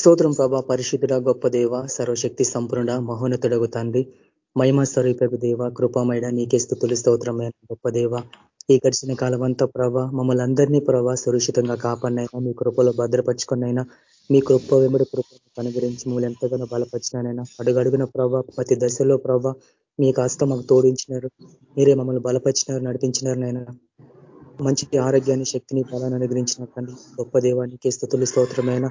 స్తోత్రం ప్రభా పరిశుద్ధుడ గొప్ప దేవ సర్వశక్తి సంపూర్ణ మహోన్నతుడగు తండ్రి. మహిమ స్వరూపకు దేవ కృపమైన నీకే స్థుతులు స్తోత్రమైన గొప్ప దేవ. ఈ గడిచిన కాలం అంతా ప్రభా మమ్మల్ని అందరినీ ప్రభా సురక్షితంగా కాపాడినైనా మీ కృపలో భద్రపరుచుకున్నైనా మీ కృప వెంబడి కృపను కనుగరించి మమ్మల్ని ఎంతగానో బలపరిచినైనా అడుగడుగున ప్రభా ప్రతి దశలో ప్రభా మీ కాస్త మాకు తోడించినారు. మీరే మమ్మల్ని బలపరిచినారు నడిపించినారు నైనా మంచి ఆరోగ్యాన్ని శక్తిని బలాన్ని అనుగ్రహించిన తండ్రి. గొప్ప దేవానికి స్థుతులు స్తోత్రమైన.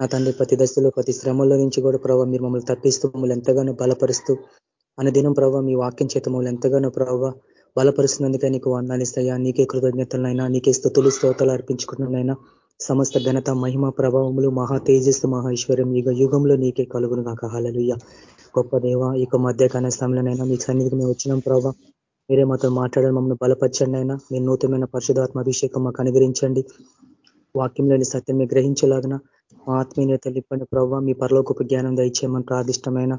నా తండ్రి ప్రతి దశలో ప్రతి శ్రమంలో నుంచి కూడా ప్రభావ మీరు మమ్మల్ని తప్పిస్తూ మమ్మల్ని ఎంతగానో బలపరుస్తూ దినం ప్రభావ మీ వాక్యం చేత మమ్మల్ని ఎంతగానో ప్రభావ బలపరుస్తున్నందుకే నీకు వందాలిస్తాయా నీకే కృతజ్ఞతలనైనా నీకే స్థుతులు స్తోతలు అర్పించుకున్నైనా సమస్త ఘనత మహిమ ప్రభావములు మహా తేజస్సు మహేశ్వరం యుగ యుగంలో నీకే కలుగును కాక హలలుయ్య గొప్ప దేవ ఇక మధ్య కాల సమయంలోనైనా మీ సన్నిధికి మేము వచ్చినాం ప్రభావ మీరే మాతో మాట్లాడాలి మమ్మల్ని బలపరచండి అయినా మీ నూతనమైన పరిశుధాత్మ అభిషేకం మాకు అనుగ్రహించండి. వాక్యంలోని సత్యం గ్రహించలాగిన మా ఆత్మీయ లిప్పండి ప్రభావ మీ పరలోకపు జ్ఞానం దయచేయమని ప్రాదిష్టమైన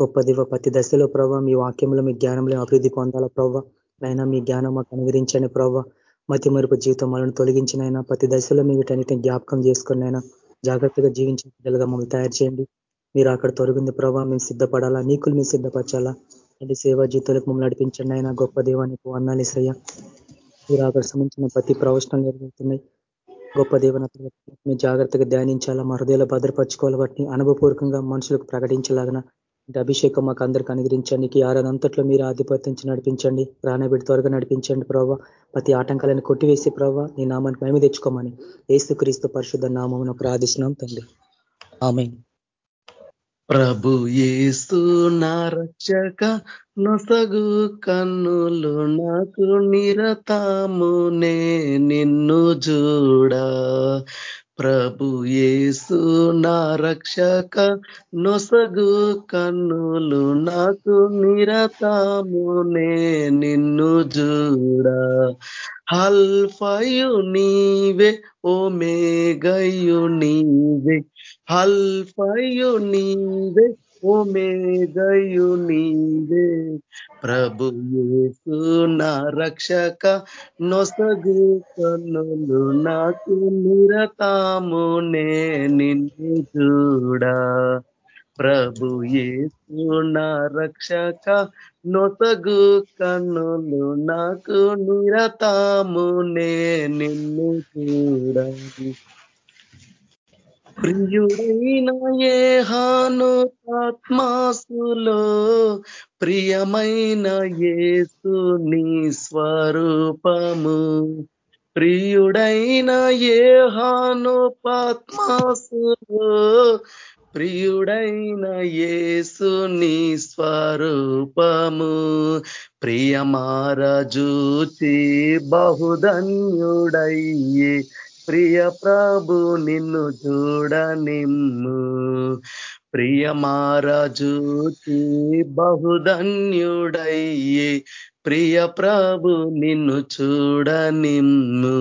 గొప్ప దివ ప్రతి దశలో ప్రభావ మీ వాక్యంలో మీ జ్ఞానంలో అభివృద్ధి పొందాల ప్రభావ నైనా మీ జ్ఞానం మాకు అనుగ్రహించండి ప్రభావ మతి మరుపు జీవితం మనల్ని తొలగించినైనా ప్రతి దశలో మీ వీటన్నిటిని జ్ఞాపకం చేసుకున్నైనా జాగ్రత్తగా జీవించిన బిడ్డలుగా మమ్మల్ని తయారు చేయండి. మీరు అక్కడ తొలగింది ప్రభావ మేము సిద్ధపడాలా నీకులు మేము సిద్ధపరచాలా. అంటే సేవా జీతాలకు మమ్మల్ని నడిపించండి అయినా గొప్ప దేవానికి వందాలి శ్రయ్య మీరు అక్కడ సంబంధించిన ప్రతి ప్రవచనాలు జరుగుతున్నాయి గొప్ప దేవన జాగ్రత్తగా ధ్యానించాలా? మా హృదయాలు భద్రపరచుకోవాలి. వాటిని అనుభవపూర్వకంగా మనుషులకు ప్రకటించలాగన అభిషేకం మాకు అందరికి అనుగ్రహించండి. ఈ ఆరాధంతట్లో మీరు ఆధిపత్యం నడిపించండి. ప్రాణబిడి త్వరగా నడిపించండి ప్రభావ ప్రతి ఆటంకాలను కొట్టివేసి ప్రభావ నీ నామానికి మేము తెచ్చుకోమని ఏసు క్రీస్తు పరిశుద్ధ నామం ప్రార్థిస్తున్నాం తండ్రి. ఆమె ప్రభు ఏసు నా రక్షక నొసగు కన్నులు నాకు నిరతామునే నిన్ను చూడ ప్రభు ఏసు నా రక్షక నొసగు కన్నులు నాకు నిరతామునే నిన్ను చూడ హల్ఫయు నీవే ఓ మేఘయు నీవే హల్ఫయు నీవే ఓమేగయు నీవే. ప్రభు నా రక్షక నొసగు కన్నులు నాకు నిరతామునే నిన్ను చూడా ప్రభు యేసు నా రక్షక నొసగు కన్నులు నాకు నిరతామునే నిన్ను చూడా ప్రియుడైన ఏహాను ఆత్మాసులో ప్రియమైన ఏసు నీ స్వరూపము. ప్రియుడైన ఏహాను పాత్మాసులో ప్రియుడైన యేసు నీ స్వరూపము. ప్రియమారజూచి బహుధన్యుడయ్యే ప్రియ ప్రభు నిన్ను చూడ నిమ్ము ప్రియమారజూచి బహుధన్యుడయ్యే. ప్రియ ప్రభు నిన్ను చూడ నిమ్ము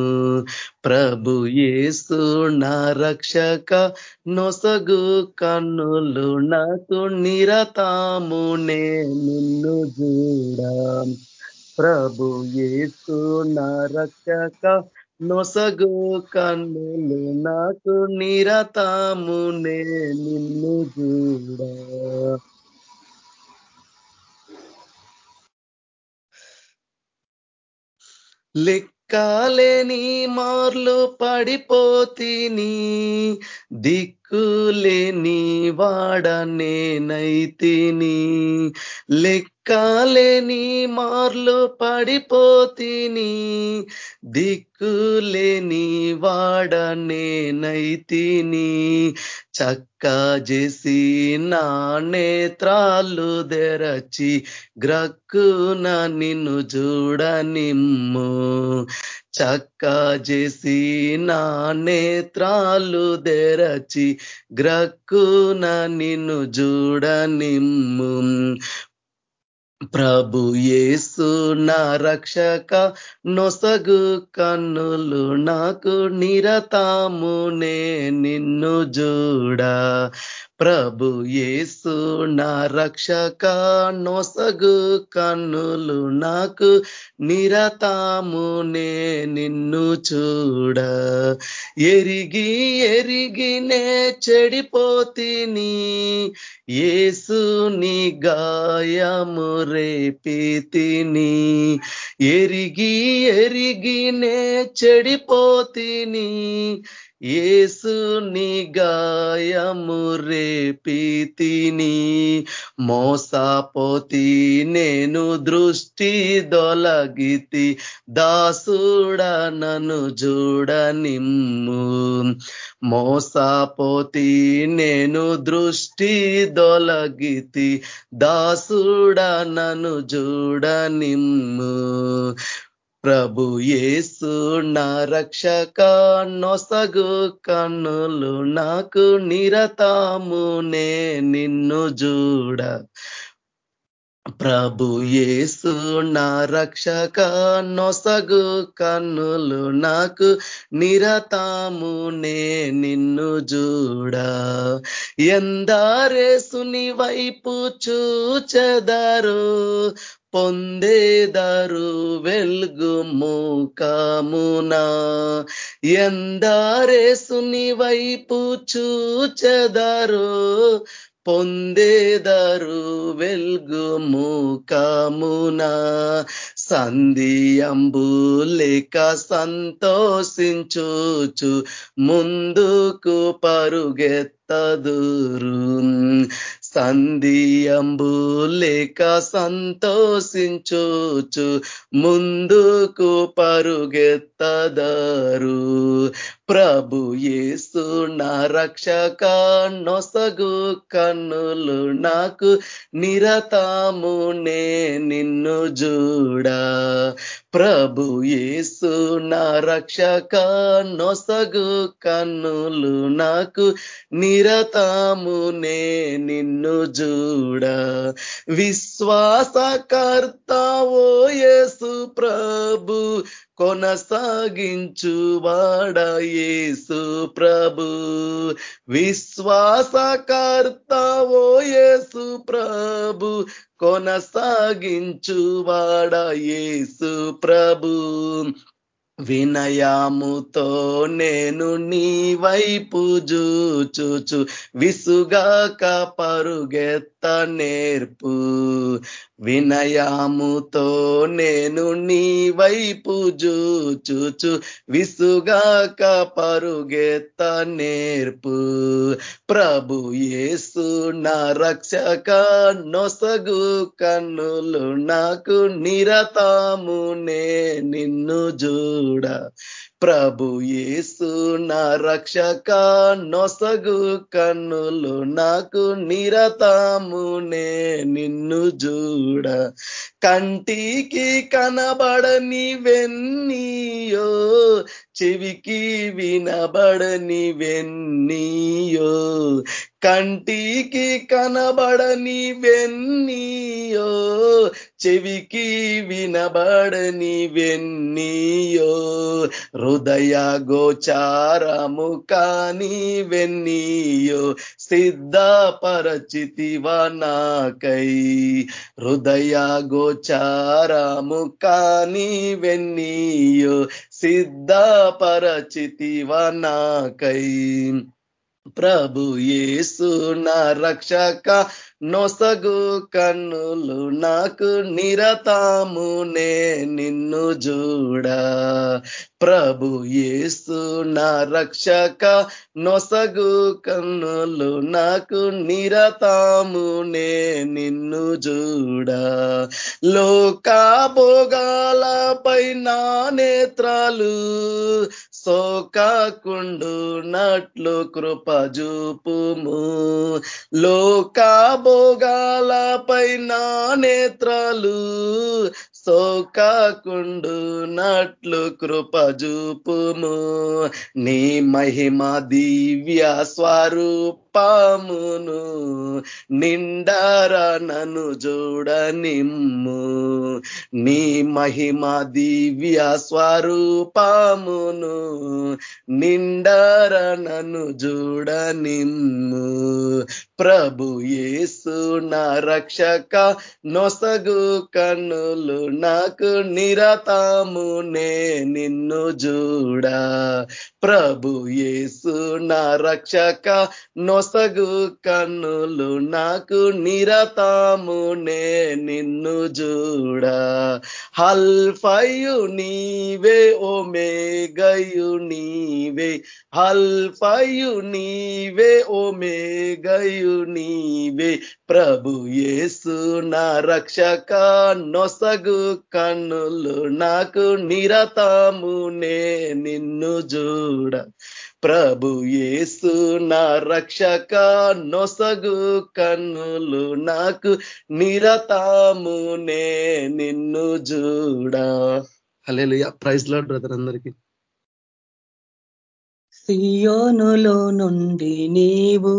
ప్రభు ఏసు నా రక్షక నొసగు కన్నులు నాకు నిరతాము నే నిన్ను చూడ ప్రభు ఏసు నా రక్షక నొసగు కన్నులు నాకు నిరతామునే నిన్ను చూడ. లెక్క లెక్కలేని మార్లు పడిపోతిని దిక్కులేని వాడనేనైతిని లెక్కాలేని మార్లు పడిపోతిని దిక్కులేని వాడనేనైతిని చక్క చేసి నా నేత్రాలు తెరచి గ్రక్కున నిన్ను చూడనిమ్ము. చక్క చేసి నా నేత్రాలు తెరచి గ్రక్కున నిన్ను చూడనిమ్ము. ప్రభు యేసు నా రక్షక నొసగు కన్నులు నాకు నిరతామునే నిన్ను చూడా ప్రభు యేసు నా రక్షక నొసగు కన్నులు నాకు నిరతామునే నిన్ను చూడ. ఎరిగి ఎరిగి ఎరిగినే చెడిపోతిని ఏసుని గాయము రేపితిని ఎరిగి ఎరిగి నే చెడిపోతిని ఏసుని గాయము రేపితిని మోసపోతి నేను దృష్టి దొలగితి దాసుడ నన్ను చూడనిమ్ము మోసపోతి నేను దృష్టి దొలగితి దాసుడ నన్ను చూడనిమ్ము ప్రభు యేసు నా రక్షక నొసగు కన్నులు నాకు నిరతామునే నిన్ను చూడ ప్రభు యేసు నా రక్షక నొసగు కన్నులు నాకు నిరతామునే నిన్ను చూడ ఎందారేసుని వైపు చూచెదరు పొందేదారు వెల్గుము కామునా. ఎందారేసుని వైపు చూచెదరు పొందేదరు వెల్గు మూకమున సంధియంబు లేక సంతోషించుచు ముందుకు పరుగెత్తదురు. సంధియంబు లేక సంతోషించుచు ముందుకు పరుగెత్తదారు. ప్రభు ఏసు నా రక్షక నొసగు కన్నులు నాకు నిరతాము నే నిన్ను చూడ ప్రభు ఏసు నా రక్షక నొసగు కన్నులు నాకు నిరతాము నే నిన్ను చూడ విశ్వాసకర్తావో యేసు ప్రభు కొనసాగించువాడ యేసు ప్రభు విశ్వాసకర్తావో యేసు ప్రభు. కొనసాగించువాడ యేసు ప్రభు. వినయాముతో నేను నీ వైపు జూచుచు. విసుగాక పరుగెత్త నేర్పు. వినయాముతో నేను నీ వైపు చూచుచు విసుగాక పరుగెత్త నేర్పు. ప్రభు యేసు నా రక్షక నొసగు కన్నులు నాకు నిరతాము నే నిన్ను చూడ ప్రభు యేసు నా రక్షక నొసగు కన్నులు నాకు నిరతామునే నిన్ను చూడ కంటికి కనబడని వెన్నీయో చెవికి వినబడని వెన్నీయో కంటికి కనబడని వెన్నీయో చెవికి వినబడని వెన్నీయో హృదయ గోచారము కాని వెన్నీయో సిద్ధపరచితివ నాకై. హృదయ గోచారము కాని వెన్నీయో సిద్ధపరచితివ నాకై. ప్రభు యేసు నా రక్షక నొసగు కన్నులు నాకు నిరతామునే నిన్ను చూడ ప్రభు యేసు నా రక్షక నొసగు కన్నులు నాకు నిరతామునే నిన్ను చూడ లోకా భోగాలపై నా నేత్రాలు సోకాకుండు నట్లు కృపజూపుము లోకా భోగాలపై నా నేత్రాలు సోకాకుండు నట్లు కృపజూపుము నీ మహిమ దివ్య స్వరూప రూపమును నిండారా నన్ను చూడనిమ్ము నీ మహిమ దివ్య స్వరూపామును నిండారా నన్ను చూడనిమ్ము ప్రభు యేసు నా రక్షక నొసగు కన్నులు నాకు నిరతాము నే నిన్ను చూడా ప్రభు యేసు నా రక్షక నొ నొసగు కన్నులు నాకు నిరతాము నే నిన్ను చూడ హల్ఫయు నీవే ఓ మేఘయు నీవే. హల్ఫయు నీవే ఓ మేఘయు నీవే. ప్రభు యేసు నా రక్షక నొసగు కన్నులు నాకు నిరతాము నే నిన్ను చూడ ప్రభు యేసు నా రక్షక నొసగు కన్నులు నాకు నిరతాము నే నిన్ను చూడా హల్లెలూయా. ప్రైజ్ లాడ్ బ్రదర్ అందరికీ. సియోనులో నుండి నీవు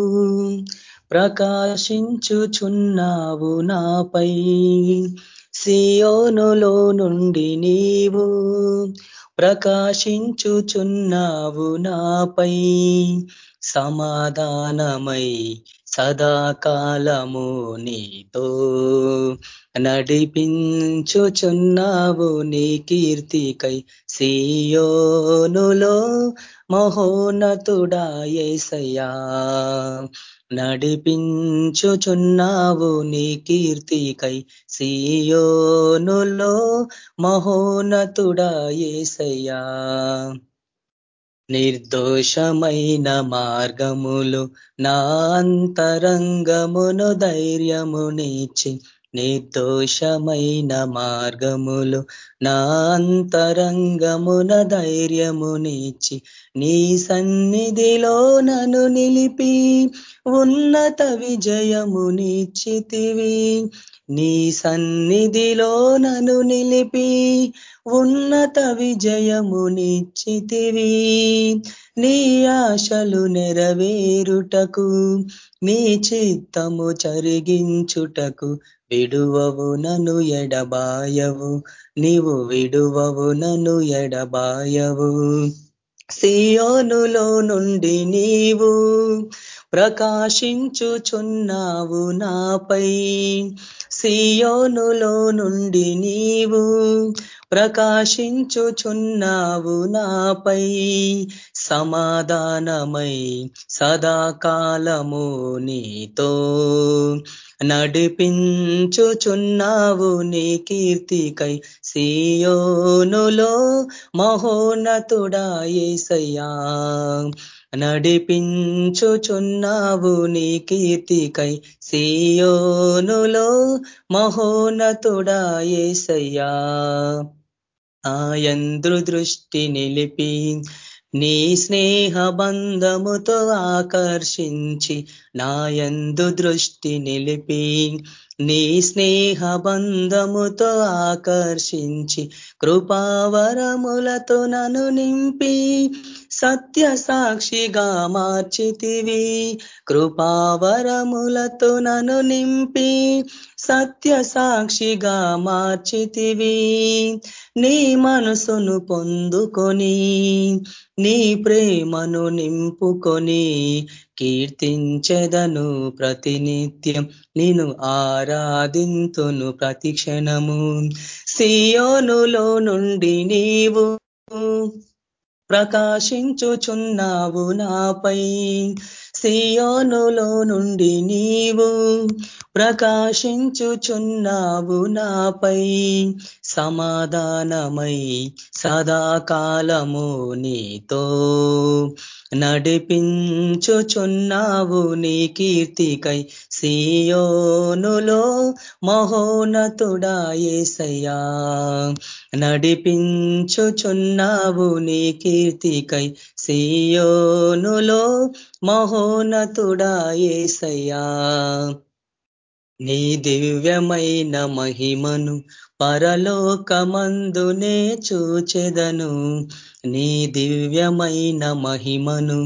ప్రకాశించుచున్నావు నాపై. సియోనులో నుండి నీవు ప్రకాశించుచున్నావు నాపై సమాధానమై సదాకాలము నీతో నడిపించుచున్నావు నీ కీర్తికై సీయోనులో మహోన్నతుడాయసయ్యా నడిపించుచున్నావు నీ కీర్తికై సీయోనులో మహోన్నతుడాయసయ్యా నిర్దోషమైన మార్గములు నా అంతరంగమును ధైర్యమునిచ్చి నిర్దోషమైన మార్గములు నా అంతరంగమున ధైర్యమునిచ్చి నీ సన్నిధిలో నన్ను నిలిపి ఉన్నత విజయమునిచ్చితివి నీ సన్నిధిలో నను నిలిపి ఉన్నత విజయమునిచ్చితివి. నీ ఆశలు నెరవేరుటకు నీ చిత్తము చరిగించుటకు విడువవు నను ఎడబాయవు. నీవు విడువవు నను ఎడబాయవు. సియోనులో నుండి నీవు ప్రకాశించుచున్నావు నాపై. సియోనులో నుండి నీవు ప్రకాశించుచున్నావు నాపై. సమాధానమై సదాకాలము నీతో నడిపించుచున్నావు నీ కీర్తికై. సియోనులో మహోన్నతుడా ఏసయ్యా. నడిపించుచున్నావు నీ కీర్తికై సియోనులో మహోన్నతుడా ఏసయ్యా. ఆయంద్రు దృష్టి నిలిపి నీ స్నేహ బంధముతో ఆకర్షించి నాయందు దృష్టి నిలిపి నీ స్నేహ బంధముతో ఆకర్షించి కృపావరములతో నన్ను నింపి సత్య సాక్షిగా మార్చితివి. కృపావరములతో నన్ను నింపి సత్య సాక్షిగా మార్చితివి. నీ మనసును పొందుకొని నీ ప్రేమను నింపుకొని కీర్తించెదను ప్రతినిత్యం. నేను ఆరాధింతును ప్రతిక్షణము సియోనులో నుండి నీవు ప్రకాశించుచున్నావు నాపై. సియోనులో నుండి నీవు ప్రకాశించుచున్నావు నాపై. సమాధానమై సదాకాలము నీతో నడిపించుచున్నావు నీ కీర్తికై సీయోనులో మహోన్నతుడా ఏసయ్యా. నడిపించుచున్నావు నీ కీర్తికై సీయోనులో మహోన్నతుడా ఏసయ్యా. నీ దివ్యమైన మహిమను పరలోకమందునే చూచెదను. నీ దివ్యమైన మహిమను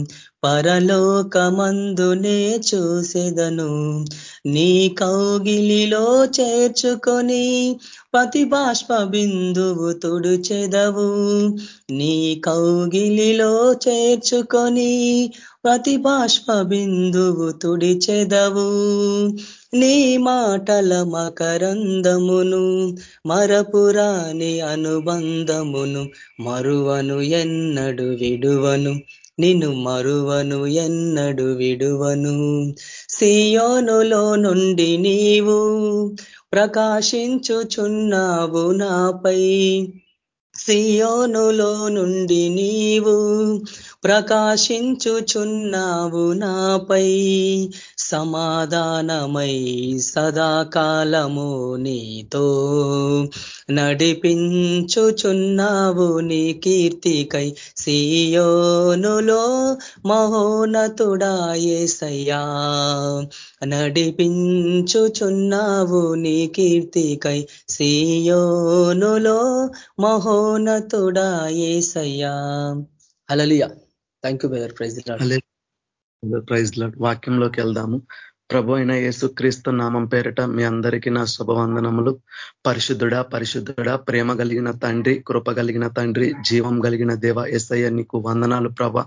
పరలోకమందునే చూసేదను నీ కౌగిలిలో చేర్చుకొని ప్రతి బాష్ప బిందువు తుడుచెదవు. నీ కౌగిలిలో చేర్చుకొని ప్రతి బాష్ప బిందువు తుడిచెదవు. నీ మాటల మకరందమును మరపురాని అనుబంధమును మరువను ఎన్నడు విడువను నిన్ను మరువను ఎన్నడు విడువను. సియోనులో నుండి నీవు ప్రకాశించుచున్నావు నాపై. సియోనులో నుండి నీవు ప్రకాశించుచున్నావు నాపై. సమాధానమై సదాకాలము నీతో నడిపించుచున్నావు నీ కీర్తికై సీయోనులో మహోనతుడాయేసయ్యా నడిపించుచున్నావు నీ కీర్తికై సీయోనులో మహోనతుడాయేసయ్యా hallelujah thank you brother praise praise వాక్యంలోకి వెళ్దాము. ప్రభు అయిన యేసుక్రీస్తు నామం పేరిట మీ అందరికీ నా శుభవందనములు. పరిశుద్ధుడా పరిశుద్ధుడా ప్రేమ కలిగిన తండ్రి కృప కలిగిన తండ్రి జీవం కలిగిన దేవ ఎస్ఐ నీకు వందనాలు ప్రభ.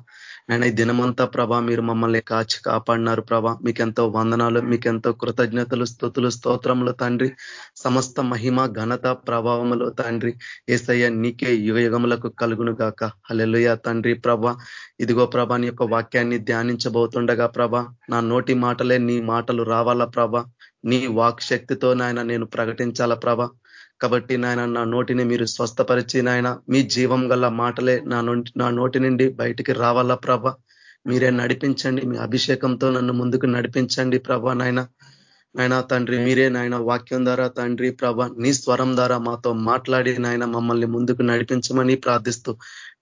ఆయన ఈ దినమంతా ప్రభా మీరు మమ్మల్ని కాచి కాపాడినారు ప్రభా. మీకెంతో వందనాలు మీకెంతో కృతజ్ఞతలు స్థుతులు స్తోత్రములు తండ్రి. సమస్త మహిమ ఘనత ప్రభావములు తండ్రి. ఏసయ్య నీకే యుగయుగములకు కలుగును గాక. హలెలుయ తండ్రి ప్రభ. ఇదిగో ప్రభా నీ యొక్క వాక్యాన్ని ధ్యానించబోతుండగా ప్రభ నా నోటి మాటలే నీ మాటలు రావాలా ప్రభ? నీ వాక్ శక్తితో నాయన నేను ప్రకటించాలా ప్రభ? కాబట్టి నాయన నా నోటిని మీరు స్వస్థపరిచి నాయన మీ జీవం గల మాటలే నా నా నోటి నుండి బయటికి రావాలా ప్రభ? మీరే నడిపించండి మీ అభిషేకంతో నన్ను ముందుకు నడిపించండి ప్రభ నాయన. నాయన తండ్రి మీరే నాయన వాక్యం ద్వారా తండ్రి ప్రభ నీ స్వరం ద్వారా మాతో మాట్లాడి నాయన మమ్మల్ని ముందుకు నడిపించమని ప్రార్థిస్తూ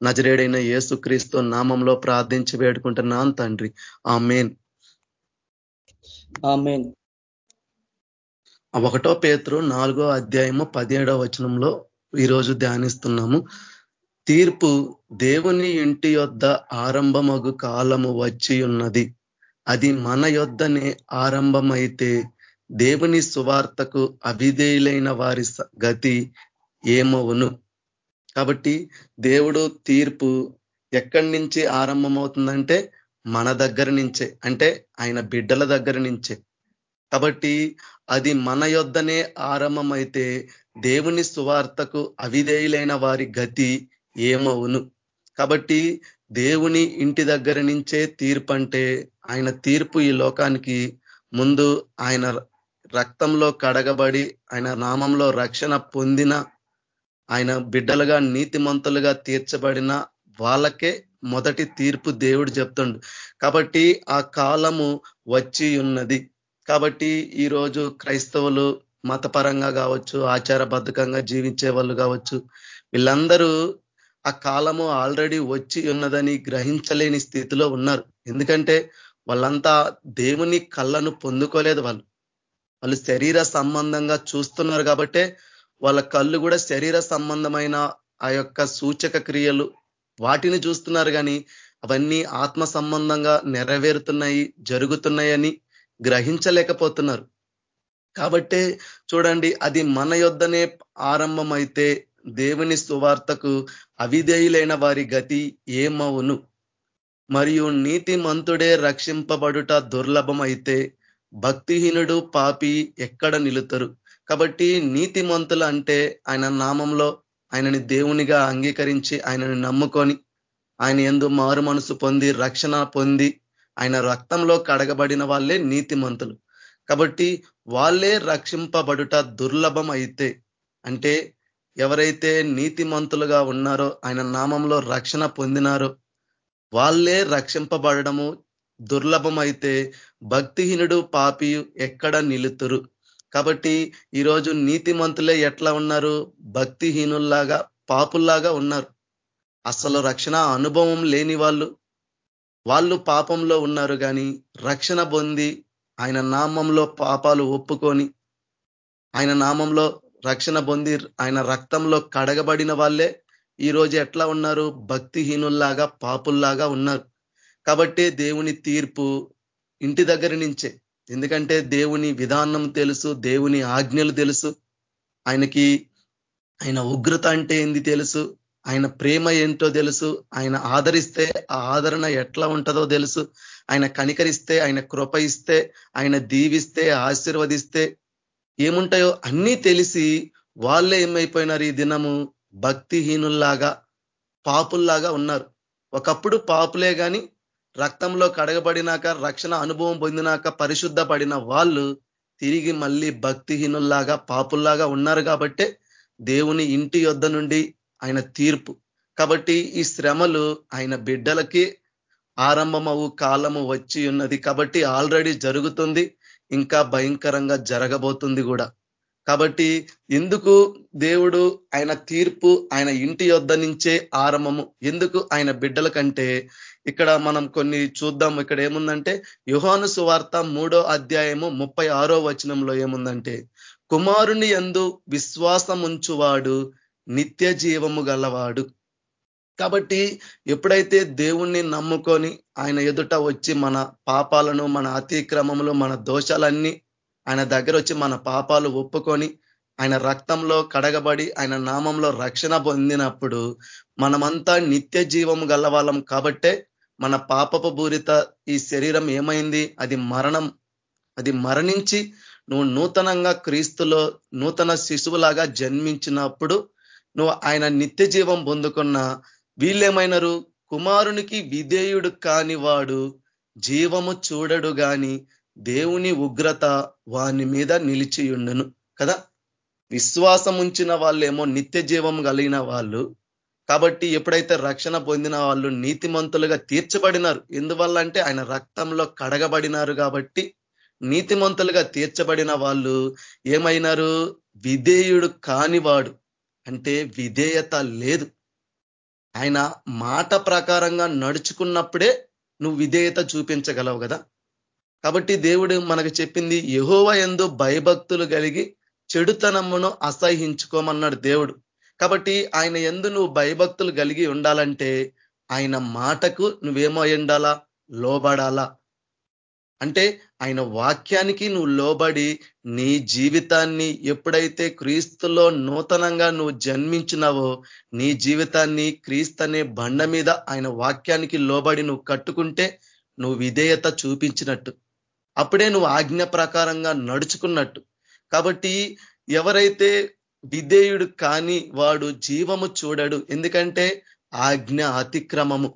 నజరేడైన యేసుక్రీస్తు నామంలో ప్రార్థించి వేడుకుంటున్నాను తండ్రి. ఆ మెయిన్ ఒకటో పేతురు నాలుగో అధ్యాయము పదిహేడో వచనంలో ఈరోజు ధ్యానిస్తున్నాము. తీర్పు దేవుని ఇంటి యొద్ద ఆరంభమగు కాలము వచ్చి ఉన్నది. అది మన యొద్దనే ఆరంభమైతే దేవుని సువార్తకు అవిధేయులైన వారి గతి ఏమవును? కాబట్టి దేవుడు తీర్పు ఎక్కడి నుంచి ఆరంభమవుతుందంటే మన దగ్గర నుంచే అంటే ఆయన బిడ్డల దగ్గర నుంచే. కాబట్టి అది మన యొద్దనే ఆరంభమైతే దేవుని సువార్తకు అవిధేయులైన వారి గతి ఏమవును? కాబట్టి దేవుని ఇంటి దగ్గర నుంచే తీర్పు అంటే ఆయన తీర్పు ఈ లోకానికి ముందు ఆయన రక్తంలో కడగబడి ఆయన నామంలో రక్షణ పొందిన ఆయన బిడ్డలుగా నీతిమంతులుగా తీర్చబడిన వాళ్ళకే మొదటి తీర్పు దేవుడు చెప్తుండు. కాబట్టి ఆ కాలము వచ్చి ఉన్నది. కాబట్టి ఈరోజు క్రైస్తవులు మతపరంగా కావచ్చు ఆచారబద్ధకంగా జీవించే వాళ్ళు కావచ్చు వీళ్ళందరూ ఆ కాలము ఆల్రెడీ వచ్చి ఉన్నదని గ్రహించలేని స్థితిలో ఉన్నారు. ఎందుకంటే వాళ్ళంతా దేవుని కళ్ళను పొందుకోలేదు వాళ్ళు. వాళ్ళు శరీర సంబంధంగా చూస్తున్నారు కాబట్టే వాళ్ళ కళ్ళు కూడా శరీర సంబంధమైన ఆ యొక్క సూచక క్రియలు వాటిని చూస్తున్నారు కానీ అవన్నీ ఆత్మ సంబంధంగా నెరవేరుతున్నాయి జరుగుతున్నాయని గ్రహించలేకపోతున్నారు. కాబట్టే చూడండి అది మన యొద్దనే ఆరంభమైతే దేవుని సువార్తకు అవిధేయులైన వారి గతి ఏమవును? మరియు నీతి మంతుడే రక్షింపబడుట దుర్లభం అయితే భక్తిహీనుడు పాపి ఎక్కడ నిలుతరు? కాబట్టి నీతి మంతులు అంటే ఆయన నామంలో ఆయనని దేవునిగా అంగీకరించి ఆయనని నమ్ముకొని ఆయన ఎందు మారు మనసు పొంది రక్షణ పొంది ఆయన రక్తంలో కడగబడిన వాళ్ళే నీతిమంతులు. కాబట్టి వాళ్ళే రక్షింపబడుట దుర్లభం అయితే అంటే ఎవరైతే నీతిమంతులుగా ఉన్నారో ఆయన నామంలో రక్షణ పొందినారో వాళ్ళే రక్షింపబడము దుర్లభం అయితే భక్తిహీనుడు పాపియు ఎక్కడ నిలుతురు. కాబట్టి ఈరోజు నీతిమంతులే ఎట్లా ఉన్నారు? భక్తిహీనుల్లాగా పాపుల్లాగా ఉన్నారు. అసలు రక్షణ అనుభవం లేని వాళ్ళు వాళ్ళు పాపంలో ఉన్నారు కానీ రక్షణ పొంది ఆయన నామంలో పాపాలు ఒప్పుకొని ఆయన నామంలో రక్షణ పొంది ఆయన రక్తంలో కడగబడిన వాళ్ళే ఈరోజు ఎట్లా ఉన్నారు? భక్తిహీనుల్లాగా పాపుల్లాగా ఉన్నారు. కాబట్టి దేవుని తీర్పు ఇంటి దగ్గర నుంచే. ఎందుకంటే దేవుని విధానం తెలుసు దేవుని ఆజ్ఞలు తెలుసు. ఆయనకి ఆయన ఉగ్రత అంటే ఏంది తెలుసు? ఆయన ప్రేమ ఏంటో తెలుసు ఆయన ఆదరిస్తే ఆ ఆదరణ ఎట్లా ఉంటుందో తెలుసు ఆయన కనికరిస్తే ఆయన కృప ఇస్తే ఆయన దీవిస్తే ఆశీర్వదిస్తే ఏముంటాయో అన్నీ తెలిసి వాళ్ళే ఏమైపోయినారు ఈ దినము? భక్తిహీనుల్లాగా పాపుల్లాగా ఉన్నారు. ఒకప్పుడు పాపులే కానీ రక్తంలో కడగబడినాక రక్షణ అనుభవం పొందినాక పరిశుద్ధ వాళ్ళు తిరిగి మళ్ళీ భక్తిహీనుల్లాగా పాపుల్లాగా ఉన్నారు కాబట్టే దేవుని ఇంటి యొద్ధ నుండి ఆయన తీర్పు. కాబట్టి ఈ శ్రమలు ఆయన బిడ్డలకి ఆరంభమవు కాలము వచ్చి ఉన్నది. కాబట్టి ఆల్రెడీ జరుగుతుంది. ఇంకా భయంకరంగా జరగబోతుంది కూడా. కాబట్టి ఎందుకు దేవుడు ఆయన తీర్పు ఆయన ఇంటి యొద్ధ నుంచే ఆరంభము? ఎందుకు ఆయన బిడ్డల కంటే ఇక్కడ మనం కొన్ని చూద్దాం. ఇక్కడ ఏముందంటే యుహాను సువార్త మూడో అధ్యాయము ముప్పై ఆరో వచనంలో ఏముందంటే కుమారుని ఎందు విశ్వాసముంచువాడు నిత్య జీవము గలవాడు. కాబట్టి ఎప్పుడైతే దేవుణ్ణి నమ్ముకొని ఆయన ఎదుట వచ్చి మన పాపాలను మన అతిక్రమములు మన దోషాలన్నీ ఆయన దగ్గర వచ్చి మన పాపాలు ఒప్పుకొని ఆయన రక్తంలో కడగబడి ఆయన నామంలో రక్షణ పొందినప్పుడు మనమంతా నిత్య జీవము గలవాళ్ళం కాబట్టే మన పాపపు పూరిత ఈ శరీరం ఏమైంది? అది మరణం. అది మరణించి నువ్వు నూతనంగా క్రీస్తులో నూతన శిశువులాగా జన్మించినప్పుడు నువ్వు ఆయన నిత్య జీవం పొందుకున్న వీళ్ళేమైనారు? కుమారునికి విధేయుడు కానివాడు జీవము చూడడు గాని దేవుని ఉగ్రత వాని మీద నిలిచియుండును కదా? విశ్వాసం ఉంచిన వాళ్ళేమో నిత్య జీవం కలిగిన వాళ్ళు. కాబట్టి ఎప్పుడైతే రక్షణ పొందిన వాళ్ళు నీతిమంతులుగా తీర్చబడినారు ఎందువల్ల అంటే ఆయన రక్తంలో కడగబడినారు కాబట్టి నీతిమంతులుగా తీర్చబడిన వాళ్ళు ఏమైనారు? విధేయుడు కానివాడు. అంటే విధేయత లేదు. ఆయన మాట ప్రకారంగా నడుచుకున్నప్పుడే నువ్వు విధేయత చూపించగలవు కదా. కాబట్టి దేవుడు మనకు చెప్పింది యహోవ ఎందు భయభక్తులు కలిగి చెడుతనమును అసహించుకోమన్నాడు దేవుడు. కాబట్టి ఆయన ఎందు నువ్వు భయభక్తులు కలిగి ఉండాలంటే ఆయన మాటకు నువ్వేమో ఎండాలా లోబడాలా? అంటే ఆయన వాక్యానికి నువ్వు లోబడి నీ జీవితాన్ని ఎప్పుడైతే క్రీస్తులో నూతనంగా నువ్వు జన్మించినావో నీ జీవితాన్ని క్రీస్తు అనే బండ మీద ఆయన వాక్యానికి లోబడి నువ్వు కట్టుకుంటే నువ్వు విధేయత చూపించినట్టు. అప్పుడే నువ్వు ఆజ్ఞ ప్రకారంగా నడుచుకున్నట్టు. కాబట్టి ఎవరైతే విధేయుడు కాని వాడు జీవము చూడడు. ఎందుకంటే ఆజ్ఞ అతిక్రమము.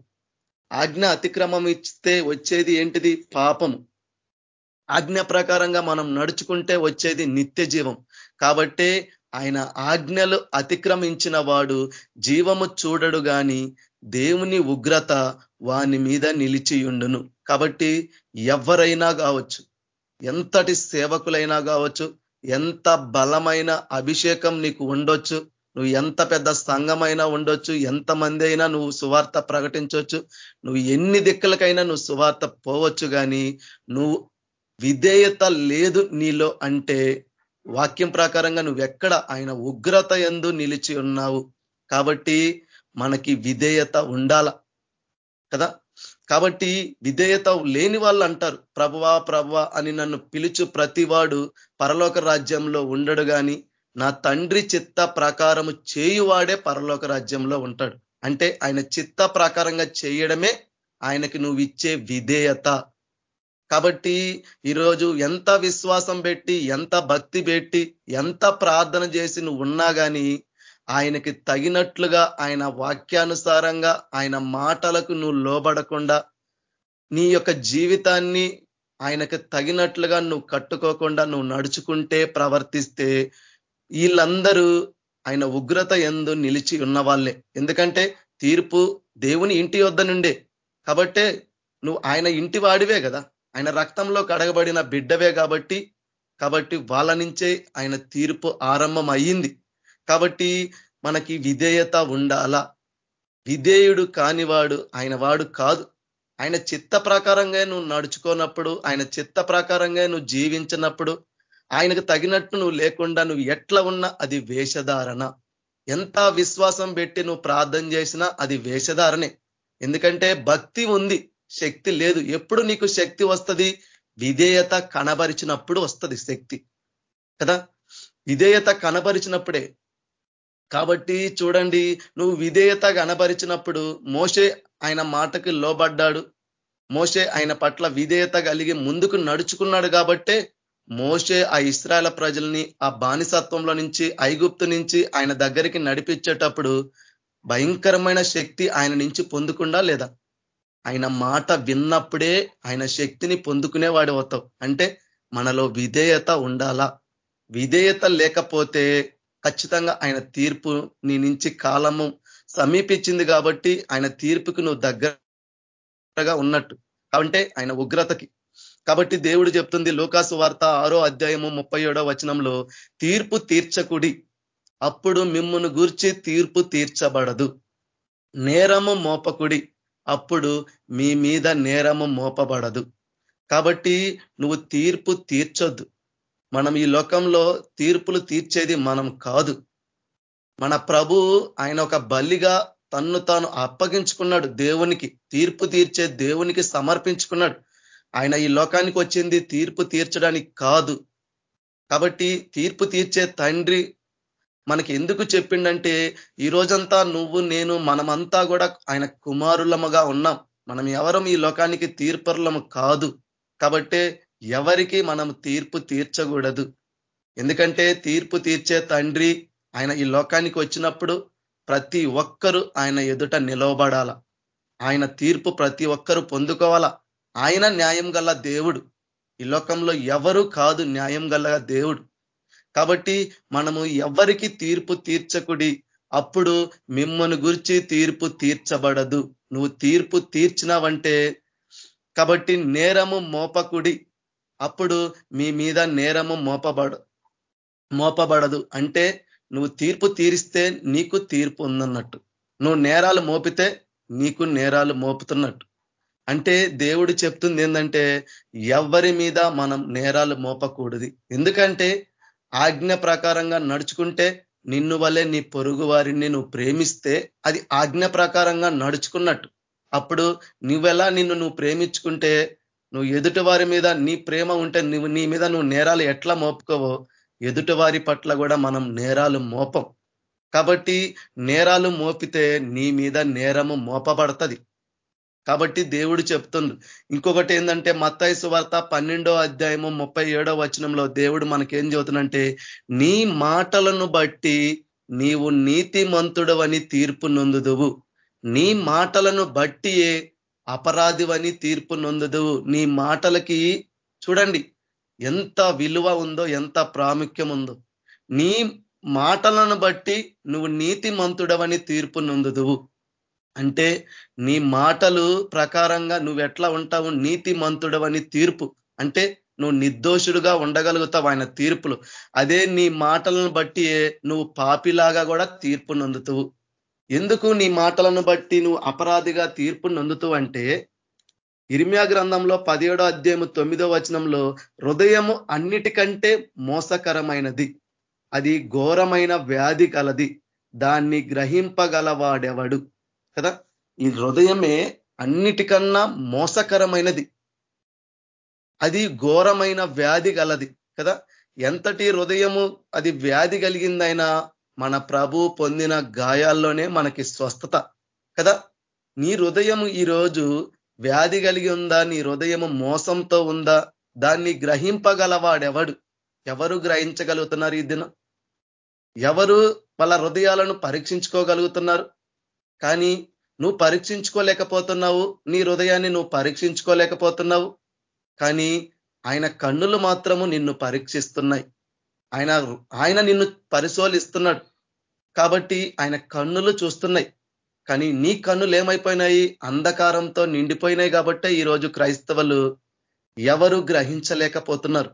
ఆజ్ఞ అతిక్రమం ఇస్తే వచ్చేది ఏంటిది? పాపము. ఆజ్ఞ ప్రకారంగా మనం నడుచుకుంటే వచ్చేది నిత్య జీవం. కాబట్టే ఆయన ఆజ్ఞలు అతిక్రమించిన వాడు జీవము చూడడు గాని దేవుని ఉగ్రత వాని మీద నిలిచియుండును. కాబట్టి ఎవరైనా కావచ్చు ఎంతటి సేవకులైనా కావచ్చు ఎంత బలమైన అభిషేకం నీకు ఉండొచ్చు నువ్వు ఎంత పెద్ద సంఘమైనా ఉండొచ్చు ఎంతమంది అయినా నువ్వు సువార్త ప్రకటించవచ్చు నువ్వు ఎన్ని దిక్కులకైనా నువ్వు సువార్త పోవచ్చు కానీ నువ్వు విధేయత లేదు నీలో అంటే వాక్యం ప్రకారంగా నువ్వెక్కడ ఆయన ఉగ్రత ఎందు నిలిచి ఉన్నావు? కాబట్టి మనకి విధేయత ఉండాల. కదా? కాబట్టి విధేయత లేని వాళ్ళు అంటారు. ప్రభువా ప్రభువా అని నన్ను పిలుచు ప్రతివాడు పరలోక రాజ్యంలో ఉండడు కానీ నా తండ్రి చిత్త ప్రకారము చేయువాడే పరలోక రాజ్యంలో ఉంటాడు. అంటే ఆయన చిత్త ప్రకారంగా చేయడమే ఆయనకి నువ్వు ఇచ్చే విధేయత. కాబట్టి ఈరోజు ఎంత విశ్వాసం పెట్టి ఎంత భక్తి పెట్టి ఎంత ప్రార్థన చేసి నువ్వు ఉన్నా కానీ ఆయనకి తగినట్లుగా ఆయన వాక్యానుసారంగా ఆయన మాటలకు నువ్వు లోబడకుండా నీ యొక్క జీవితాన్ని ఆయనకు తగినట్లుగా నువ్వు కట్టుకోకుండా నువ్వు నడుచుకుంటే ప్రవర్తిస్తే వీళ్ళందరూ ఆయన ఉగ్రత ఎందు నిలిచి ఉన్న వాళ్ళే ఎందుకంటే తీర్పు దేవుని ఇంటి వద్ద నుండే కాబట్టే నువ్వు ఆయన ఇంటి వాడివే కదా. ఆయన రక్తంలో కడగబడిన బిడ్డవే కాబట్టి కాబట్టి వాళ్ళ నుంచే ఆయన తీర్పు ఆరంభం అయ్యింది కాబట్టి మనకి విధేయత ఉండాలా? విధేయుడు కానివాడు ఆయన వాడు కాదు. ఆయన చిత్త ప్రకారంగా నువ్వు నడుచుకోనప్పుడు ఆయన చిత్త ప్రకారంగా నువ్వు జీవించినప్పుడు ఆయనకు తగినట్టు నువ్వు లేకుండా నువ్వు ఎట్లా ఉన్నా అది వేషధారణ. ఎంత విశ్వాసం పెట్టి నువ్వు ప్రార్థన చేసినా అది వేషధారణే. ఎందుకంటే భక్తి ఉంది. శక్తి లేదు. ఎప్పుడు నీకు శక్తి వస్తుంది? విధేయత కనబరిచినప్పుడు వస్తుంది శక్తి. కదా? విధేయత కనబరిచినప్పుడే. కాబట్టి చూడండి నువ్వు విధేయత కనబరిచినప్పుడు మోసే ఆయన మాటకి లోబడ్డాడు. మోసే ఆయన పట్ల విధేయత కలిగి ముందుకు నడుచుకున్నాడు కాబట్టే మోసే ఆ ఇస్రాయల ప్రజల్ని ఆ బానిసత్వంలో నుంచి ఐగుప్తు నుంచి ఆయన దగ్గరికి నడిపించేటప్పుడు భయంకరమైన శక్తి ఆయన నుంచి పొందుకుండా లేదా? ఆయన మాట విన్నప్పుడే ఆయన శక్తిని పొందుకునేవాడు అవుతావు. అంటే మనలో విధేయత ఉండాలా? విధేయత లేకపోతే ఖచ్చితంగా ఆయన తీర్పు నీ నుంచి కాలము సమీపించింది కాబట్టి ఆయన తీర్పుకు నువ్వు దగ్గరగా ఉన్నట్టు. కాబట్టి ఆయన ఉగ్రతకి. కాబట్టి దేవుడు చెప్తుంది లోకాసు వార్త ఆరో అధ్యాయము ముప్పై ఏడో వచనంలో తీర్పు తీర్చకుడి. అప్పుడు మిమ్మును గూర్చి తీర్పు తీర్చబడదు. నేరము మోపకుడి. అప్పుడు మీ మీద నేరము మోపబడదు. కాబట్టి నువ్వు తీర్పు తీర్చొద్దు. మనం ఈ లోకంలో తీర్పులు తీర్చేది మనం కాదు. మన ప్రభు ఆయన ఒక బలిగా తన్ను తాను అప్పగించుకున్నాడు దేవునికి తీర్పు తీర్చే దేవునికి సమర్పించుకున్నాడు. ఆయన ఈ లోకానికి వచ్చింది తీర్పు తీర్చడానికి కాదు. కాబట్టి తీర్పు తీర్చే తండ్రి మనకి ఎందుకు చెప్పిండంటే ఈ రోజంతా నువ్వు నేను మనమంతా కూడా ఆయన కుమారులముగా ఉన్నాం. మనం ఎవరం ఈ లోకానికి తీర్పరులము కాదు. కాబట్టే ఎవరికి మనం తీర్పు తీర్చకూడదు. ఎందుకంటే తీర్పు తీర్చే తండ్రి ఆయన ఈ లోకానికి వచ్చినప్పుడు ప్రతి ఒక్కరూ ఆయన ఎదుట నిలవబడాల. ఆయన తీర్పు ప్రతి ఒక్కరూ పొందుకోవాలా. ఆయన న్యాయం గల దేవుడు. ఈ లోకంలో ఎవరు కాదు న్యాయం గల దేవుడు. కాబట్టి మనము ఎవరికి తీర్పు తీర్చకుడి? అప్పుడు మిమ్మను గురించి తీర్పు తీర్చబడదు. నువ్వు తీర్పు తీర్చినావంటే కాబట్టి నేరము మోపకుడి. అప్పుడు మీ మీద నేరము మోపబడ మోపబడదు. అంటే నువ్వు తీర్పు తీరిస్తే నీకు తీర్పు ఉందన్నట్టు. నువ్వు నేరాలు మోపితే నీకు నేరాలు మోపుతున్నట్టు. అంటే దేవుడు చెప్తుంది ఏంటంటే ఎవరి మీద మనం నేరాలు మోపకూడదు. ఎందుకంటే ఆజ్ఞ ప్రకారంగా నడుచుకుంటే నిన్ను వల్లే నీ పొరుగు వారిని నువ్వు ప్రేమిస్తే అది ఆజ్ఞ ప్రకారంగా నడుచుకున్నట్టు. అప్పుడు నువ్వెలా నిన్ను నువ్వు ప్రేమించుకుంటే నువ్వు ఎదుటి వారి మీద నీ ప్రేమ ఉంటే నువ్వు నీ మీద నువ్వు నేరాలు ఎట్లా మోపుకోవో ఎదుటి వారి పట్ల కూడా మనం నేరాలు మోపం. కాబట్టి నేరాలు మోపితే నీ మీద నేరము మోపబడుతుంది. కాబట్టి దేవుడు చెప్తుండు. ఇంకొకటి ఏంటంటే మత్తాయి వార్త పన్నెండో అధ్యాయము ముప్పై ఏడో వచనంలో దేవుడు మనకేం చెబుతుందంటే నీ మాటలను బట్టి నీవు నీతిమంతుడవని తీర్పు నొందుదువు. నీ మాటలను బట్టియే అపరాధివని తీర్పు నొందుదువు. నీ మాటలకి చూడండి ఎంత విలువ ఉందో ఎంత ప్రాముఖ్యం ఉందో. నీ మాటలను బట్టి నువ్వు నీతిమంతుడవని తీర్పు నొందుదువు. అంటే నీ మాటలు ప్రకారంగా నువ్వు ఎట్లా ఉంటావు నీతి మంతుడవని తీర్పు. అంటే నువ్వు నిర్దోషుడుగా ఉండగలుగుతావు ఆయన తీర్పులు. అదే నీ మాటలను బట్టి నువ్వు పాపిలాగా కూడా తీర్పు నొందుతావు. ఎందుకు నీ మాటలను బట్టి నువ్వు అపరాధిగా తీర్పు నొందుతావు అంటే ఇర్మియా గ్రంథంలో పదిహేడో అధ్యాయము తొమ్మిదో వచనంలో హృదయము అన్నిటికంటే మోసకరమైనది. అది ఘోరమైన వ్యాధి కలది. దాన్ని గ్రహింపగలవాడెవడు? కదా? ఈ హృదయమే అన్నిటికన్నా మోసకరమైనది. అది ఘోరమైన వ్యాధి గలది కదా? ఎంతటి హృదయము అది వ్యాధి కలిగిందైనా మన ప్రభు పొందిన గాయాల్లోనే మనకి స్వస్థత కదా? నీ హృదయము ఈరోజు వ్యాధి కలిగి ఉందా? నీ హృదయము మోసంతో ఉందా? దాన్ని గ్రహింపగలవాడెవడు? ఎవరు గ్రహించగలుగుతున్నారు ఈ దినం? ఎవరు వాళ్ళ హృదయాలను పరీక్షించుకోగలుగుతున్నారు? కానీ నువ్వు పరీక్షించుకోలేకపోతున్నావు నీ హృదయాన్ని నువ్వు పరీక్షించుకోలేకపోతున్నావు. కానీ ఆయన కన్నులు మాత్రము నిన్ను పరీక్షిస్తున్నాయి. ఆయన ఆయన నిన్ను పరిశోలిస్తున్నాడు కాబట్టి ఆయన కన్నులు చూస్తున్నాయి. కానీ నీ కన్నులు ఏమైపోయినాయి? అంధకారంతో నిండిపోయినాయి కాబట్టే ఈరోజు క్రైస్తవులు ఎవరు గ్రహించలేకపోతున్నారు.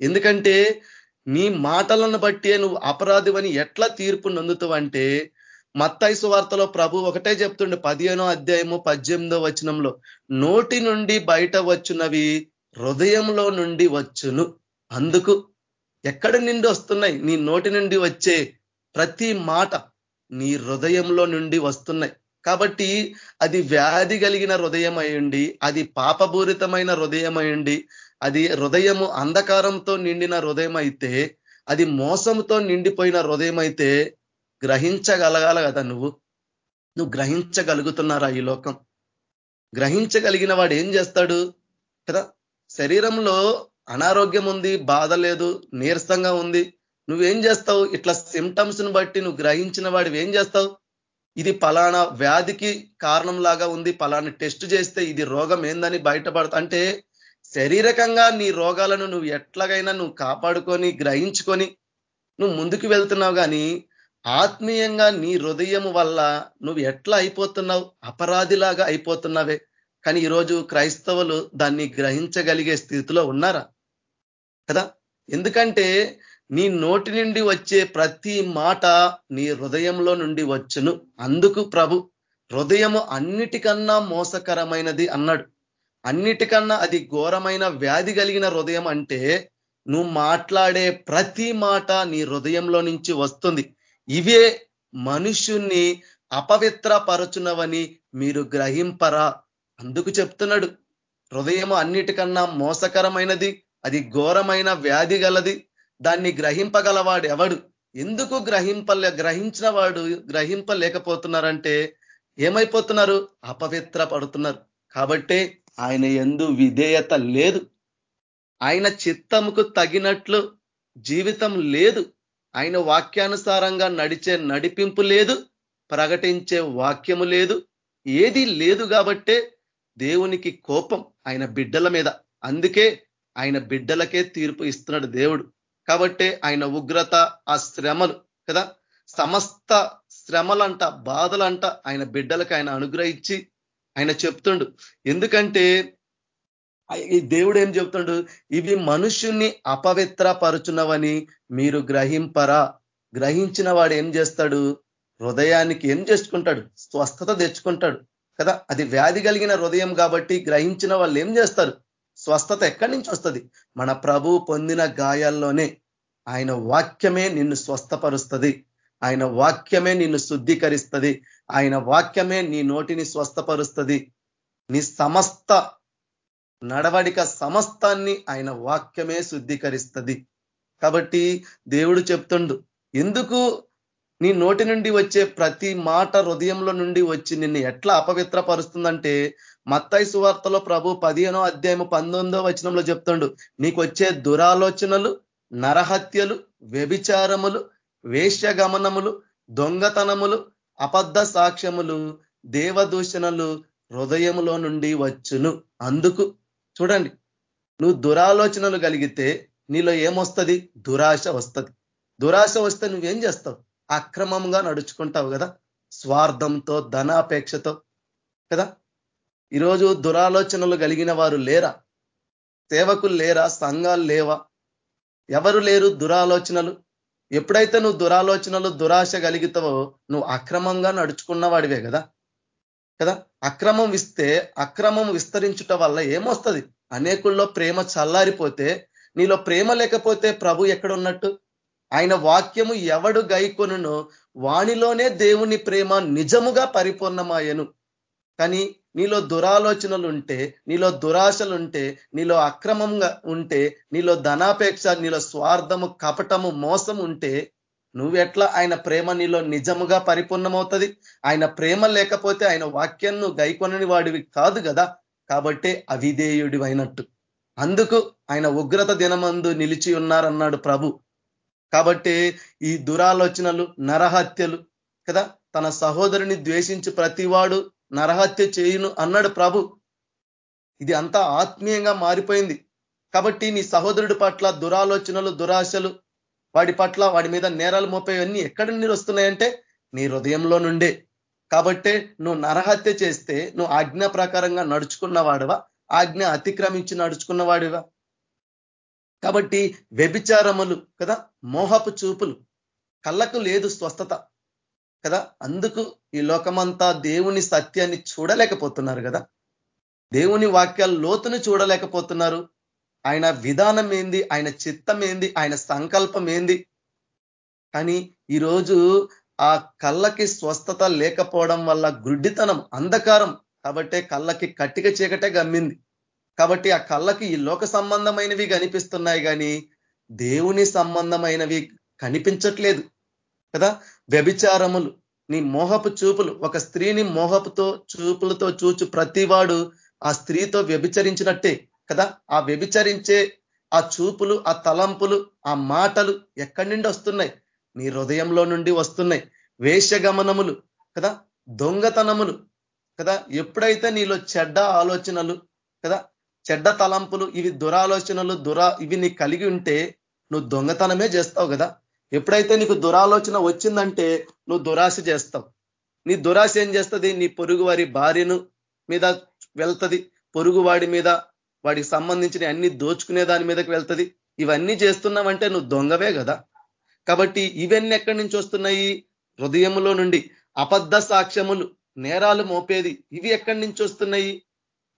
ఎందుకంటే నీ మాటలను బట్టే నువ్వు అపరాధివని ఎట్లా తీర్పు నందుతావంటే మత్తైసు వార్తలో ప్రభు ఒకటే చెప్తుండే పదిహేనో అధ్యాయము పద్దెనిమిదో వచనంలో నోటి నుండి బయట వచ్చునవి హృదయంలో నుండి వచ్చును. అందుకు ఎక్కడ నుండి వస్తున్నాయి? నీ నోటి నుండి వచ్చే ప్రతి మాట నీ హృదయంలో నుండి వస్తున్నాయి. కాబట్టి అది వ్యాధి కలిగిన హృదయం అయ్యండి అది పాపపూరితమైన హృదయం అయ్యండి అది హృదయము అంధకారంతో నిండిన హృదయం అయితే అది మోసంతో నిండిపోయిన హృదయం అయితే గ్రహించగలగాల కదా నువ్వు? నువ్వు గ్రహించగలుగుతున్నారా ఈ లోకం? గ్రహించగలిగిన వాడు ఏం చేస్తాడు? కదా? శరీరంలో అనారోగ్యం ఉంది బాధ లేదు నీరసంగా ఉంది. నువ్వేం చేస్తావు? ఇట్లా సిమ్టమ్స్ను బట్టి నువ్వు గ్రహించిన వాడివి ఏం చేస్తావు? ఇది పలానా వ్యాధికి కారణం లాగా ఉంది పలానా టెస్ట్ చేస్తే ఇది రోగం ఏందని బయటపడతా అంటే శారీరకంగా నీ రోగాలను నువ్వు ఎట్లాగైనా నువ్వు కాపాడుకొని గ్రహించుకొని నువ్వు ముందుకు వెళ్తున్నావు కానీ ఆత్మీయంగా నీ హృదయం వల్ల నువ్వు ఎట్లా అయిపోతున్నావు? అపరాధిలాగా అయిపోతున్నావే. కానీ ఈరోజు క్రైస్తవులు దాన్ని గ్రహించగలిగే స్థితిలో ఉన్నారా? కదా? ఎందుకంటే నీ నోటి నుండి వచ్చే ప్రతి మాట నీ హృదయంలో నుండి వచ్చును. అందుకు ప్రభు హృదయము అన్నిటికన్నా మోసకరమైనది అన్నాడు. అన్నిటికన్నా అది ఘోరమైన వ్యాధి కలిగిన హృదయం అంటే నువ్వు మాట్లాడే ప్రతి మాట నీ హృదయంలో నుంచి వస్తుంది. ఇవే మనుషుణ్ణి అపవిత్రపరచునవని మీరు గ్రహింపరా? అందుకు చెప్తున్నాడు. హృదయం అన్నిటికన్నా మోసకరమైనది అది ఘోరమైన వ్యాధి గలది. దాన్ని గ్రహింపగలవాడు ఎవడు ఎందుకు గ్రహింపలే గ్రహించిన వాడు గ్రహింపలేకపోతున్నారంటే ఏమైపోతున్నారు? అపవిత్ర పడుతున్నారు కాబట్టే ఆయన ఎందు విధేయత లేదు. ఆయన చిత్తముకు తగినట్లు జీవితం లేదు. ఆయన వాక్యానుసారంగా నడిచే నడిపింపు లేదు ప్రకటించే వాక్యము లేదు ఏది లేదు కాబట్టే దేవునికి కోపం ఆయన బిడ్డల మీద. అందుకే ఆయన బిడ్డలకే తీర్పు ఇస్తున్నాడు దేవుడు. కాబట్టి ఆయన ఉగ్రత ఆ శ్రమలు కదా? సమస్త శ్రమలంట బాధలంట ఆయన బిడ్డలకు ఆయన అనుగ్రహించి ఆయన చెప్తుండు. ఎందుకంటే దేవుడు ఏం చెప్తుండు? ఇవి మనుషుణ్ణి అపవిత్రపరుచున్నవని మీరు గ్రహింపరా? గ్రహించిన వాడు ఏం చేస్తాడు? హృదయానికి ఏం చేసుకుంటాడు? స్వస్థత తెచ్చుకుంటాడు. కదా? అది వ్యాధి కలిగిన హృదయం కాబట్టి గ్రహించిన వాళ్ళు ఏం చేస్తారు? స్వస్థత ఎక్కడి నుంచి వస్తుంది? మన ప్రభు పొందిన గాయాల్లోనే. ఆయన వాక్యమే నిన్ను స్వస్థపరుస్తుంది. ఆయన వాక్యమే నిన్ను శుద్ధీకరిస్తుంది. ఆయన వాక్యమే నీ నోటిని స్వస్థపరుస్తుంది. నీ సమస్త నడవడిక సమస్తాన్ని ఆయన వాక్యమే శుద్ధీకరిస్తుంది. కాబట్టి దేవుడు చెప్తుండు ఎందుకు నీ నోటి నుండి వచ్చే ప్రతి మాట హృదయంలో నుండి వచ్చి నిన్ను ఎట్లా అపవిత్రపరుస్తుందంటే మత్తై సువార్తలో ప్రభు పదిహేనో అధ్యాయము పంతొమ్మిదో వచనంలో చెప్తుండు నీకు వచ్చే దురాలోచనలు నరహత్యలు వ్యభిచారములు వేష్యగమనములు దొంగతనములు అబద్ధ సాక్ష్యములు దేవదూషణలు హృదయములో నుండి వచ్చును. అందుకు చూడండి. నువ్వు దురాలోచనలు కలిగితే నీలో ఏమొస్తుంది? దురాశ వస్తుంది. దురాశ వస్తే నువ్వేం చేస్తావు? అక్రమంగా నడుచుకుంటావు కదా? స్వార్థంతో ధనాపేక్షతో కదా? ఈరోజు దురాలోచనలు కలిగిన వారు లేరా? సేవకులు లేరా? సంఘాలు లేవా? ఎవరు లేరు దురాలోచనలు? ఎప్పుడైతే నువ్వు దురాలోచనలు దురాశ కలిగితావో నువ్వు అక్రమంగా నడుచుకున్న వాడివే కదా? కదా? అక్రమం ఇస్తే అక్రమం విస్తరించుట వల్ల ఏమొస్తుంది? అనేకుల్లో ప్రేమ చల్లారిపోతే నీలో ప్రేమ లేకపోతే ప్రభు ఎక్కడున్నట్టు? ఆయన వాక్యము ఎవడు గైకొనునో వాణిలోనే దేవుని ప్రేమ నిజముగా పరిపూర్ణమాయను. కానీ నీలో దురాలోచనలు ఉంటే నీలో దురాశలుంటే నీలో అక్రమంగా ఉంటే నీలో ధనాపేక్ష నీలో స్వార్థము కపటము మోసం ఉంటే నువ్వెట్లా ఆయన ప్రేమ నీలో నిజముగా పరిపూర్ణమవుతుంది? ఆయన ప్రేమ లేకపోతే ఆయన వాక్యాన్ని గైకొనని వాడివి కాదు కదా కాబట్టే అవిధేయుడి అయినట్టు. అందుకు ఆయన ఉగ్రత దినమందు నిలిచి ఉన్నారన్నాడు ప్రభు. కాబట్టి ఈ దురాలోచనలు నరహత్యలు కదా? తన సహోదరుని ద్వేషించి ప్రతివాడు నరహత్య చేయును అన్నాడు ప్రభు. ఇది అంతా ఆత్మీయంగా మారిపోయింది. కాబట్టి నీ సహోదరుడి పట్ల దురాలోచనలు దురాశలు వాడి పట్ల వాడి మీద నేరాలు మోపేవన్నీ ఎక్కడ నీరు వస్తున్నాయంటే నీ హృదయంలో నుండే. కాబట్టే నువ్వు నరహత్య చేస్తే నువ్వు ఆజ్ఞ ప్రకారంగా నడుచుకున్నవాడివా? ఆజ్ఞ అతిక్రమించి నడుచుకున్నవాడివా? కాబట్టి వ్యభిచారములు కదా మోహపు చూపులు. కళ్ళకు లేదు స్వస్థత కదా. అందుకు ఈ లోకమంతా దేవుని సత్యాన్ని చూడలేకపోతున్నారు కదా. దేవుని వాక్యాల లోతును చూడలేకపోతున్నారు. ఆయన విధానం ఏంది? ఆయన చిత్తం ఏంది? ఆయన సంకల్పం ఏంది? కానీ ఈరోజు ఆ కళ్ళకి స్వస్థత లేకపోవడం వల్ల గుడ్డితనం అంధకారం కాబట్టే కళ్ళకి కట్టిక చీకటే గమ్మింది. కాబట్టి ఆ కళ్ళకి ఈ లోక సంబంధమైనవి కనిపిస్తున్నాయి కానీ దేవుని సంబంధమైనవి కనిపించట్లేదు కదా? వ్యభిచారములు నీ మోహపు చూపులు ఒక స్త్రీని మోహపుతో చూపులతో చూచు ప్రతివాడు ఆ స్త్రీతో వ్యభిచరించినట్టే. కదా? ఆ వ్యభిచరించే ఆ చూపులు ఆ తలంపులు ఆ మాటలు ఎక్కడి నుండి వస్తున్నాయి? నీ హృదయంలో నుండి వస్తున్నాయి. వేషగమనములు కదా? దొంగతనములు కదా? ఎప్పుడైతే నీలో చెడ్డ ఆలోచనలు కదా? చెడ్డ తలంపులు ఇవి దురాలోచనలు దురా ఇవి నీ కలిగి ఉంటే నువ్వు దొంగతనమే చేస్తావు కదా? ఎప్పుడైతే నీకు దురాలోచన వచ్చిందంటే నువ్వు దురాశ చేస్తావు. నీ దురాశ ఏం చేస్తుంది? నీ పొరుగు వారి భార్యను మీద వెళ్తుంది. పొరుగువాడి మీద వాడికి సంబంధించిన అన్ని దోచుకునే దాని మీదకి వెళ్తుంది. ఇవన్నీ చేస్తున్నావంటే నువ్వు దొంగవే కదా. కాబట్టి ఇవన్నీ ఎక్కడి నుంచి వస్తున్నాయి? హృదయములో నుండి. అబద్ధ సాక్ష్యములు నేరాలు మోపేది ఇవి ఎక్కడి నుంచి వస్తున్నాయి?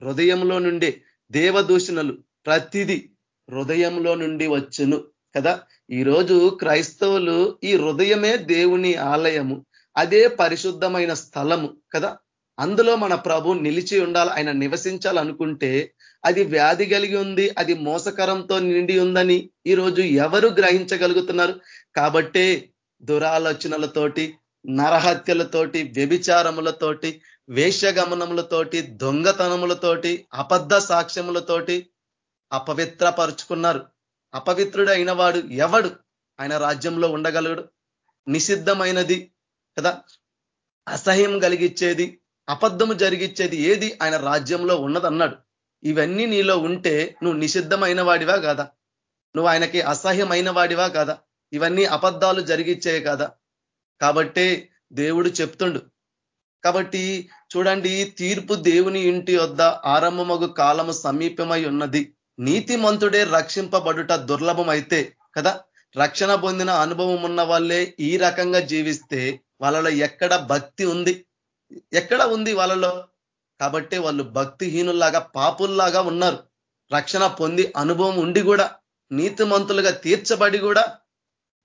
హృదయంలో నుండే. దేవదూషణలు ప్రతిది హృదయంలో నుండి వచ్చును కదా. ఈరోజు క్రైస్తవులు ఈ హృదయమే దేవుని ఆలయము. అదే పరిశుద్ధమైన స్థలము కదా. అందులో మన ప్రభు నిలిచి ఉండాలి. ఆయన నివసించాలనుకుంటే అది వ్యాధి కలిగి ఉంది అది మోసకరంతో నిండి ఉందని ఈరోజు ఎవరు గ్రహించగలుగుతున్నారు? కాబట్టే దురాలోచనలతోటి నరహత్యలతోటి వ్యభిచారములతోటి వేష్యగమనములతోటి దొంగతనములతోటి అబద్ధ సాక్ష్యములతోటి అపవిత్రపరుచుకున్నారు. అపవిత్రుడు అయిన వాడు ఎవడు? ఆయన రాజ్యంలో ఉండగలడు. నిషిద్ధమైనది కదా? అసహ్యం కలిగించేది అబద్ధము జరిగిచ్చేది ఏది? ఆయన రాజ్యంలో ఉన్నదన్నాడు. ఇవన్నీ నీలో ఉంటే నువ్వు నిషిద్ధమైన వాడివా కాదా? నువ్వు ఆయనకి అసహ్యమైన వాడివా కాదా? ఇవన్నీ అబద్ధాలు జరిగిచ్చే కదా? కాబట్టే దేవుడు చెప్తుండు. కాబట్టి చూడండి తీర్పు దేవుని ఇంటి వద్ద ఆరంభమగు కాలము సమీపమై ఉన్నది. నీతిమంతుడే రక్షింపబడుట దుర్లభం అయితే కదా? రక్షణ పొందిన అనుభవం ఉన్న వాళ్ళే ఈ రకంగా జీవిస్తే వాళ్ళలో ఎక్కడ భక్తి ఉంది? ఎక్కడ ఉంది వాళ్ళలో? కాబట్టి వాళ్ళు భక్తిహీనుల్లాగా పాపుల్లాగా ఉన్నారు. రక్షణ పొంది అనుభవం ఉండి కూడా నీతిమంతులుగా తీర్చబడి కూడా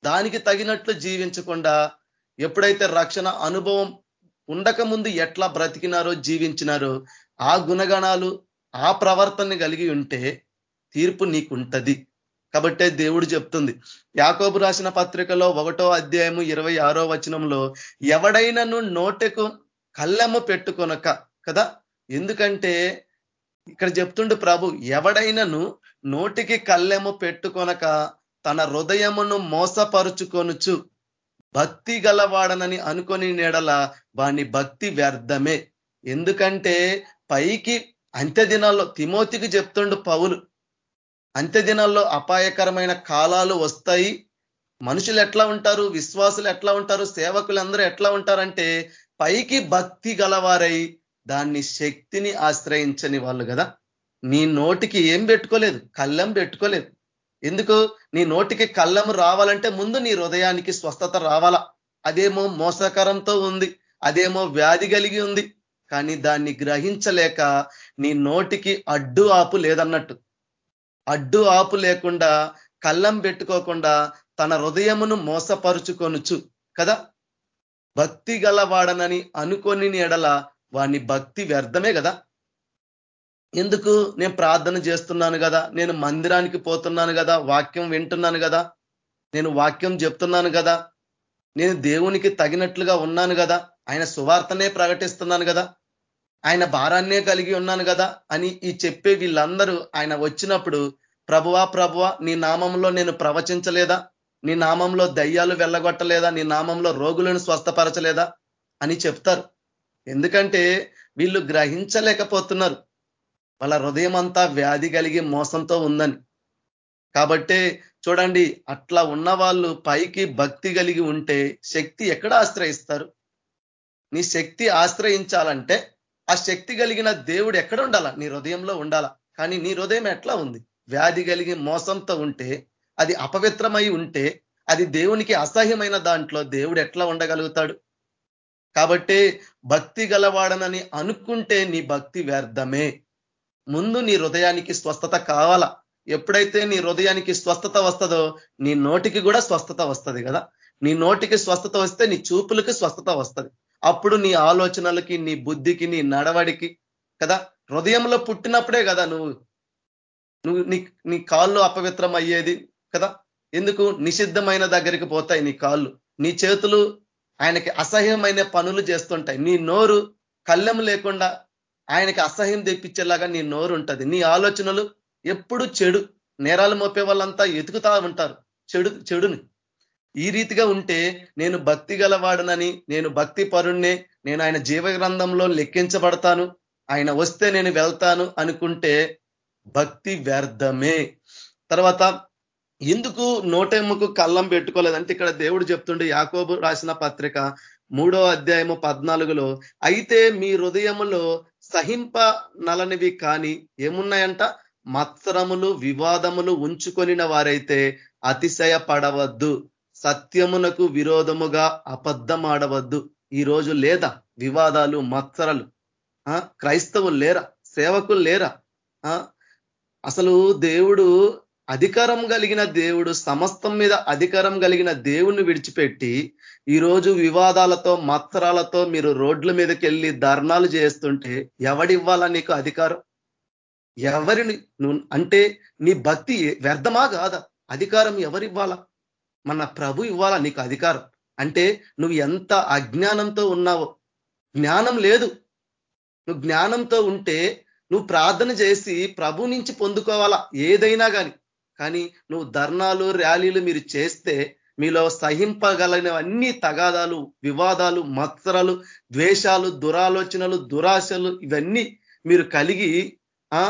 దానికి తగినట్లు జీవించకుండా ఎప్పుడైతే రక్షణ అనుభవం ఉండక ముందు ఎట్లా బ్రతికినారో జీవించినారో ఆ గుణగణాలు ఆ ప్రవర్తన కలిగి ఉంటే తీర్పు నీకుంటది. కాబట్టే దేవుడు చెప్తుంది. యాకోబు రాసిన పత్రికలో ఒకటో అధ్యాయము ఇరవై ఆరో వచనంలో ఎవడైనను నోటెకు కళ్ళెమ్మ పెట్టుకొనక కదా? ఎందుకంటే ఇక్కడ చెప్తుండు ప్రభు ఎవడైనను నోటికి కళ్ళెము పెట్టుకొనక తన హృదయమును మోసపరుచుకొనుచు భక్తి గలవాడనని అనుకొని నెడల వాని భక్తి వ్యర్థమే. ఎందుకంటే పైకి అంత్య దినాల్లో తిమోతికి చెప్తుండు పౌలు అంత్య దినాల్లో అపాయకరమైన కాలాలు వస్తాయి. మనుషులు ఎట్లా ఉంటారు? విశ్వాసులు ఎట్లా ఉంటారు? సేవకులు అందరూ ఎట్లా ఉంటారంటే పైకి భక్తి గలవారై దాన్ని శక్తిని ఆశ్రయించని వాళ్ళు కదా. నీ నోటికి ఏం పెట్టుకోలేదు? కళ్ళం పెట్టుకోలేదు. ఎందుకు? నీ నోటికి కళ్ళం రావాలంటే ముందు నీ హృదయానికి స్వస్థత రావాలా? అదేమో మోసకరంతో ఉంది. అదేమో వ్యాధి కలిగి ఉంది. కానీ దాన్ని గ్రహించలేక నీ నోటికి అడ్డు ఆపు లేదన్నట్టు. అడ్డు ఆపు లేకుండా కళ్ళం పెట్టుకోకుండా తన హృదయమును మోసపరుచుకొనుచు కదా. భక్తి గలవాడనని అనుకొని ఎడల వాని భక్తి వ్యర్థమే కదా. ఎందుకు? నేను ప్రార్థన చేస్తున్నాను కదా. నేను మందిరానికి పోతున్నాను కదా. వాక్యం వింటున్నాను కదా. నేను వాక్యం చెప్తున్నాను కదా. నేను దేవునికి తగినట్లుగా ఉన్నాను కదా. ఆయన సువార్తనే ప్రకటిస్తున్నాను కదా. ఆయన భారాన్నే కలిగి ఉన్నాను కదా అని ఈ చెప్పే వీళ్ళందరూ ఆయన వచ్చినప్పుడు ప్రభువా ప్రభువా నీ నామంలో నేను ప్రవచించలేదా? నీ నామంలో దయ్యాలు వెళ్ళగొట్టలేదా? నీ నామంలో రోగులను స్వస్థపరచలేదా? అని చెప్తారు. ఎందుకంటే వీళ్ళు గ్రహించలేకపోతున్నారు. వాళ్ళ హృదయం అంతా వ్యాధి కలిగి మోసంతో ఉందని. కాబట్టే చూడండి అట్లా ఉన్న వాళ్ళు పైకి భక్తి కలిగి ఉంటే శక్తి ఎక్కడ ఆశ్రయిస్తారు? నీ శక్తి ఆశ్రయించాలంటే ఆ శక్తి కలిగిన దేవుడు ఎక్కడ ఉండాలా? నీ హృదయంలో ఉండాలా? కానీ నీ హృదయం ఎట్లా ఉంది? వ్యాధి కలిగి మోసంతో ఉంటే అది అపవిత్రమై ఉంటే అది దేవునికి అసహ్యమైన దాంట్లో దేవుడు ఎట్లా ఉండగలుగుతాడు? కాబట్టి భక్తి గలవాడనని అనుకుంటే నీ భక్తి వ్యర్థమే. ముందు నీ హృదయానికి స్వస్థత కావాలా. ఎప్పుడైతే నీ హృదయానికి స్వస్థత వస్తుందో నీ నోటికి కూడా స్వస్థత వస్తుంది కదా. నీ నోటికి స్వస్థత వస్తే నీ చూపులకి స్వస్థత వస్తుంది. అప్పుడు నీ ఆలోచనలకి నీ బుద్ధికి నీ నడవడికి కదా. హృదయంలో పుట్టినప్పుడే కదా నువ్వు. నువ్వు నీ నీ కాళ్ళు అపవిత్రం అయ్యేది కదా. ఎందుకు? నిషిద్ధమైన దగ్గరికి పోతాయి నీ కాళ్ళు. నీ చేతులు ఆయనకి అసహ్యమైన పనులు చేస్తుంటాయి. నీ నోరు కళ్ళెం లేకుండా ఆయనకి అసహ్యం తెప్పించేలాగా నీ నోరు ఉంటుంది. నీ ఆలోచనలు ఎప్పుడు చెడు. నేరాలు మోపే వాళ్ళంతా ఎతుకుతా ఉంటారు. చెడు చెడుని. ఈ రీతిగా ఉంటే నేను భక్తి గలవాడునని నేను భక్తి పరుణ్ణే నేను ఆయన జీవ గ్రంథంలో లెక్కించబడతాను. ఆయన వస్తే నేను వెళ్తాను అనుకుంటే భక్తి వ్యర్థమే. తర్వాత ఎందుకు నోటెమ్మకు కళ్ళం పెట్టుకోలేదంటే ఇక్కడ దేవుడు చెప్తుండే యాకోబు రాసిన పత్రిక మూడో అధ్యాయము పద్నాలుగులో అయితే మీ హృదయములో సహింప నలనివి కానీ ఏమున్నాయంట? మత్సరములు వివాదములు ఉంచుకొనిన వారైతే అతిశయ పడవద్దు సత్యమునకు విరోధముగా అబద్ధమాడవద్దు. ఈ రోజు లేదా వివాదాలు మత్సరలు క్రైస్తవులు లేరా? సేవకులు లేరా? అసలు దేవుడు అధికారం కలిగిన దేవుడు సమస్తం మీద అధికారం కలిగిన దేవుణ్ణి విడిచిపెట్టి ఈరోజు వివాదాలతో మత్సరాలతో మీరు రోడ్ల మీదకి వెళ్ళి ధర్నాలు చేస్తుంటే ఎవడివ్వాలా నీకు అధికారం? ఎవరిని అంటే నీ భక్తి వ్యర్థమా కాదా? అధికారం ఎవరివ్వాలా? మన ప్రభు ఇవ్వాలా నీకు అధికారం? అంటే నువ్వు ఎంత అజ్ఞానంతో ఉన్నావో. జ్ఞానం లేదు. నువ్వు జ్ఞానంతో ఉంటే నువ్వు ప్రార్థన చేసి ప్రభు నుంచి పొందుకోవాలా? ఏదైనా కానీ కానీ నువ్వు ధర్నాలు ర్యాలీలు మీరు చేస్తే మీలో సహింపగలిగినవన్నీ తగాదాలు వివాదాలు మత్సరాలు ద్వేషాలు దురాలోచనలు దురాశలు ఇవన్నీ మీరు కలిగి ఆ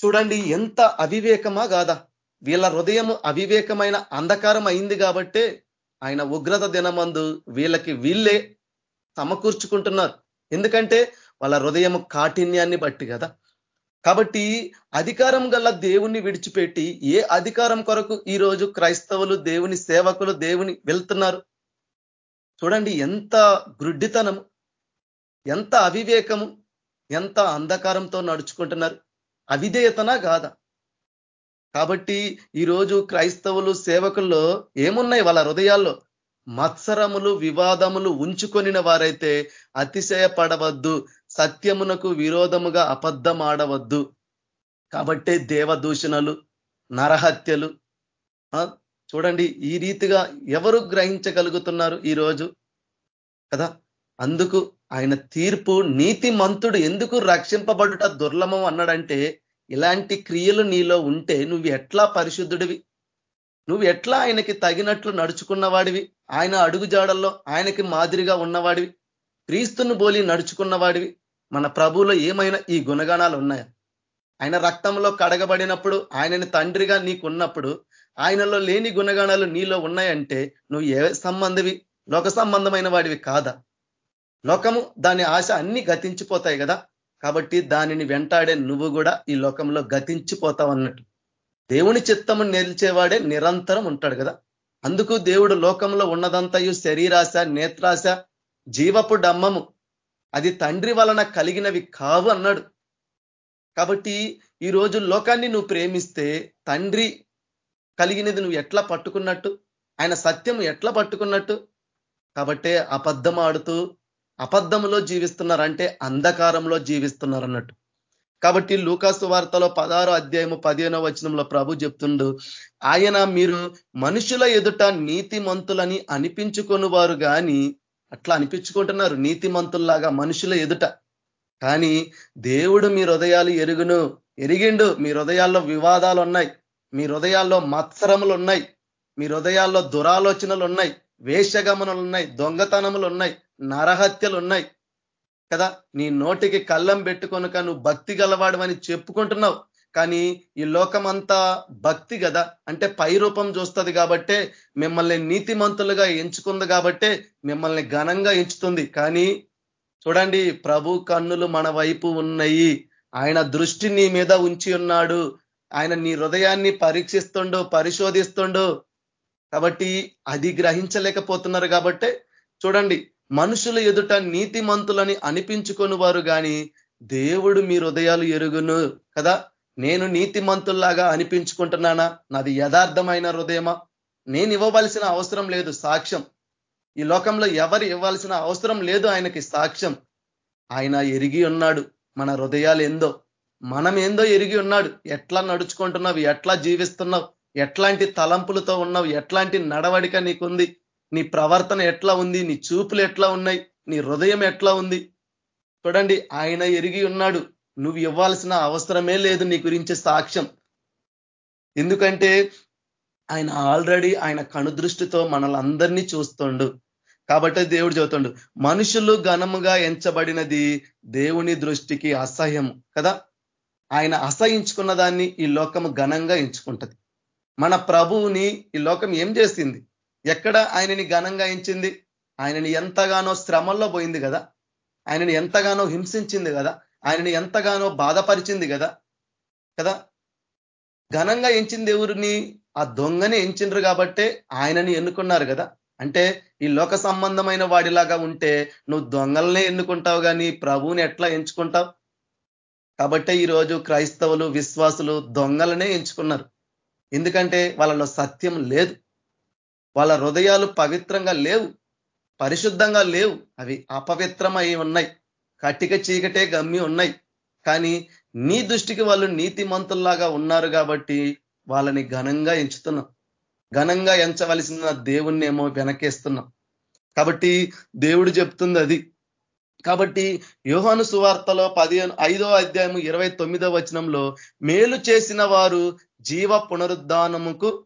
చూడండి ఎంత అవివేకమా కాదా వీళ్ళ హృదయం అవివేకమైన అంధకారం అయింది కాబట్టే ఆయన ఉగ్రత దినమందు వీళ్ళకి వీళ్ళే సమకూర్చుకుంటున్నారు. ఎందుకంటే వాళ్ళ హృదయం కాఠిన్యాన్ని బట్టి కదా. కాబట్టి అధికారం గల దేవుణ్ణి విడిచిపెట్టి ఏ అధికారం కొరకు ఈరోజు క్రైస్తవులు దేవుని సేవకులు దేవుని వెళ్తున్నారు? చూడండి ఎంత గ్రుడ్డితనము ఎంత అవివేకము ఎంత అంధకారంతో నడుచుకుంటున్నారు. అవిధేయతనా కాదా? కాబట్టి ఈరోజు క్రైస్తవులు సేవకుల్లో ఏమున్నాయి వాళ్ళ హృదయాల్లో? మత్సరములు వివాదములు ఉంచుకొనిన వారైతే అతిశయపడవద్దు సత్యమునకు విరోధముగా అబద్ధం ఆడవద్దు కాబట్టే దేవదూషణలు నరహత్యలు చూడండి ఈ రీతిగా ఎవరు గ్రహించగలుగుతున్నారు ఈరోజు? కదా? అందుకు ఆయన తీర్పు నీతి మంతుడు ఎందుకు రక్షింపబడుట దుర్లభం అన్నాడంటే ఇలాంటి క్రియలు నీలో ఉంటే నువ్వు ఎట్లా పరిశుద్ధుడివి? నువ్వు ఎట్లా ఆయనకి తగినట్లు నడుచుకున్నవాడివి? ఆయన అడుగుజాడల్లో ఆయనకి మాదిరిగా ఉన్నవాడివి? క్రీస్తును బోలి నడుచుకున్నవాడివి? మన ప్రభువులో ఏమైనా ఈ గుణగణాలు ఉన్నాయా? ఆయన రక్తంలో కడగబడినప్పుడు ఆయనని తండ్రిగా నీకున్నప్పుడు ఆయనలో లేని గుణగణాలు నీలో ఉన్నాయంటే నువ్వు ఏ సంబంధివి? లోక సంబంధమైన వాడివి కాదా? లోకము దాని ఆశ అన్ని గతించిపోతాయి కదా? కాబట్టి దానిని వెంటాడే నువ్వు కూడా ఈ లోకంలో గతించిపోతావు అన్నట్టు. దేవుని చిత్తము నిలిచేవాడే నిరంతరం ఉంటాడు కదా. అందుకు దేవుడు లోకంలో ఉన్నదంతయు శరీరాశ నేత్రాశ జీవపు డమ్మము. అది తండ్రి వలన కలిగినవి కావు అన్నాడు. కాబట్టి ఈ రోజు లోకాన్ని నువ్వు ప్రేమిస్తే తండ్రి కలిగినది నువ్వు ఎట్లా పట్టుకున్నట్టు? ఆయన సత్యం ఎట్లా పట్టుకున్నట్టు? కాబట్టే అబద్ధం ఆడుతూ అబద్ధంలో జీవిస్తున్నారంటే అంధకారంలో జీవిస్తున్నారన్నట్టు. కాబట్టి లూకాసు వార్తలో పదహారో అధ్యాయము పదిహేనో వచనంలో ప్రభు చెప్తుండు ఆయన మీరు మనుషుల ఎదుట నీతిమంతులని అనిపించుకొని వారు కానీ అట్లా అనిపించుకుంటున్నారు నీతిమంతుల్లాగా మనుషుల ఎదుట. కానీ దేవుడు మీ హృదయాలు ఎరుగును ఎరిగిండు. మీ హృదయాల్లో వివాదాలు ఉన్నాయి మీ హృదయాల్లో మత్సరములు ఉన్నాయి మీ హృదయాల్లో దురాలోచనలు ఉన్నాయి వేషగమనలు ఉన్నాయి దొంగతనములు ఉన్నాయి నరహత్యలు ఉన్నాయి కదా? నీ నోటికి కళ్ళం పెట్టుకొనక నువ్వు భక్తి గలవాడు అని చెప్పుకుంటున్నావు. కానీ ఈ లోకమంతా భక్తి కదా అంటే పై రూపం చూస్తుంది కాబట్టే మిమ్మల్ని నీతిమంతులుగా ఎంచుకుంది కాబట్టే మిమ్మల్ని ఘనంగా ఎంచుతుంది. కానీ చూడండి ప్రభు కన్నులు మన వైపు ఉన్నాయి. ఆయన దృష్టి నీ మీద ఉంచి ఉన్నాడు. ఆయన నీ హృదయాన్ని పరీక్షిస్తుండో పరిశోధిస్తుండో. కాబట్టి అది గ్రహించలేకపోతున్నారు కాబట్టే చూడండి మనుషుల ఎదుట నీతిమంతులని అనిపించుకొని వారు కానీ దేవుడు మీ హృదయాలు ఎరుగును కదా? నేను నీతిమంతుల్లాగా అనిపించుకుంటున్నానా? నాది యథార్థమైన హృదయమా? నేను ఇవ్వవలసిన అవసరం లేదు సాక్ష్యం. ఈ లోకంలో ఎవరు ఇవ్వాల్సిన అవసరం లేదు ఆయనకి సాక్ష్యం. ఆయన ఎరిగి ఉన్నాడు. మన హృదయాలు ఏందో? మనం ఏందో ఎరిగి ఉన్నాడు. ఎట్లా నడుచుకుంటున్నావు? ఎట్లా జీవిస్తున్నావు? ఎట్లాంటి తలంపులతో ఉన్నావు? ఎట్లాంటి నడవడిక నీకుంది? నీ ప్రవర్తన ఎట్లా ఉంది? నీ చూపులు ఎట్లా ఉన్నాయి? నీ హృదయం ఎట్లా ఉంది? చూడండి ఆయన ఎరిగి ఉన్నాడు. నువ్వు ఇవ్వాల్సిన అవసరమే లేదు నీ గురించి సాక్ష్యం. ఎందుకంటే ఆయన ఆల్రెడీ ఆయన కనుదృష్టితో మనలందరినీ చూస్తుండు. కాబట్టి దేవుడు చదువుతుండు మనుషులు ఘనముగా ఎంచబడినది దేవుని దృష్టికి అసహ్యం కదా? ఆయన అసహించుకున్న దాన్ని ఈ లోకము ఘనంగా ఎంచుకుంటది. మన ప్రభువుని ఈ లోకం ఏం చేసింది? ఎక్కడ ఆయనని ఘనంగా ఎంచింది? ఆయనని ఎంతగానో శ్రమల్లో పోయింది కదా? ఆయనని ఎంతగానో హింసించింది కదా? ఆయనని ఎంతగానో బాధపరిచింది కదా? కదా? ఘనంగా ఎంచింది ఎవరిని? ఆ దొంగని ఎంచిండ్రు కాబట్టే ఆయనని ఎన్నుకున్నారు కదా? అంటే ఈ లోక సంబంధమైన వాడిలాగా ఉంటే నువ్వు దొంగలనే ఎన్నుకుంటావు కానీ ప్రభువుని ఎట్లా ఎంచుకుంటావు? కాబట్టే ఈరోజు క్రైస్తవులు విశ్వాసులు దొంగలనే ఎంచుకున్నారు. ఎందుకంటే వాళ్ళలో సత్యం లేదు. వాళ్ళ హృదయాలు పవిత్రంగా లేవు పరిశుద్ధంగా లేవు. అవి అపవిత్రమై ఉన్నాయి. కట్టిక చీకటే గమ్మి ఉన్నాయి. కానీ నీ దృష్టికి వాళ్ళు నీతిమంతుల్లాగా ఉన్నారు కాబట్టి వాళ్ళని ఘనంగా ఎంచుతున్నాం. ఘనంగా ఎంచవలసిన దేవుణ్ణి ఏమో వెనకేస్తున్నాం. కాబట్టి దేవుడు చెప్తుంది అది. కాబట్టి యోహాను సువార్తలో పదిహేను ఐదో అధ్యాయము ఇరవై తొమ్మిదో వచనంలో మేలు చేసిన వారు జీవ పునరుద్ధానముకు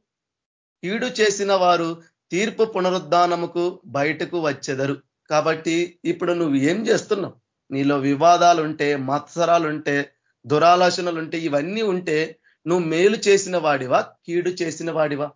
కీడు చేసిన వారు తీర్పు పునరుద్ధానముకు బయటకు వచ్చెదరు. కాబట్టి ఇప్పుడు నువ్వు ఏం చేస్తున్నావు? నీలో వివాదాలుంటే మత్సరాలుంటే దురాలోచనలుంటే ఇవన్నీ ఉంటే నువ్వు మేలు చేసిన వాడివా? కీడు చేసిన వాడివా?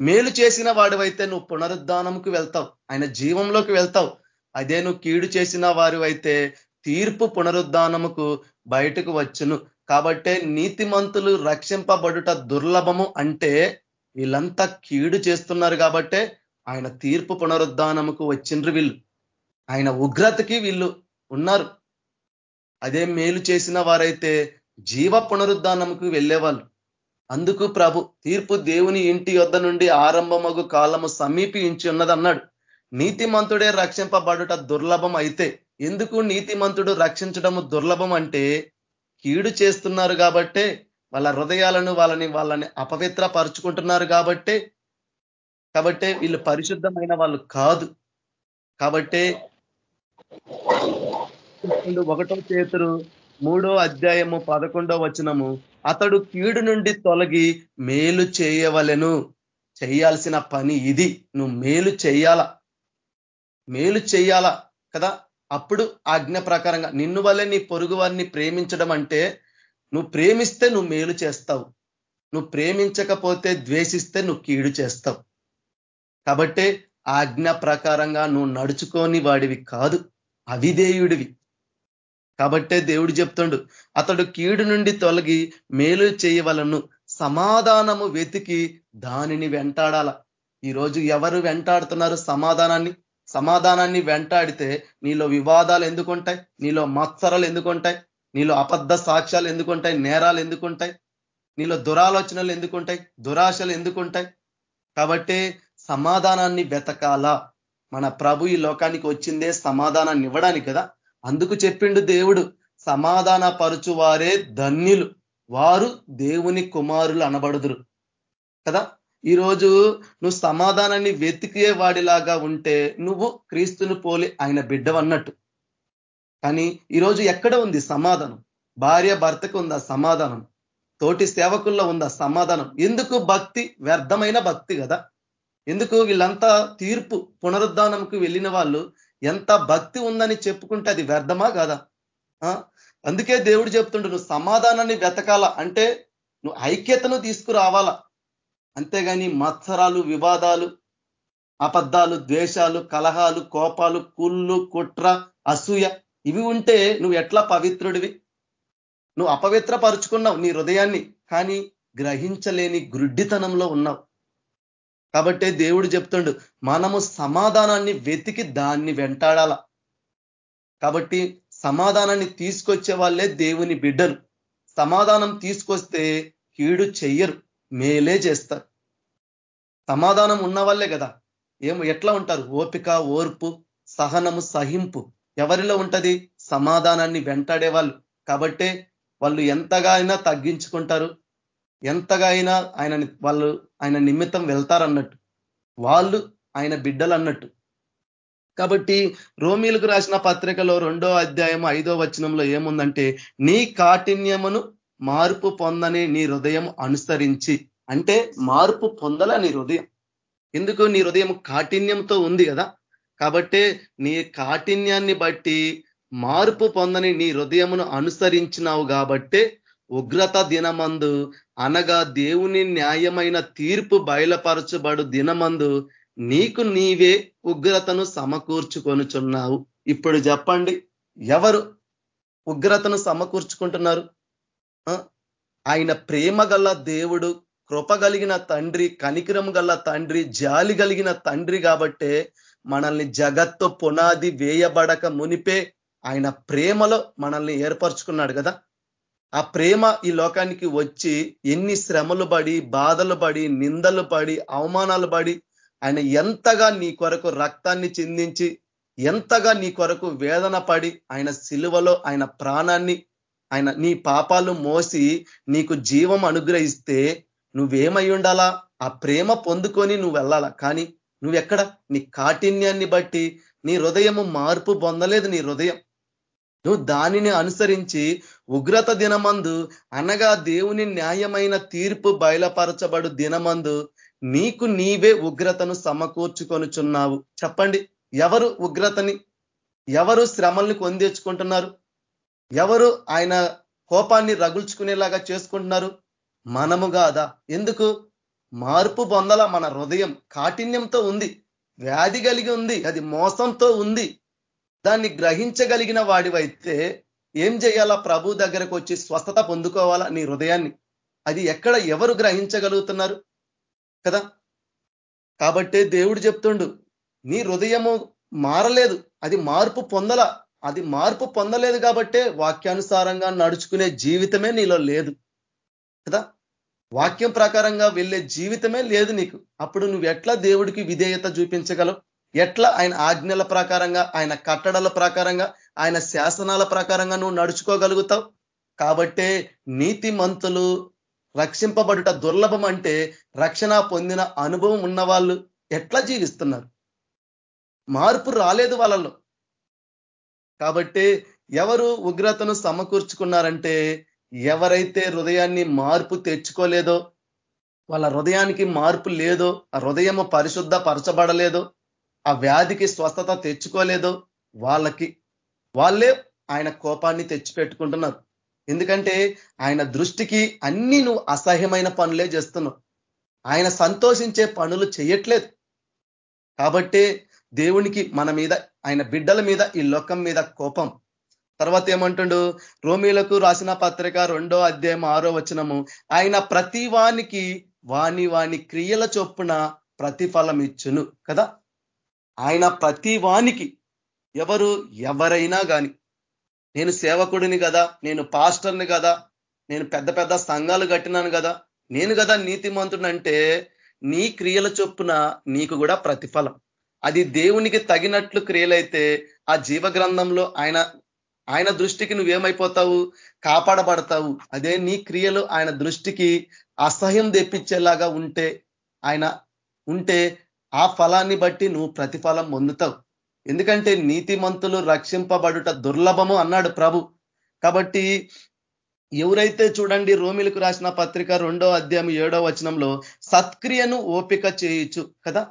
మేలు చేసిన వాడివైతే నువ్వు పునరుద్ధానంకు వెళ్తావు. ఆయన జీవంలోకి వెళ్తావు. అదే నువ్వు కీడు చేసిన వారు అయితే తీర్పు పునరుద్ధానముకు బయటకు వచ్చును. కాబట్టే నీతిమంతులు రక్షింపబడుట దుర్లభము అంటే వీళ్ళంతా కీడు చేస్తున్నారు కాబట్టే ఆయన తీర్పు పునరుద్ధానముకు వచ్చిండ్రు వీళ్ళు. ఆయన ఉగ్రతకి వీళ్ళు ఉన్నారు. అదే మేలు చేసిన వారైతే జీవ పునరుద్ధానముకు వెళ్ళేవాళ్ళు. అందుకు ప్రభు తీర్పు దేవుని ఇంటి యొద్ద నుండి ఆరంభమగు కాలము సమీపించి ఉన్నదన్నాడు. నీతిమంతుడే రక్షింపబడుట దుర్లభం అయితే. ఎందుకు నీతిమంతుడు రక్షించడము దుర్లభం అంటే కీడు చేస్తున్నారు కాబట్టే వాళ్ళ హృదయాలను వాళ్ళని వాళ్ళని అపవిత్ర పరుచుకుంటున్నారు కాబట్టే కాబట్టే వీళ్ళు పరిశుద్ధమైన వాళ్ళు కాదు. కాబట్టే ఒకటో చేతురు మూడో అధ్యాయము పదకొండో వచనము అతడు కీడు నుండి తొలగి మేలు చేయవలెను. చేయాల్సిన పని ఇది. నువ్వు మేలు చేయాల? మేలు చేయాలా కదా? అప్పుడు ఆజ్ఞ ప్రకారంగా నిన్ను వల్లే నీ పొరుగు వారిని ప్రేమించడం అంటే నువ్వు ప్రేమిస్తే నువ్వు మేలు చేస్తావు. నువ్వు ప్రేమించకపోతే ద్వేషిస్తే నువ్వు కీడు చేస్తావు. కాబట్టే ఆజ్ఞ ప్రకారంగా నువ్వు నడుచుకోని వాడివి కాదు అవిధేయుడివి. కాబట్టే దేవుడు చెప్తుండు అతడు కీడు నుండి తొలగి మేలు చేయవలను సమాధానము వెతికి దానిని వెంటాడాల. ఈరోజు ఎవరు వెంటాడుతున్నారు సమాధానాన్ని? సమాధానాన్ని వెంటాడితే నీలో వివాదాలు ఎందుకుంటాయి? నీలో మత్సరాలు ఎందుకుంటాయి? నీలో అబద్ధ సాక్ష్యాలు ఎందుకుంటాయి? నేరాలు ఎందుకుంటాయి? నీలో దురాలోచనలు ఎందుకుంటాయి? దురాశలు ఎందుకుంటాయి? కాబట్టి సమాధానాన్ని వెతకాల. మన ప్రభు ఈ లోకానికి వచ్చిందే సమాధానాన్ని ఇవ్వడానికి కదా? అందుకు చెప్పిండు దేవుడు సమాధాన పరుచు వారే ధన్యులు. వారు దేవుని కుమారులు అనబడుదురు. కదా? ఈరోజు నువ్వు సమాధానాన్ని వెతికే వాడిలాగా ఉంటే నువ్వు క్రీస్తుని పోలి ఆయన బిడ్డవన్నట్టు. కానీ ఈరోజు ఎక్కడ ఉంది సమాధానం? భార్య భర్తకు ఉందా సమాధానం? తోటి సేవకుల్లో ఉందా సమాధానం? ఎందుకు భక్తి వ్యర్థమైన భక్తి కదా? ఎందుకు వీళ్ళంతా తీర్పు పునరుద్ధానంకు వెళ్ళిన వాళ్ళు ఎంత భక్తి ఉందని చెప్పుకుంటే అది వ్యర్థమా కాదా? అందుకే దేవుడు చెప్తుండు నువ్వు సమాధానాన్ని వెతకాల అంటే నువ్వు ఐక్యతను తీసుకురావాలా? అంతేగాని మత్సరాలు వివాదాలు అబద్ధాలు ద్వేషాలు కలహాలు కోపాలు కుళ్ళు కుట్ర అసూయ ఇవి ఉంటే నువ్వు ఎట్లా పవిత్రుడివి? నువ్వు అపవిత్ర పరుచుకున్నావు నీ హృదయాన్ని కానీ గ్రహించలేని గ్రుడ్డితనంలో ఉన్నావు. కాబట్టే దేవుడు చెప్తుండు మనము సమాధానాన్ని వెతికి దాన్ని వెంటాడాల. కాబట్టి సమాధానాన్ని తీసుకొచ్చే వాళ్ళే దేవుని బిడ్డలు. సమాధానం తీసుకొస్తే కీడు చెయ్యరు మేలే చేస్తారు. సమాధానం ఉన్న వాళ్ళే కదా. ఏమో ఎట్లా ఉంటారు? ఓపిక ఓర్పు సహనము సహింపు. ఎవరిలో ఉంటది? సమాధానాన్ని వెంటాడే వాళ్ళు. కాబట్టే వాళ్ళు ఎంతగా అయినా తగ్గించుకుంటారు. ఎంతగా అయినా ఆయన వాళ్ళు ఆయన నిమిత్తం వెళ్తారన్నట్టు. వాళ్ళు ఆయన బిడ్డలు అన్నట్టు కాబట్టి రోమిలకు రాసిన పత్రికలో రెండో అధ్యాయం ఐదో వచనంలో ఏముందంటే నీ కాఠిన్యమును మార్పు పొందని నీ హృదయం అనుసరించి. అంటే మార్పు పొందల నీ హృదయం. ఎందుకు? నీ హృదయం కాఠిన్యంతో ఉంది కదా. కాబట్టే నీ కాఠిన్యాన్ని బట్టి మార్పు పొందని నీ హృదయమును అనుసరించినావు కాబట్టే ఉగ్రత దినమందు అనగా దేవుని న్యాయమైన తీర్పు బయలుపరచబడు దినమందు నీకు నీవే ఉగ్రతను సమకూర్చుకొనుచున్నావు. ఇప్పుడు చెప్పండి ఎవరు ఉగ్రతను సమకూర్చుకుంటున్నారు? ఆయన ప్రేమ గల దేవుడు కృప కలిగిన తండ్రి కనికిరం గల తండ్రి జాలి కలిగిన తండ్రి కాబట్టే మనల్ని జగత్తు పునాది వేయబడక మునిపే ఆయన ప్రేమలో మనల్ని ఏర్పరచుకున్నాడు కదా. ఆ ప్రేమ ఈ లోకానికి వచ్చి ఎన్ని శ్రమలు పడి బాధలు పడి నిందలు పడి అవమానాలు పడి ఆయన ఎంతగా నీ కొరకు రక్తాన్ని చిందించి ఎంతగా నీ కొరకు వేదన పడి ఆయన సిలువలో ఆయన ప్రాణాన్ని ఆయన నీ పాపాలు మోసి నీకు జీవం అనుగ్రహిస్తే నువ్వేమై ఉండాలా? ఆ ప్రేమ పొందుకొని నువ్వు వెళ్ళాలా? కానీ నువ్వెక్కడ? నీ కాఠిన్యాన్ని బట్టి నీ హృదయము మార్పు పొందలేదు నీ హృదయం. నువ్వు దానిని అనుసరించి ఉగ్రత దినమందు అనగా దేవుని న్యాయమైన తీర్పు బయలుపరచబడు దినమందు నీకు నీవే ఉగ్రతను సమకూర్చుకొనుచున్నావు. చెప్పండి ఎవరు ఉగ్రతని? ఎవరు శ్రమల్ని కొందేచుకుంటున్నారు ఎవరు ఆయన కోపాన్ని రగుల్చుకునేలాగా చేసుకుంటున్నారు? మనము కాదా? ఎందుకు? మార్పు పొందల మన హృదయం కాఠిన్యంతో ఉంది వ్యాధి కలిగి ఉంది అది మోసంతో ఉంది. దాన్ని గ్రహించగలిగిన వాడివైతే ఏం చేయాలా? ప్రభు దగ్గరకు వచ్చి స్వస్థత పొందుకోవాలా నీ హృదయాన్ని? అది ఎక్కడ ఎవరు గ్రహించగలుగుతున్నారు కదా? కాబట్టే దేవుడు చెప్తుండు నీ హృదయము మారలేదు అది మార్పు పొందల అది మార్పు పొందలేదు కాబట్టే వాక్యానుసారంగా నడుచుకునే జీవితమే నీలో లేదు కదా? వాక్యం ప్రకారంగా వెళ్ళే జీవితమే లేదు నీకు. అప్పుడు నువ్వు ఎట్లా దేవుడికి విధేయత చూపించగలవు? ఎట్లా ఆయన ఆజ్ఞల ప్రకారంగా ఆయన కట్టడల ప్రకారంగా ఆయన శాసనాల ప్రకారంగా నువ్వు నడుచుకోగలుగుతావు? కాబట్టే నీతి మంతులు రక్షింపబడుట దుర్లభం అంటే రక్షణ పొందిన అనుభవం ఉన్న వాళ్ళు ఎట్లా జీవిస్తున్నారు? మార్పు రాలేదు వాళ్ళలో. కాబట్టి ఎవరు ఉగ్రతను సమకూర్చుకున్నారంటే ఎవరైతే హృదయాన్ని మార్పు తెచ్చుకోలేదో వాళ్ళ హృదయానికి మార్పు లేదో ఆ హృదయము పరిశుద్ధ పరచబడలేదో ఆ వ్యాధికి స్వస్థత తెచ్చుకోలేదో వాళ్ళకి వాళ్ళే ఆయన కోపాన్ని తెచ్చిపెట్టుకుంటున్నారు. ఎందుకంటే ఆయన దృష్టికి అన్ని నువ్వు అసహ్యమైన పనులే చేస్తున్నావు. ఆయన సంతోషించే పనులు చేయట్లేదు. కాబట్టే దేవునికి మన మీద ఆయన బిడ్డల మీద ఈ లోకం మీద కోపం. తర్వాత ఏమంటుండు? రోమిలకు రాసిన పత్రిక రెండో అధ్యాయం ఆరో వచనము ఆయన ప్రతి వానికి వాని వాని క్రియల చొప్పున ప్రతిఫలం ఇచ్చును కదా? ఆయన ప్రతి వానికి ఎవరు? ఎవరైనా కానీ నేను సేవకుడిని కదా నేను పాస్టర్ని కదా నేను పెద్ద పెద్ద సంఘాలు కట్టినాను కదా నేను కదా నీతిమంతుడంటే నీ క్రియల చొప్పున నీకు కూడా ప్రతిఫలం. అది దేవునికి తగినట్లు క్రియలైతే ఆ జీవ గ్రంథంలో ఆయన ఆయన దృష్టికి నువ్వేమైపోతావు? కాపాడబడతావు. అదే నీ క్రియలు ఆయన దృష్టికి అసహ్యం తెప్పించేలాగా ఉంటే ఆయన ఉంటే ఆ ఫలాన్ని బట్టి నువ్వు ప్రతిఫలం పొందుతావు. ఎందుకంటే నీతిమంతులు రక్షింపబడుట దుర్లభము అన్నాడు ప్రభు. కాబట్టి ఎవరైతే చూడండి రోమిలకు రాసిన పత్రిక రెండో అధ్యాయం ఏడో వచనంలో సత్క్రియను ఓపిక చేయొచ్చు కదా?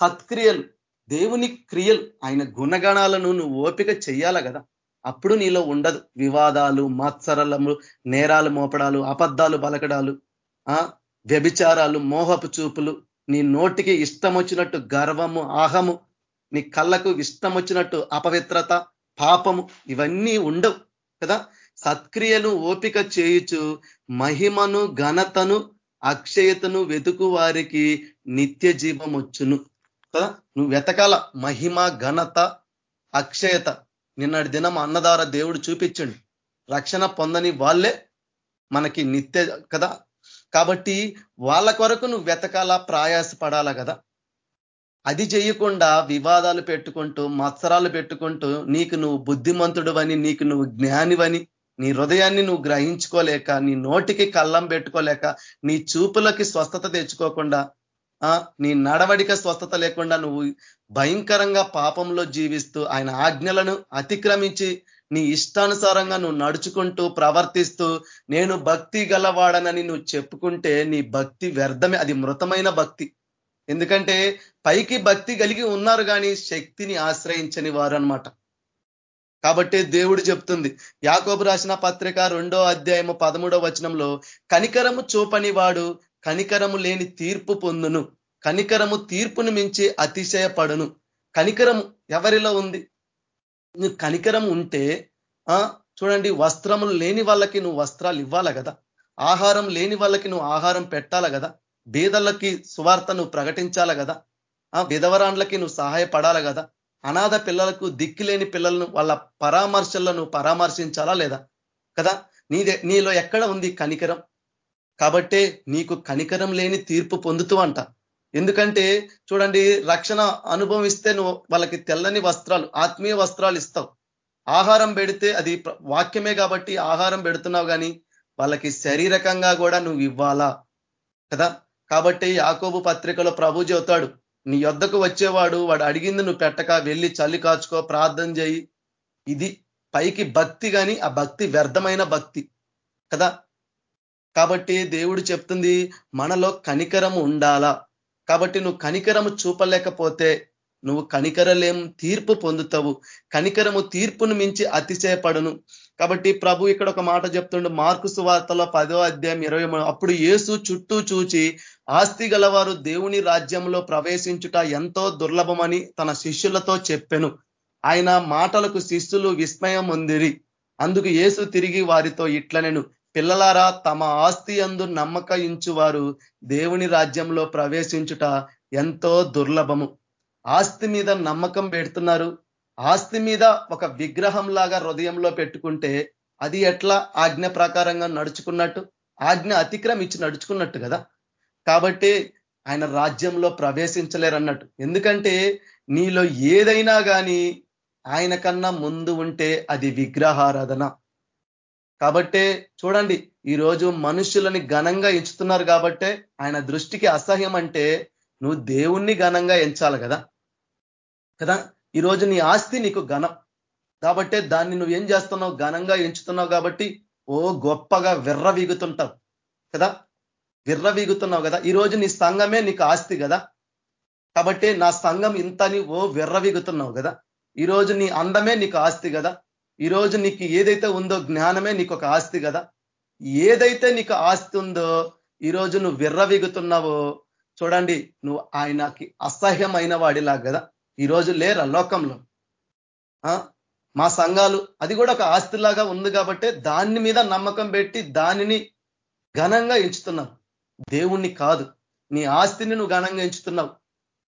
సత్క్రియలు దేవుని క్రియలు ఆయన గుణగణాలను నువ్వు ఓపిక చేయాల కదా? అప్పుడు నీలో ఉండదు వివాదాలు మత్సరలము నేరాలు మోపడాలు అబద్ధాలు బలకడాలు ఆ? వ్యభిచారాలు మోహపు చూపులు. నీ నోటికి ఇష్టం వచ్చినట్టు గర్వము ఆహము నీ కళ్ళకు ఇష్టం వచ్చినట్టు అపవిత్రత పాపము ఇవన్నీ ఉండవు కదా? సత్క్రియను ఓపిక చేయుచు మహిమను ఘనతను అక్షయతను వెతుకు వారికి నిత్య జీవం వచ్చును కదా? నువ్వు వెతకాల మహిమ ఘనత అక్షయత. నిన్నటి దినం అన్నదార దేవుడు చూపించండి. రక్షణ పొందని వాళ్ళే మనకి నిత్య కదా. కాబట్టి వాళ్ళ కొరకు నువ్వు వెతకాలా ప్రయాసపడాలా కదా. అది చేయకుండా వివాదాలు పెట్టుకుంటూ మత్సరాలు పెట్టుకుంటూ నీకు నువ్వు బుద్ధిమంతుడువని నీకు నువ్వు జ్ఞానివని నీ హృదయాన్ని నువ్వు గ్రహించుకోలేక నీ నోటికి కళ్ళం పెట్టుకోలేక నీ చూపులకి స్వస్థత తెచ్చుకోకుండా నీ నడవడిక స్వస్థత లేకుండా నువ్వు భయంకరంగా పాపంలో జీవిస్తూ ఆయన ఆజ్ఞలను అతిక్రమించి నీ ఇష్టానుసారంగా నువ్వు నడుచుకుంటూ ప్రవర్తిస్తూ నేను భక్తి గలవాడనని నువ్వు చెప్పుకుంటే నీ భక్తి వ్యర్థమే అది మృతమైన భక్తి. ఎందుకంటే పైకి భక్తి కలిగి ఉన్నారు కానీ శక్తిని ఆశ్రయించని వారు అనమాట కాబట్టి దేవుడు చెప్తుంది యాకోబు రాసిన పత్రిక రెండో అధ్యాయము పదమూడో వచనంలో కనికరము చూపని వాడు కనికరము లేని తీర్పు పొందును. కనికరము తీర్పును మించి అతిశయపడును. కనికరం ఎవరిలో ఉంది? నువ్వు కనికరం ఉంటే చూడండి వస్త్రములు లేని వాళ్ళకి నువ్వు వస్త్రాలు ఇవ్వాలి కదా? ఆహారం లేని వాళ్ళకి నువ్వు ఆహారం పెట్టాలి కదా? బీదలకి సువార్త నువ్వు ప్రకటించాల కదా? ఆ విధవరాండ్లకి నువ్వు సహాయపడాలి కదా? అనాథ పిల్లలకు దిక్కు లేని పిల్లలను వాళ్ళ పరామర్శల్లో నువ్వు పరామర్శించాలా లేదా? కదా? నీదే నీలో ఎక్కడ ఉంది కనికరం? కాబట్టే నీకు కనికరం లేని తీర్పు పొందుతూ అంట. ఎందుకంటే చూడండి రక్షణ అనుభవిస్తే నువ్వు వాళ్ళకి తెల్లని వస్త్రాలు ఆత్మీయ వస్త్రాలు ఇస్తావు. ఆహారం పెడితే అది వాక్యమే కాబట్టి ఆహారం పెడుతున్నావు కానీ వాళ్ళకి శారీరకంగా కూడా నువ్వు ఇవ్వాలా? కదా? కాబట్టి యాకోబు పత్రికలో ప్రభు చెబుతాడు నీ యొద్దకు వచ్చేవాడు వాడు అడిగింది నువ్వు పెట్టక వెళ్ళి చల్లి కాచుకో ప్రార్థన చేయి. ఇది పైకి భక్తి కానీ ఆ భక్తి వ్యర్థమైన భక్తి. కదా? కాబట్టి దేవుడు చెప్తుంది మనలో కనికరము ఉండాలా? కాబట్టి నువ్వు కనికరము చూపలేకపోతే నువ్వు కనికరలేం తీర్పు పొందుతావు. కనికరము తీర్పును మించి అతిశయపడను. కాబట్టి ప్రభు ఇక్కడ ఒక మాట చెప్తుండు మార్కు సువార్తలో పదో అధ్యాయం ఇరవై అప్పుడు ఏసు చుట్టూ చూచి ఆస్తి గలవారు దేవుని రాజ్యంలో ప్రవేశించుట ఎంతో దుర్లభమని తన శిష్యులతో చెప్పెను. ఆయన మాటలకు శిష్యులు విస్మయం ఉందిరి అందుకు ఏసు తిరిగి వారితో ఇట్లనెను పిల్లలారా తమ ఆస్తి అందు నమ్మక ఇంచువారు దేవుని రాజ్యంలో ప్రవేశించుట ఎంతో దుర్లభము. ఆస్తి మీద నమ్మకం పెడుతున్నారు. ఆస్తి మీద ఒక విగ్రహం లాగా హృదయంలో పెట్టుకుంటే అది ఎట్లా ఆజ్ఞ ప్రకారంగా నడుచుకున్నట్టు? ఆజ్ఞ అతిక్రమించి నడుచుకున్నట్టు కదా. కాబట్టి ఆయన రాజ్యంలో ప్రవేశించలేరన్నట్టు. ఎందుకంటే నీలో ఏదైనా కానీ ఆయన కన్నా ముందు ఉంటే అది విగ్రహారాధన. కాబట్టే చూడండి ఈరోజు మనుషులని ఘనంగా ఎంచుతున్నారు కాబట్టే ఆయన దృష్టికి అసహ్యం అంటే నువ్వు దేవుణ్ణి ఘనంగా ఎంచాలి కదా? కదా? ఈరోజు నీ ఆస్తి నీకు ఘనం. కాబట్టే దాన్ని నువ్వు ఏం చేస్తున్నావు? ఘనంగా ఎంచుతున్నావు కాబట్టి ఓ గొప్పగా విర్రవీగుతుంటావు కదా? విర్రవీగుతున్నావు కదా? ఈరోజు నీ సంఘమే నీకు ఆస్తి కదా? కాబట్టి నా సంఘం ఇంతని ఓ విర్రవీగుతున్నావు కదా? ఈరోజు నీ అందమే నీకు ఆస్తి కదా? ఈరోజు నీకు ఏదైతే ఉందో జ్ఞానమే నీకు ఒక ఆస్తి కదా. ఏదైతే నీకు ఆస్తి ఉందో ఈరోజు నువ్వు విర్రవిగుతున్నావో చూడండి నువ్వు ఆయనకి అసహ్యమైన వాడిలా కదా. ఈరోజు లేరా లోకంలో? మా సంఘాలు అది కూడా ఒక ఆస్తిలాగా ఉంది కాబట్టి దాని మీద నమ్మకం పెట్టి దానిని ఘనంగా ఎంచుతున్నావు. దేవుణ్ణి కాదు నీ ఆస్తిని నువ్వు ఘనంగా ఎంచుతున్నావు.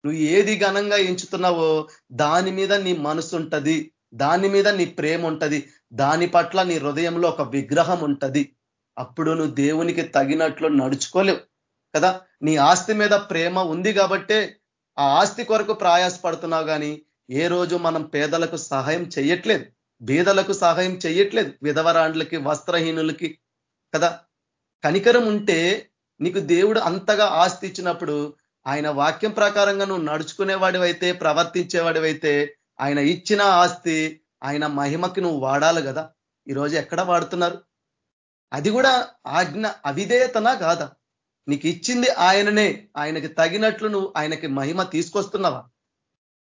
నువ్వు ఏది ఘనంగా ఎంచుతున్నావో దాని మీద నీ మనసు ఉంటది దాని మీద నీ ప్రేమ ఉంటుంది. దాని పట్ల నీ హృదయంలో ఒక విగ్రహం ఉంటుంది. అప్పుడు నువ్వు దేవునికి తగినట్లు నడుచుకోలేవు కదా? నీ ఆస్తి మీద ప్రేమ ఉంది కాబట్టే ఆ ఆస్తి కొరకు ప్రయాసపడుతున్నావు కానీ ఏ రోజు మనం పేదలకు సహాయం చేయట్లేదు బీదలకు సహాయం చేయట్లేదు విధవరాండ్లకి వస్త్రహీనులకి కదా? కనికరం ఉంటే నీకు దేవుడు అంతగా ఆస్తి ఇచ్చినప్పుడు ఆయన వాక్యం ప్రకారంగా నువ్వు నడుచుకునేవాడివైతే ప్రవర్తించేవాడివైతే ఆయన ఇచ్చిన ఆస్తి ఆయన మహిమకి నువ్వు వాడాలి కదా. ఈరోజు ఎక్కడ వాడుతున్నారు? అది కూడా ఆజ్ఞ అవిధేయతనా కాదా? నీకు ఇచ్చింది ఆయననే ఆయనకి తగినట్లు నువ్వు ఆయనకి మహిమ తీసుకొస్తున్నావా?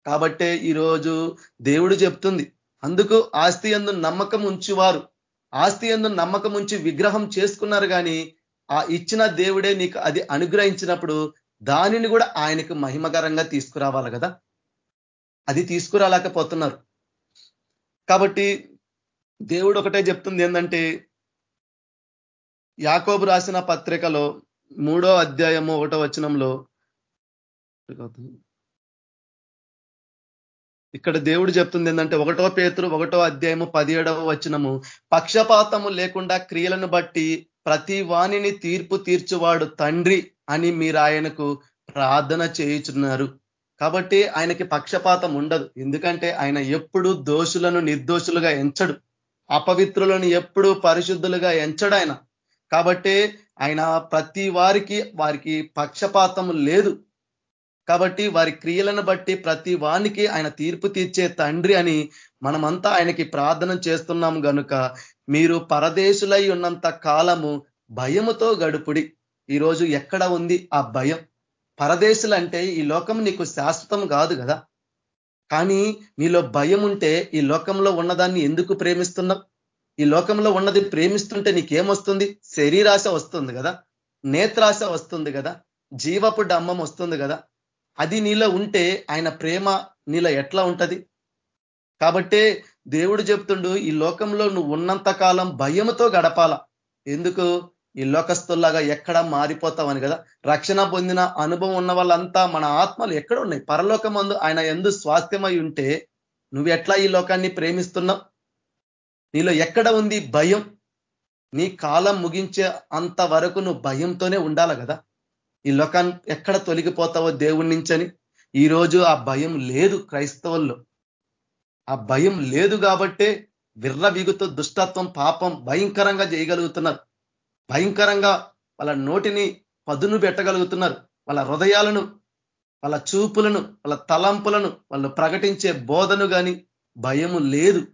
కాబట్టే ఈరోజు దేవుడు చెప్తుంది అందుకు ఆస్తి ఎందు నమ్మకం ఉంచువారు. ఆస్తి ఎందు నమ్మకం ఉంచి విగ్రహం చేసుకున్నారు కానీ ఆ ఇచ్చిన దేవుడే నీకు అది అనుగ్రహించినప్పుడు దానిని కూడా ఆయనకు మహిమకరంగా తీసుకురావాలి కదా. అది తీసుకురాలేకపోతున్నారు. కాబట్టి దేవుడు ఒకటే చెప్తుంది ఏంటంటే యాకోబు రాసిన పత్రికలో మూడో అధ్యాయము ఒకటో వచనంలో ఇక్కడ దేవుడు చెప్తుంది ఏంటంటే ఒకటో పేతురు ఒకటో అధ్యాయము పదిహేడవ వచనము పక్షపాతము లేకుండా క్రియలను బట్టి ప్రతి వాణిని తీర్పు తీర్చువాడు తండ్రి అని మీరు ఆయనకు ప్రార్థన చేయుచున్నారు. కాబట్టి ఆయనకి పక్షపాతం ఉండదు. ఎందుకంటే ఆయన ఎప్పుడు దోషులను నిర్దోషులుగా ఎంచడు. అపవిత్రులను ఎప్పుడు పరిశుద్ధులుగా ఎంచడు ఆయన. కాబట్టి ఆయన ప్రతి వారికి వారికి పక్షపాతం లేదు. కాబట్టి వారి క్రియలను బట్టి ప్రతి వానికి ఆయన తీర్పు తీర్చే తండ్రి అని మనమంతా ఆయనకి ప్రార్థన చేస్తున్నాం గనుక మీరు పరదేశులై ఉన్నంత కాలము భయముతో గడుపుడి. ఈరోజు ఎక్కడ ఉంది ఆ భయం? పరదేశులు అంటే ఈ లోకం నీకు శాశ్వతం కాదు కదా. కానీ నీలో భయం ఉంటే ఈ లోకంలో ఉన్నదాన్ని ఎందుకు ప్రేమిస్తున్నావు? ఈ లోకంలో ఉన్నది ప్రేమిస్తుంటే నీకేమొస్తుంది? శరీరాశ వస్తుంది కదా. నేత్రాశ వస్తుంది కదా. జీవపు డమ్మం వస్తుంది కదా. అది నీలో ఉంటే ఆయన ప్రేమ నీలో ఎట్లా ఉంటది? కాబట్టే దేవుడు చెప్తుండు ఈ లోకంలో నువ్వు ఉన్నంత కాలం భయంతో గడపాల. ఎందుకు? ఈ లోకస్తుల్లాగా ఎక్కడ మారిపోతావని కదా? రక్షణ పొందిన అనుభవం ఉన్న వాళ్ళంతా మన ఆత్మలు ఎక్కడ ఉన్నాయి? పరలోకమందు ఆయన ఎందు స్వాస్థ్యమై ఉంటే నువ్వు ఎట్లా ఈ లోకాన్ని ప్రేమిస్తున్నావు? నీలో ఎక్కడ ఉంది భయం? నీ కాలం ముగించే అంత వరకు నువ్వు భయంతోనే ఉండాలి కదా? ఈ లోకాన్ని ఎక్కడ తొలగిపోతావో దేవుడి నుంచని? ఈరోజు ఆ భయం లేదు క్రైస్తవుల్లో. ఆ భయం లేదు కాబట్టే విర్ర విగుతూ దుష్టత్వం పాపం భయంకరంగా చేయగలుగుతున్నారు. భయంకరంగా వాళ్ళ నోటిని పదును పెట్టగలుగుతున్నారు. వాళ్ళ హృదయాలను వాళ్ళ చూపులను వాళ్ళ తలంపులను వాళ్ళు ప్రకటించే బోధను కానీ భయము లేదు.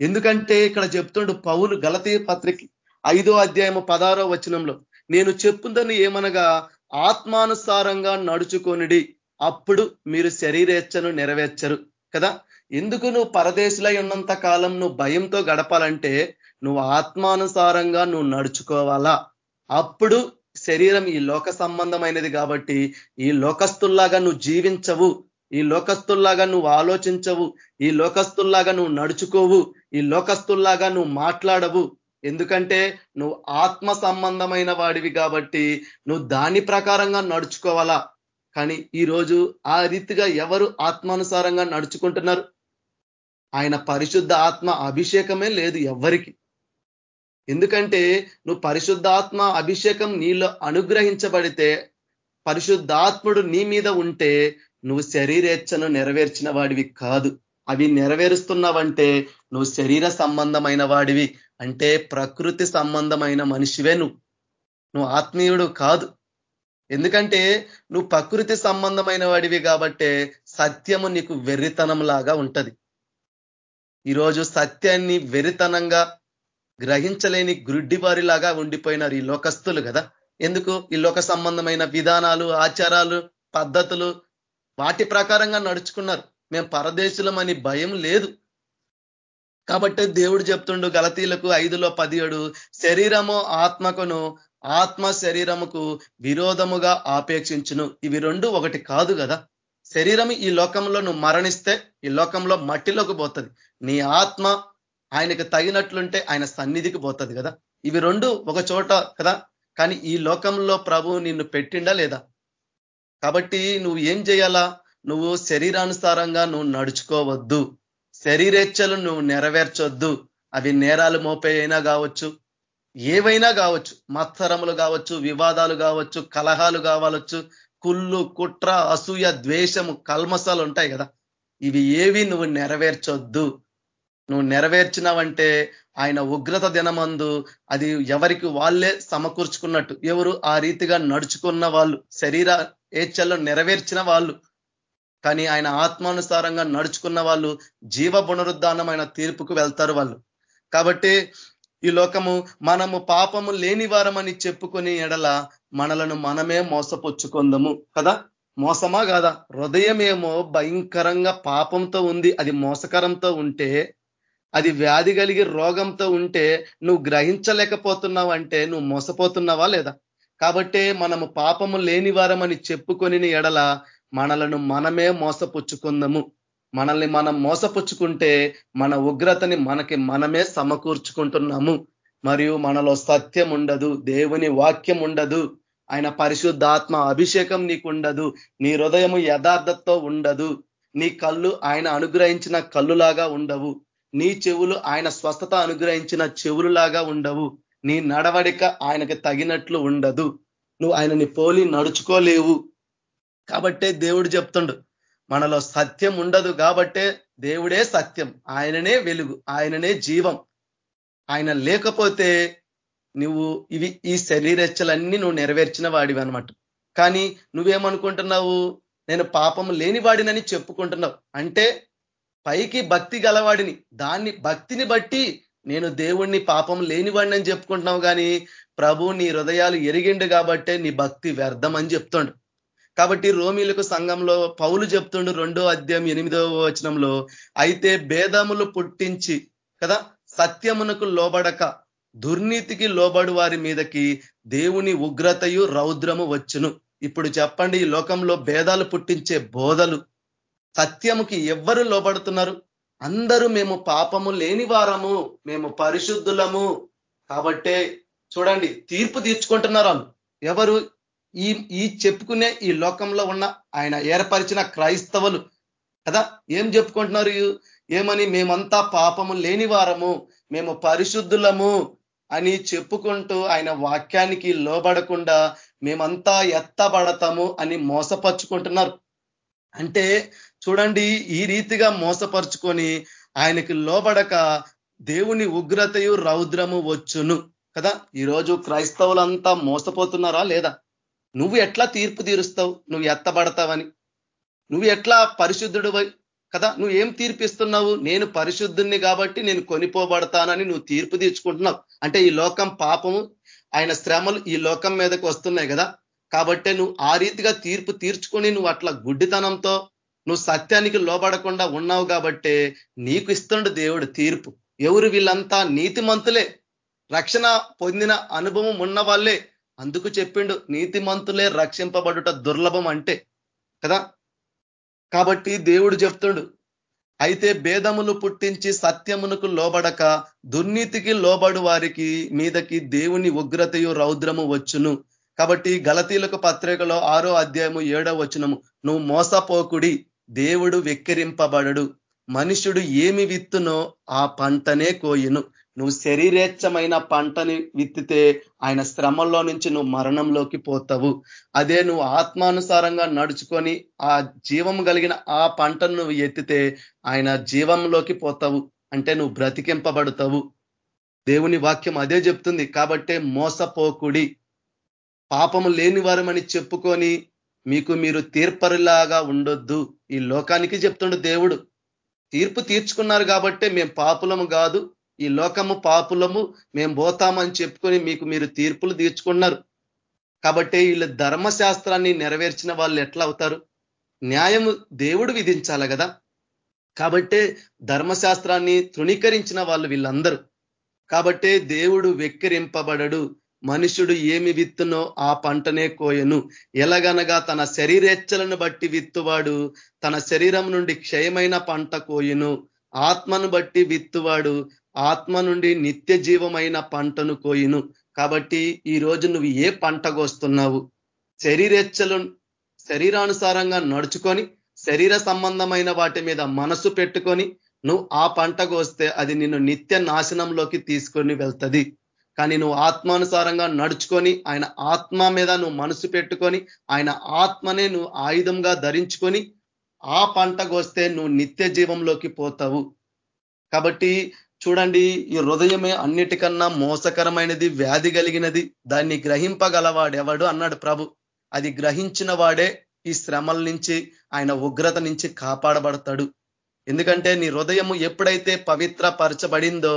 ఎందుకంటే ఇక్కడ చెప్తుండు పౌలు గలతీ పత్రికి ఐదో అధ్యాయము పదారో వచనంలో నేను చెప్పుందని ఏమనగా ఆత్మానుసారంగా నడుచుకొనిడి అప్పుడు మీరు శరీరేచ్ఛను నెరవేర్చరు. కదా? ఎందుకు నువ్వు పరదేశులై ఉన్నంత కాలం నువ్వు భయంతో గడపాలంటే నువ్వు ఆత్మానుసారంగా నువ్వు నడుచుకోవాలా? అప్పుడు శరీరం ఈ లోక సంబంధమైనది కాబట్టి ఈ లోకస్తుల్లాగా నువ్వు జీవించవు. ఈ లోకస్తుల్లాగా నువ్వు ఆలోచించవు. ఈ లోకస్తుల్లాగా నువ్వు నడుచుకోవు. ఈ లోకస్తుల్లాగా నువ్వు మాట్లాడవు. ఎందుకంటే నువ్వు ఆత్మ సంబంధమైన వాడివి కాబట్టి నువ్వు దాని ప్రకారంగా నడుచుకోవాలా? కానీ ఈరోజు ఆ రీతిగా ఎవరు ఆత్మానుసారంగా నడుచుకుంటున్నారు? ఆయన పరిశుద్ధ ఆత్మ అభిషేకమే లేదు ఎవ్వరికి. ఎందుకంటే నువ్వు పరిశుద్ధాత్మ అభిషేకం నీలో అనుగ్రహించబడితే పరిశుద్ధాత్ముడు నీ మీద ఉంటే నువ్వు శరీరేచ్ఛను నెరవేర్చిన వాడివి కాదు. అవి నెరవేరుస్తున్నావంటే నువ్వు శరీర సంబంధమైన వాడివి. అంటే ప్రకృతి సంబంధమైన మనిషివే నువ్వు. నువ్వు ఆత్మీయుడు కాదు. ఎందుకంటే నువ్వు ప్రకృతి సంబంధమైన వాడివి కాబట్టే సత్యము నీకు వెర్రితనం లాగా ఉంటది. ఈరోజు సత్యాన్ని వెరితనంగా గ్రహించలేని లాగా ఉండిపోయినారు ఈ లోకస్తులు కదా? ఎందుకు? ఈ లోక సంబంధమైన విధానాలు ఆచారాలు పద్ధతులు వాటి ప్రకారంగా నడుచుకున్నారు. మేము పరదేశులమని భయం లేదు. కాబట్టి దేవుడు చెప్తుండు గలతీలకు ఐదులో పదిహేడు శరీరము ఆత్మకును ఆత్మ శరీరముకు విరోధముగా ఆపేక్షించును. ఇవి రెండు ఒకటి కాదు కదా? శరీరం ఈ లోకంలో నువ్వు మరణిస్తే ఈ లోకంలో మట్టిలోకి పోతుంది. నీ ఆత్మ ఆయనకు తగినట్లుంటే ఆయన సన్నిధికి పోతుంది కదా. ఇవి రెండు ఒక చోట కదా. కానీ ఈ లోకంలో ప్రభు నిన్ను పెట్టిండా లేదా? కాబట్టి నువ్వు ఏం చేయాలా? నువ్వు శరీరానుసారంగా నువ్వు నడుచుకోవద్దు. శరీరేచ్ఛలు నువ్వు నెరవేర్చొద్దు. అవి నేరాలు మోపే అయినా కావచ్చు ఏవైనా కావచ్చు. మత్సరములు కావచ్చు వివాదాలు కావచ్చు కలహాలు కావచ్చు కుళ్ళు కుట్ర అసూయ ద్వేషము కల్మసాలు ఉంటాయి కదా. ఇవి ఏవి నువ్వు నెరవేర్చొద్దు. నువ్వు నెరవేర్చినావంటే ఆయన ఉగ్రత దినమందు అది ఎవరికి వాళ్ళే సమకూర్చుకున్నట్టు. ఎవరు ఆ రీతిగా నడుచుకున్న వాళ్ళు శరీర ఏచ్ఛల్లో నెరవేర్చిన వాళ్ళు. కానీ ఆయన ఆత్మానుసారంగా నడుచుకున్న వాళ్ళు జీవ పునరుద్ధానమైన తీర్పుకు వెళ్తారు వాళ్ళు. కాబట్టి ఈ లోకము మనము పాపము లేని వారమని చెప్పుకుని ఎడల మనలను మనమే మోసపుచ్చుకుందము. కదా? మోసమా కాదా? హృదయమేమో భయంకరంగా పాపంతో ఉంది. అది మోసకరంతో ఉంటే అది వ్యాధి కలిగి రోగంతో ఉంటే నువ్వు గ్రహించలేకపోతున్నావు అంటే నువ్వు మోసపోతున్నావా లేదా? కాబట్టే మనము పాపము లేని వారమని చెప్పుకొని ఎడల మనలను మనమే మోసపుచ్చుకుందాము. మనల్ని మనం మోసపుచ్చుకుంటే మన ఉగ్రతని మనకి మనమే సమకూర్చుకుంటున్నాము. మరియు మనలో సత్యం ఉండదు దేవుని వాక్యం ఉండదు ఆయన పరిశుద్ధాత్మ అభిషేకం నీకు ఉండదు నీ హృదయము యథార్థతో ఉండదు నీ కళ్ళు ఆయన అనుగ్రహించిన కళ్ళులాగా ఉండవు. నీ చెవులు ఆయన స్వస్థత అనుగ్రహించిన చెవులులాగా ఉండవు. నీ నడవడిక ఆయనకి తగినట్లు ఉండదు. నువ్వు ఆయనని పోలి నడుచుకోలేవు. కాబట్టే దేవుడు చెప్తుండు మనలో సత్యం ఉండదు కాబట్టే దేవుడే సత్యం. ఆయననే వెలుగు ఆయననే జీవం. ఆయన లేకపోతే నువ్వు ఇవి ఈ శరీరెచ్చలన్నీ నువ్వు నెరవేర్చిన వాడివి అనమాట కానీ నువ్వేమనుకుంటున్నావు? నేను పాపం లేని వాడినని చెప్పుకుంటున్నావు. అంటే పైకి భక్తి గలవాడిని. దాన్ని భక్తిని బట్టి నేను దేవుణ్ణి పాపం లేనివాడిని అని చెప్పుకుంటున్నావు కానీ ప్రభు నీ హృదయాలు ఎరిగిండు కాబట్టే నీ భక్తి వ్యర్థం అని చెప్తుండు. కాబట్టి రోమిలకు సంఘంలో పౌలు చెప్తుండు రెండో అధ్యాయం ఎనిమిదవ వచనంలో అయితే భేదములు పుట్టించి కదా? సత్యమునకు లోబడక దుర్నీతికి లోబడు వారి మీదకి దేవుని ఉగ్రతయు రౌద్రము వచ్చును. ఇప్పుడు చెప్పండి ఈ లోకంలో భేదాలు పుట్టించే బోధలు సత్యముకి ఎవ్వరు లోబడుతున్నారు? అందరూ మేము పాపము లేని వారము మేము పరిశుద్ధులము. కాబట్టే చూడండి తీర్పు తీర్చుకుంటున్నారు వాళ్ళు ఎవరు ఈ ఈ చెప్పుకునే ఈ లోకంలో ఉన్న ఆయన ఏర్పరిచిన క్రైస్తవులు. కదా? ఏం చెప్పుకుంటున్నారు ఏమని? మేమంతా పాపము లేని వారము మేము పరిశుద్ధులము అని చెప్పుకుంటూ ఆయన వాక్యానికి లోబడకుండా మేమంతా ఎత్తబడతాము అని మోసపరుచుకుంటున్నారు. అంటే చూడండి ఈ రీతిగా మోసపరుచుకొని ఆయనకి లోబడక దేవుని ఉగ్రతయు రౌద్రము వచ్చును. కదా? ఈరోజు క్రైస్తవులంతా మోసపోతున్నారా లేదా? నువ్వు ఎట్లా తీర్పు తీరుస్తావు? నువ్వు ఎత్తబడతావని. నువ్వు ఎట్లా పరిశుద్ధుడు కదా? నువ్వు ఏం తీర్పిస్తున్నావు? నేను పరిశుద్ధుణ్ణి కాబట్టి నేను కొనిపోబడతానని నువ్వు తీర్పు తీర్చుకుంటున్నావు. అంటే ఈ లోకం పాపము ఆయన శ్రమలు ఈ లోకం మీదకి వస్తున్నాయి కదా? కాబట్టే నువ్వు ఆ రీతిగా తీర్పు తీర్చుకొని నువ్వు అట్లా గుడ్డితనంతో నువ్వు సత్యానికి లోబడకుండా ఉన్నావు కాబట్టే నీకు ఇస్తుండు దేవుడు తీర్పు. ఎవరు వీళ్ళంతా నీతిమంతులే. రక్షణ పొందిన అనుభవం ఉన్న వాళ్ళే అందుకు చెప్పిండు నీతిమంతులే రక్షింపబడుట దుర్లభం అంటే. కదా? కాబట్టి దేవుడు చెప్తుండు అయితే భేదములు పుట్టించి సత్యమునకు లోబడక దుర్నీతికి లోబడు వారికి మీదకి దేవుని ఉగ్రతయు రౌద్రము వచ్చును. కాబట్టి గలతీలకు పత్రికలో ఆరో అధ్యాయము ఏడో వచనము నువ్వు మోసపోకుడి దేవుడు వెక్కిరింపబడడు. మనుషుడు ఏమి విత్తునో ఆ పంటనే కోయును. నువ్వు శరీరేచ్ఛమైన పంటని విత్తితే ఆయన శ్రమంలో నుంచి నువ్వు మరణంలోకి పోతావు. అదే నువ్వు ఆత్మానుసారంగా నడుచుకొని ఆ జీవం కలిగిన ఆ పంటను నువ్వు ఎత్తితే ఆయన జీవంలోకి పోతావు. అంటే నువ్వు బ్రతికింపబడతావు. దేవుని వాక్యం అదే చెప్తుంది. కాబట్టే మోసపోకుడి. పాపము లేని వారమని చెప్పుకొని మీకు మీరు తీర్పరిలాగా ఉండొద్దు. ఈ లోకానికి చెప్తుండు దేవుడు. తీర్పు తీర్చుకున్నారు కాబట్టే మేము పాపులము కాదు. ఈ లోకము పాపులము. మేము పోతామని చెప్పుకొని మీకు మీరు తీర్పులు తీర్చుకున్నారు. కాబట్టి వీళ్ళు ధర్మశాస్త్రాన్ని నెరవేర్చిన వాళ్ళు ఎట్లా అవుతారు? న్యాయము దేవుడు విధించాలి కదా. కాబట్టే ధర్మశాస్త్రాన్ని తృణీకరించిన వాళ్ళు వీళ్ళందరూ. కాబట్టే దేవుడు వెక్కిరింపబడడు. మనుషుడు ఏమి విత్తునో ఆ పంటనే కోయను. ఎలాగనగా తన శరీరేచ్చలను బట్టి విత్తువాడు తన శరీరం నుండి క్షయమైన పంట కోయును. ఆత్మను బట్టి విత్తువాడు ఆత్మ నుండి నిత్య జీవమైన పంటను కోయును. కాబట్టి ఈ రోజు నువ్వు ఏ పంట కోస్తున్నావు? శరీరెచ్చలు శరీరానుసారంగా నడుచుకొని శరీర సంబంధమైన వాటి మీద మనసు పెట్టుకొని నువ్వు ఆ పంట కోస్తే అది నిన్ను నిత్య నాశనంలోకి తీసుకొని వెళ్తుంది. కానీ నువ్వు ఆత్మానుసారంగా నడుచుకొని ఆయన ఆత్మ మీద నువ్వు మనసు పెట్టుకొని ఆయన ఆత్మనే నువ్వు ఆయుధంగా ధరించుకొని ఆ పంటకొస్తే నువ్వు నిత్య జీవంలోకి పోతావు. కాబట్టి చూడండి ఈ హృదయమే అన్నిటికన్నా మోసకరమైనది వ్యాధి కలిగినది దాన్ని గ్రహింపగలవాడెవడు అన్నాడు ప్రభు. అది గ్రహించిన వాడే ఈ శ్రమల నుంచి ఆయన ఉగ్రత నుంచి కాపాడబడతాడు. ఎందుకంటే నీ హృదయము ఎప్పుడైతే పవిత్ర పరచబడిందో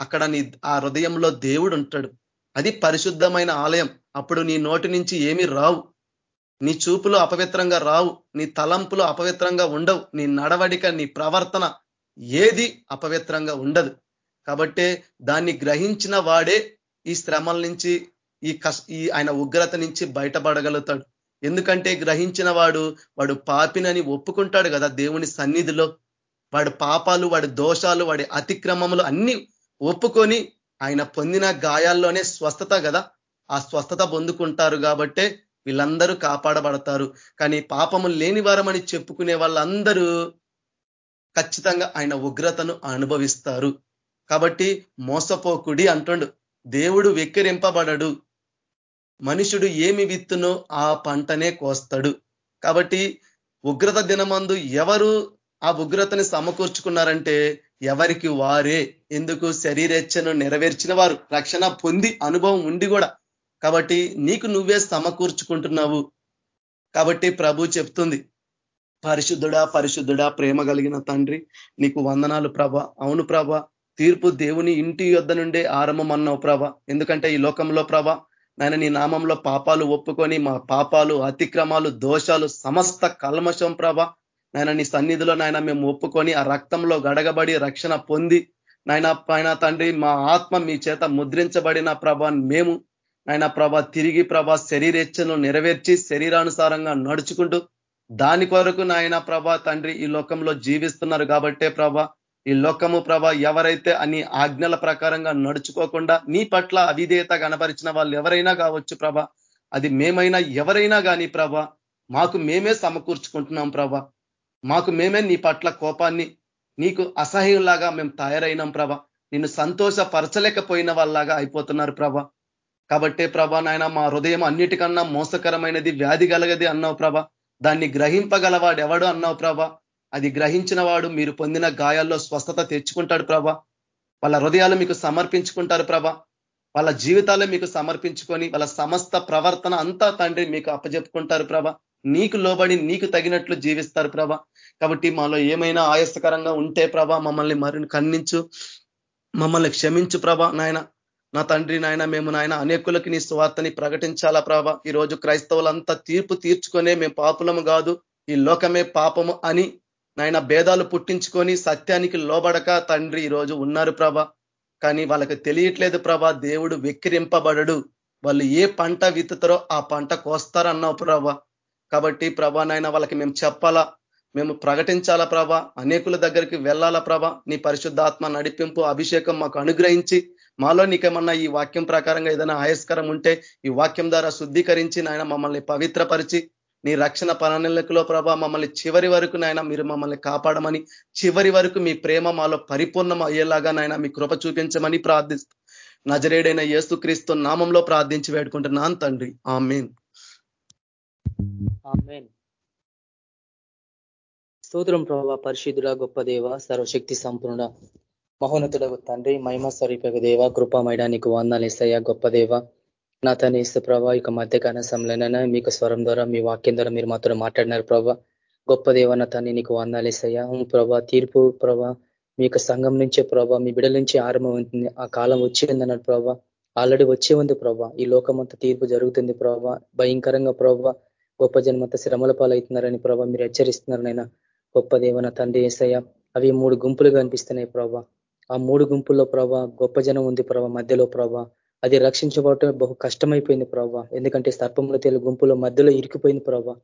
అక్కడ నీ ఆ హృదయంలో దేవుడు ఉంటాడు. అది పరిశుద్ధమైన ఆలయం. అప్పుడు నీ నోటి నుంచి ఏమి రావు. నీ చూపులు అపవిత్రంగా రావు. నీ తలంపులు అపవిత్రంగా ఉండవు. నీ నడవడిక నీ ప్రవర్తన ఏది అపవిత్రంగా ఉండదు. కాబట్టే దాన్ని గ్రహించిన వాడే ఈ శ్రమల నుంచి ఈ కష్ ఈ ఆయన ఉగ్రత నుంచి బయటపడగలుగుతాడు. ఎందుకంటే గ్రహించిన వాడు వాడు పాపినని ఒప్పుకుంటాడు కదా దేవుని సన్నిధిలో. వాడి పాపాలు వాడి దోషాలు వాడి అతిక్రమములు అన్ని ఒప్పుకొని ఆయన పొందిన గాయాల్లోనే స్వస్థత కదా ఆ స్వస్థత పొందుకుంటారు కాబట్టే వీళ్ళందరూ కాపాడబడతారు. కానీ పాపము లేని వారమని చెప్పుకునే వాళ్ళందరూ ఖచ్చితంగా ఆయన ఉగ్రతను అనుభవిస్తారు. కాబట్టి మోసపోకుడి అంటుండు దేవుడు వెక్కిరింపబడడు. మనుషుడు ఏమి విత్తునో ఆ పంటనే కోస్తాడు. కాబట్టి ఉగ్రత దినమందు ఎవరు ఆ ఉగ్రతని సమకూర్చుకున్నారంటే ఎవరికి వారే ఎందుకు శరీరేచ్ఛను నెరవేర్చిన వారు రక్షణ పొంది అనుభవం ఉండి కూడా. కాబట్టి నీకు నువ్వే సమకూర్చుకుంటున్నావు. కాబట్టి ప్రభు చెప్తుంది పరిశుద్ధుడా పరిశుద్ధుడా ప్రేమ కలిగిన తండ్రి నీకు వందనాలు ప్రభ. అవును ప్రభ తీర్పు దేవుని ఇంటి యొద్ద నుండే ఆరంభం అన్నావు ప్రభ. ఎందుకంటే ఈ లోకంలో ప్రభ నాయన నీ నామంలో పాపాలు ఒప్పుకొని మా పాపాలు అతిక్రమాలు దోషాలు సమస్త కల్మషం ప్రభ నాయన నీ సన్నిధిలో నాయన మేము ఒప్పుకొని ఆ రక్తంలో గడగబడి రక్షణ పొంది నాయన పైన తండ్రి మా ఆత్మ మీ చేత ముద్రించబడిన ప్రభ మేము నాయన ప్రభ తిరిగి ప్రభ శరీరేచ్ఛను నెరవేర్చి శరీరానుసారంగా నడుచుకుంటూ దాని కొరకు నాయన ప్రభ తండ్రి ఈ లోకంలో జీవిస్తున్నారు కాబట్టే ప్రభ ఈ లోకము ప్రభ ఎవరైతే అన్ని ఆజ్ఞల ప్రకారంగా నడుచుకోకుండా నీ పట్ల అవిధేయత కనపరిచిన వాళ్ళు ఎవరైనా కావచ్చు ప్రభ అది మేమైనా ఎవరైనా కానీ ప్రభ మాకు మేమే సమకూర్చుకుంటున్నాం ప్రభ. మాకు మేమే నీ పట్ల కోపాన్ని నీకు అసహ్యంలాగా మేము తయారైనాం ప్రభ. నిన్ను సంతోషపరచలేకపోయిన వాళ్ళలాగా అయిపోతున్నారు ప్రభ. కాబట్టే ప్రభ నాయన మా హృదయం అన్నిటికన్నా మోసకరమైనది వ్యాధి కలగది అన్నావు ప్రభ. దాన్ని గ్రహింపగలవాడు ఎవడు అన్నావు ప్రభ. అది గ్రహించిన వాడు మీరు పొందిన గాయాల్లో స్వస్థత తెచ్చుకుంటాడు ప్రభ. వాళ్ళ హృదయాలు మీకు సమర్పించుకుంటారు ప్రభ. వాళ్ళ జీవితాలు మీకు సమర్పించుకొని వాళ్ళ సమస్త ప్రవర్తన అంతా తండ్రి మీకు అప్పజెప్పుకుంటారు ప్రభ. నీకు లోబడి నీకు తగినట్లు జీవిస్తారు ప్రభ. కాబట్టి మాలో ఏమైనా ఆయాసకరంగా ఉంటే ప్రభ మమ్మల్ని మరిని ఖండించు. మమ్మల్ని క్షమించు ప్రభా నాయన. నా తండ్రి నాయన మేము నాయన అనేకులకి నీ స్వార్థని ప్రకటించాలా ప్రభ. ఈరోజు క్రైస్తవులంతా తీర్పు తీర్చుకునే మేము పాపులము కాదు. ఈ లోకమే పాపము అని నాయన భేదాలు పుట్టించుకొని సత్యానికి లోబడక తండ్రి ఈరోజు ఉన్నారు ప్రభ. కానీ వాళ్ళకి తెలియట్లేదు ప్రభ దేవుడు వెక్కిరింపబడడు. వాళ్ళు ఏ పంట విత్తుతారో ఆ పంట కోస్తారన్నావు ప్రభ. కాబట్టి ప్రభా నాయన వాళ్ళకి మేము చెప్పాలా మేము ప్రకటించాలా ప్రభ? అనేకుల దగ్గరికి వెళ్ళాలా ప్రభ? నీ పరిశుద్ధాత్మ నడిపింపు అభిషేకం మాకు అనుగ్రహించి మాలో నీకేమన్నా ఈ వాక్యం ప్రకారంగా ఏదైనా ఆయస్కరం ఉంటే ఈ వాక్యం ద్వారా శుద్ధీకరించి నాయన మమ్మల్ని పవిత్రపరిచి నీ రక్షణ పననిలకులో ప్రభా మమ్మల్ని చివరి వరకు నాయన మీరు మమ్మల్ని కాపాడమని చివరి వరకు మీ ప్రేమ మాలో పరిపూర్ణం అయ్యేలాగా నాయన మీ కృప చూపించమని ప్రార్థిస్తూ నజరేడైన యేసుక్రీస్తు నామంలో ప్రార్థించి వేడుకుంటున్నాను తండ్రి. ఆమెన్. స్తోత్రం ప్రభావ పరిశుద్ధుడ గొప్ప దేవ సర్వశక్తి సంపూర్ణ మహోన్నతుడ తండ్రి మహిమ స్వరూపక దేవ కృపామైడా నీకు వందాలు ఇస్తాయా గొప్ప దేవ. నా తన ఇస్తు ప్రభా ఇక మధ్యకాల సమయంలోనైనా మీకు స్వరం ద్వారా మీ వాక్యం ద్వారా మీరు మాతో మాట్లాడినారు ప్రభా. గొప్ప దేవ నా తన్ని నీకు వందాలు ఇస్తాయా ప్రభా తీర్పు ప్రభా మీ యొక్క సంఘం నుంచే ప్రభా మీ బిడల నుంచి ఆరంభం అవుతుంది. ఆ కాలం వచ్చిందన్నారు ప్రభా. ఆల్రెడీ వచ్చే ఉంది ప్రభా. ఈ లోకమంతా తీర్పు జరుగుతుంది ప్రభా. భయంకరంగా ప్రభా గొప్ప జన్మంతా శ్రమల పాలవుతున్నారని ప్రభా మీరు హెచ్చరిస్తున్నారు నైనా గొప్ప దేవన తండ్రి ఏసయ్య అవి మూడు గుంపులుగా అనిపిస్తున్నాయి ప్రభా. ఆ మూడు గుంపుల్లో ప్రభా గొప్ప జనం ఉంది ప్రభా మధ్యలో ప్రభా. అది రక్షించబడటం బహు కష్టమైపోయింది ప్రభా. ఎందుకంటే సర్పముల తేలు గుంపులో మధ్యలో ఇరికిపోయింది ప్రభా.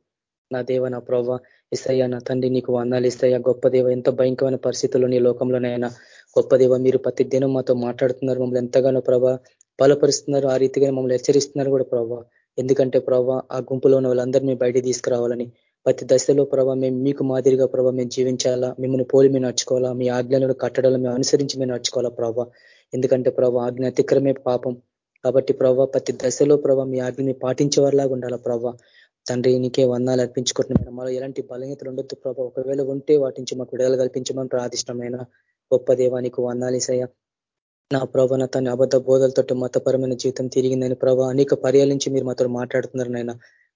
నా దేవ నా ప్రభా ఇస్తయ్యా నా తండ్రి నీకు వందాలు ఇస్తాయా గొప్ప దేవ ఎంత భయంకరమైన పరిస్థితుల్లో నీ లోకంలోనైనా గొప్ప దేవ మీరు ప్రతి దినం మాతో మాట్లాడుతున్నారు మమ్మల్ని ఎంతగానో ప్రభా బలపరుస్తున్నారు ఆ రీతిగా మమ్మల్ని హెచ్చరిస్తున్నారు కూడా ప్రభా. ఎందుకంటే ప్రభా ఆ గుంపులో ఉన్న వాళ్ళందరినీ బయట తీసుకురావాలని ప్రతి దశలో ప్రభావ మేము మీకు మాదిరిగా ప్రభావ మేము జీవించాలా? మిమ్మల్ని పోలి మేము నడుచుకోవాలా? మీ ఆజ్ఞలను కట్టడాలను మేము అనుసరించి మేము నడుచుకోవాలా ప్రభావ ఎందుకంటే ప్రభావ ఆజ్ఞ అతిక్రమే పాపం. కాబట్టి ప్రభావ ప్రతి దశలో ప్రభావ మీ ఆజ్ఞని పాటించేవారిలాగా ఉండాలా ప్రభావ తండ్రి నీకే వందాలు అర్పించుకుంటున్నాను మాలో ఎలాంటి బలహీతలు ఉండొద్దు ప్రభావ ఒకవేళ ఉంటే వాటి నుంచి మాకు విడుదల కల్పించమని ప్రార్థిష్టమైన గొప్ప దేవానికి వందాలిసయ్య నా ప్రభావ తన అబద్ధ బోధలతో మతపరమైన జీవితం తిరిగిందని ప్రభావ అనేక పర్యాల నుంచి మీరు మాతో మాట్లాడుతున్నారు నాయన.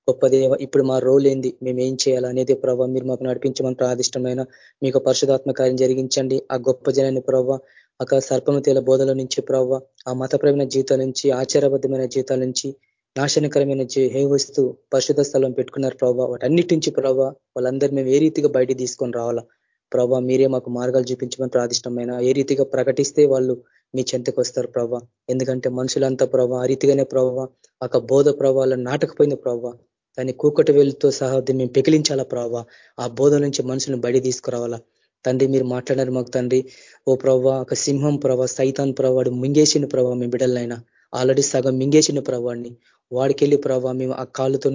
గొప్ప దేవ ఇప్పుడు మా రోల్ ఏంది? మేము ఏం చేయాలి అనేది ప్రభావ మీరు మాకు నడిపించమని ప్రాదిష్టమైన మీకు పరిశుధాత్మ కార్యం జరిగించండి. ఆ గొప్ప జనాన్ని ప్రభావ ఒక తేల బోధల నుంచి ప్రవ్వ ఆ మతపరమైన జీవితాల నుంచి ఆచారబద్ధమైన జీవితాల నుంచి నాశనకరమైన హే వస్తూ పరిశుధ స్థలం పెట్టుకున్నారు ప్రభావ వాటన్నిటి నుంచి ప్రభావ వాళ్ళందరూ మేము ఏ రీతిగా బయట తీసుకొని రావాలా? ప్రభావ మీరే మాకు మార్గాలు చూపించమని ప్రాదిష్టమైన ఏ రీతిగా ప్రకటిస్తే వాళ్ళు మీ చెంతకు వస్తారు ప్రభావ ఎందుకంటే మనుషులంతా ప్రభావ ఆ రీతిగానే ప్రభావ ఒక బోధ ప్రభావాలను నాటకపోయిన ప్రభావ దాన్ని కూకటి వెలుతో సహా మేము పెకిలించాలా ప్రభావ ఆ బోధ నుంచి మనుషులను బడి తీసుకురావాలా? తండ్రి మీరు మాట్లాడారు మాకు తండ్రి. ఓ ప్రవ్వ ఒక సింహం ప్రభా సైతాన్ ప్రవాడు మింగేసిన ప్రభావ మీ బిడ్డలైనా ఆల్రెడీ సగం మింగేసిన ప్రవాడిని వాడికెళ్ళి ప్రభావ మేము ఆ కాళ్ళతో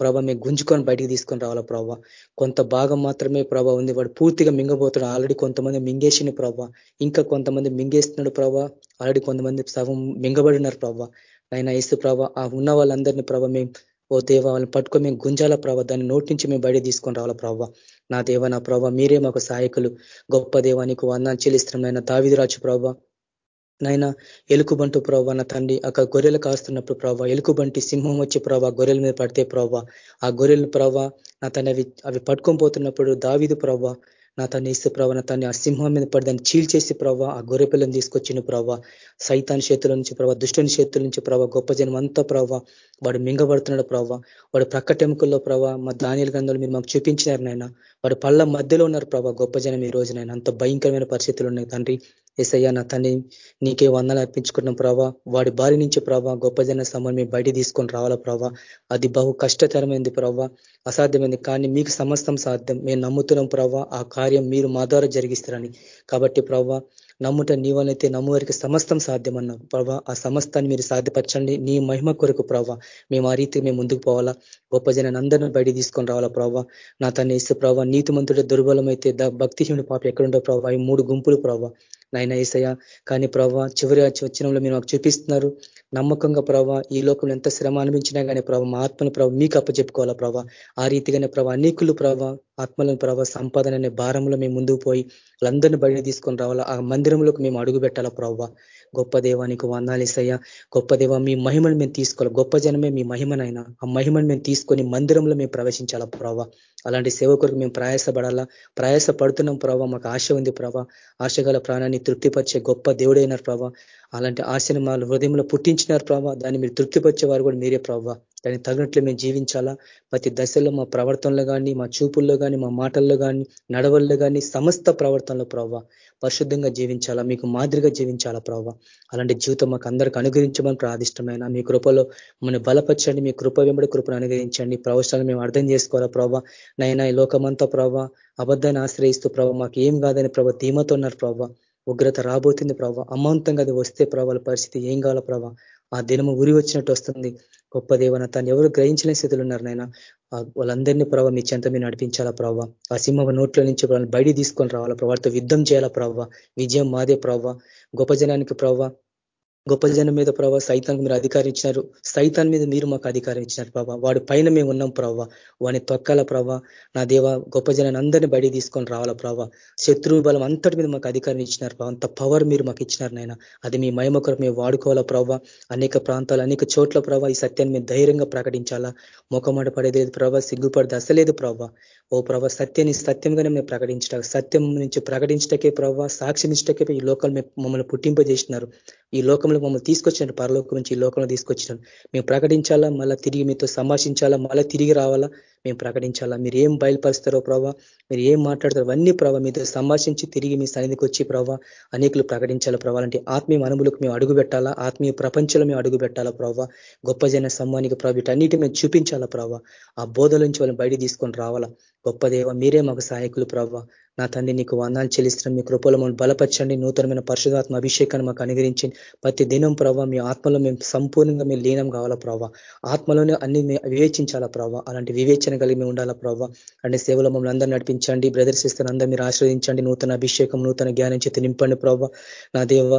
ప్రభావ మేము గుంజుకొని బయటికి తీసుకొని రావాలా ప్రభావ కొంత భాగం మాత్రమే ప్రభావ ఉంది. వాడు పూర్తిగా మింగబోతున్నాడు. ఆల్రెడీ కొంతమంది మింగేసిన ప్రభావ ఇంకా కొంతమంది మింగేస్తున్నాడు ప్రభావ ఆల్రెడీ కొంతమంది సగం మింగబడినారు ప్రభావ ఆయన ఇసు ప్రభావ ఆ ఉన్న వాళ్ళందరినీ ప్రభావ మేము ఓ దేవ వాళ్ళని పట్టుకొని మేము గుంజాల ప్రభావ దాన్ని నోటి నుంచి మేము బయట తీసుకొని రావాల ప్రభావ నా దేవ నా ప్రభావ మీరే మాకు సహాయకులు. గొప్ప దేవానికి వందాన్ని చెల్లిస్తున్నాం నాయన. దావిదిరాజు ప్రభావ నాయన ఎలుకుబంటు ప్రభావ నా తండ్రి. అక్కడ గొర్రెలు కాస్తున్నప్పుడు ప్రభావ ఎలుకుబంటి సింహం వచ్చి ప్రభావ గొర్రెల మీద పడితే ప్రభావ ఆ గొర్రెలు ప్రభావ నా తండ్రి అవి అవి పట్టుకొని పోతున్నప్పుడు దావిదు ప్రభావ నా తను ఇస్తే ప్రభావ నా తను ఆ సింహం మీద పడి దాన్ని చీల్చేసి ప్రభావ ఆ గొర్రె పిల్లని తీసుకొచ్చిన ప్రభావ సైతాన్ చేతుల నుంచి ప్రభావ దుష్టుని చేతుల నుంచి ప్రభావ గొప్ప జనం అంతా ప్రభావ వాడు మింగబడుతున్నాడు ప్రభావ వాడు ప్రక్కటెముకల్లో ప్రభావ మా ధాన్యాల గ్రంథాలు మీరు మాకు చూపించినారు నాయన. వాడు పళ్ళ మధ్యలో ఉన్నారు ప్రభావ గొప్ప జనం ఈ రోజు నాయన. అంత భయంకరమైన పరిస్థితులు ఉన్నాయి తండ్రి. ఎసయ్యా నా తండ్రి నీకే వందలు అర్పించుకున్నాం ప్రభావ వాడి బారి నుంచి ప్రభావ గొప్ప జన సమయం మేము బయట తీసుకొని రావాలా ప్రభావ అది బహు కష్టతరమైంది ప్రభావ అసాధ్యమైంది కానీ మీకు సమస్తం సాధ్యం. మేము నమ్ముతున్నాం ప్రభావ ఆ కార్యం మీరు మా ద్వారా జరిగిస్తారని. కాబట్టి ప్రభావ నమ్ముట నీ వలనైతే నమ్మువారికి సమస్తం సాధ్యమన్నారు ప్రభా. ఆ సమస్తాన్ని మీరు సాధ్యపరచండి. నీ మహిమ కొరకు ప్రభావ మేము ఆ రీతి మేము ముందుకు పోవాలా. గొప్ప జనాన్ని బయట తీసుకొని రావాలా ప్రభావ నా తన ఇస్తే ప్రభావ నీతిమంతుడే దుర్బలమైతే భక్తిహీనుడు పాప ఎక్కడుండో ప్రభావ ఈ మూడు గుంపులు ప్రభావ నాయన ఏసయ్య కానీ ప్రభావ చివరి వచ్చినంలో మీరు మాకు చూపిస్తున్నారు. నమ్మకంగా ప్రభావ ఈ లోకంలో ఎంత శ్రమ అనిపించినా కానీ ప్రభావ మా ఆత్మను ప్రభావ మీకు అప్పచెప్పుకోవాలా ప్రభావ ఆ రీతిగానే ప్రభావ అనేకులు ప్రభావ ఆత్మలను ప్రభావ సంపాదన అనే భారంలో మేము ముందుకు పోయి వాళ్ళందరినీ బయట తీసుకొని రావాలా? ఆ మందిరంలోకి మేము అడుగు పెట్టాలా ప్రభావ గొప్ప దేవానికి వందాలేసయ్యా గొప్ప దేవ మీ మహిమను మేము తీసుకోవాలి. గొప్ప జనమే మీ మహిమనైనా. ఆ మహిమను మేము తీసుకొని మందిరంలో మేము ప్రవేశించాలా ప్రభావ అలాంటి సేవ కొరకు మేము ప్రయాసపడాలా? ప్రయాస పడుతున్నాం ప్రభావ మాకు ఆశ ఉంది ప్రభావ ఆశగల ప్రాణాన్ని తృప్తిపరిచే గొప్ప దేవుడైనారు ప్రభావ అలాంటి ఆశను మా హృదయంలో పుట్టించినారు ప్రభావ దాన్ని మీరు తృప్తిపరిచే వారు కూడా మీరే ప్రభావ దానికి తగినట్లు మేము జీవించాలా? ప్రతి దశలో మా ప్రవర్తనలో కానీ మా చూపుల్లో కానీ మా మాటల్లో కానీ నడవల్లో కానీ సమస్త ప్రవర్తనలో ప్రభావ పరిశుద్ధంగా జీవించాలా? మీకు మాదిరిగా జీవించాలా ప్రభావ అలాంటి జీవితం మాకు అందరికి అనుగ్రహించమని ప్రాదిష్టమైన మీ కృపలో మన బలపరచండి మీ కృప వెంబడి కృపను అనుగ్రహించండి. ప్రవచనాలు మేము అర్థం చేసుకోవాలా ప్రభావ నైనా ఈ లోకమంతా ప్రభావ అబద్ధాన్ని ఆశ్రయిస్తూ ప్రభావ మాకు ఏం కాదని ప్రభావ ధీమతో ఉన్నారు ప్రభావ ఉగ్రత రాబోతుంది ప్రభావ అమాంతంగా అది వస్తే ప్రభావాల పరిస్థితి ఏం కావాల ప్రభావ ఆ దినము ఉరి వచ్చినట్టు వస్తుంది. గొప్ప దేవన తను ఎవరు గ్రహించలేని స్థితిలో ఉన్నారు నాయన. వాళ్ళందరినీ ప్రభావ మీ చెంత మీరు నడిపించాలా ప్రభావ ఆ సింహ నోట్లో నుంచి వాళ్ళని బయట తీసుకొని రావాలా ప్రభావతో యుద్ధం చేయాలా ప్రభావ విజయం మాదే ప్రభావ గొప్ప జనానికి ప్రభావ గొప్ప జనం మీద ప్రభావ సైతానికి మీరు అధికారం ఇచ్చినారు. సైతాన్ మీద మీరు మాకు అధికారం ఇచ్చినారు ప్రభావ వాడి పైన మేము ఉన్నాం ప్రభావ వాడిని తొక్కాల ప్రభావ నా దేవ గొప్ప జనాన్ని అందరినీ బయట తీసుకొని రావాల ప్రభావ శత్రువు బలం అంతటి మీద మాకు అధికారం ఇచ్చినారు ప్రభావ అంత పవర్ మీరు మాకు ఇచ్చినారు నాయన. అది మీ మహిమ కొరకు మేము వాడుకోవాలా ప్రభావ అనేక ప్రాంతాలు అనేక చోట్ల ప్రభావ ఈ సత్యాన్ని మేము ధైర్యంగా ప్రకటించాలా. ముఖమాట పడేది ప్రభావ సిగ్గుపడదు అసలేదు ప్రభావ ఓ ప్రభావ సత్యాన్ని సత్యంగానే మేము ప్రకటించట సత్యం నుంచి ప్రకటించటకే ప్రభావ సాక్ష్యం ఈ లోకల్ మమ్మల్ని పుట్టింపజేసినారు. ఈ లోకంలో మమ్మల్ని తీసుకొచ్చినారు పరలోకం నుంచి ఈ లోకంలో తీసుకొచ్చినారు. మేము ప్రకటించాలా మళ్ళీ తిరిగి మీతో సంభాషించాలా మళ్ళీ తిరిగి రావాలా? మేము ప్రకటించాలా. మీరు ఏం బయలుపరుస్తారో ప్రభావ మీరు ఏం మాట్లాడతారో అవన్నీ ప్రభావ మీతో సంభాషించి తిరిగి మీ సన్నిధికి వచ్చి ప్రభావ అనేకులు ప్రకటించాలా ప్రభావ అంటే ఆత్మీయ అనుములకు మేము అడుగు పెట్టాలా ఆత్మీయ ప్రపంచంలో మేము అడుగు పెట్టాలా ప్రభావ గొప్ప జన సమ్మానికి ప్రభావ వీటన్నిటి మేము చూపించాలా ప్రభావ ఆ బోధల నుంచి వాళ్ళని బయట తీసుకొని రావాలా? గొప్ప దేవ మీరే మాకు సహాయకులు ప్రభావ నా తండ్రి నీకు వందాలు చెల్లిస్తున్నాం. మీ కృపలో బలపరచండి. నూతనమైన పరిశుధాత్మ అభిషేకాన్ని మాకు అనుగరించి ప్రతి దినం ప్రభావ మీ ఆత్మలో మేము సంపూర్ణంగా మేము లీనం కావాలా ప్రభావ ఆత్మలోనే అన్ని వివేచించాలా ప్రభావ అలాంటి వివేచన కలిగి మేము ఉండాలా ప్రభావ అంటే సేవలో మమ్మల్ని అందరూ నడిపించండి. బ్రదర్స్ ఇస్తాను అందరూ మీరు ఆశ్రయించండి నూతన అభిషేకం నూతన జ్ఞానం చేతి నింపండి ప్రభావ నా దేవ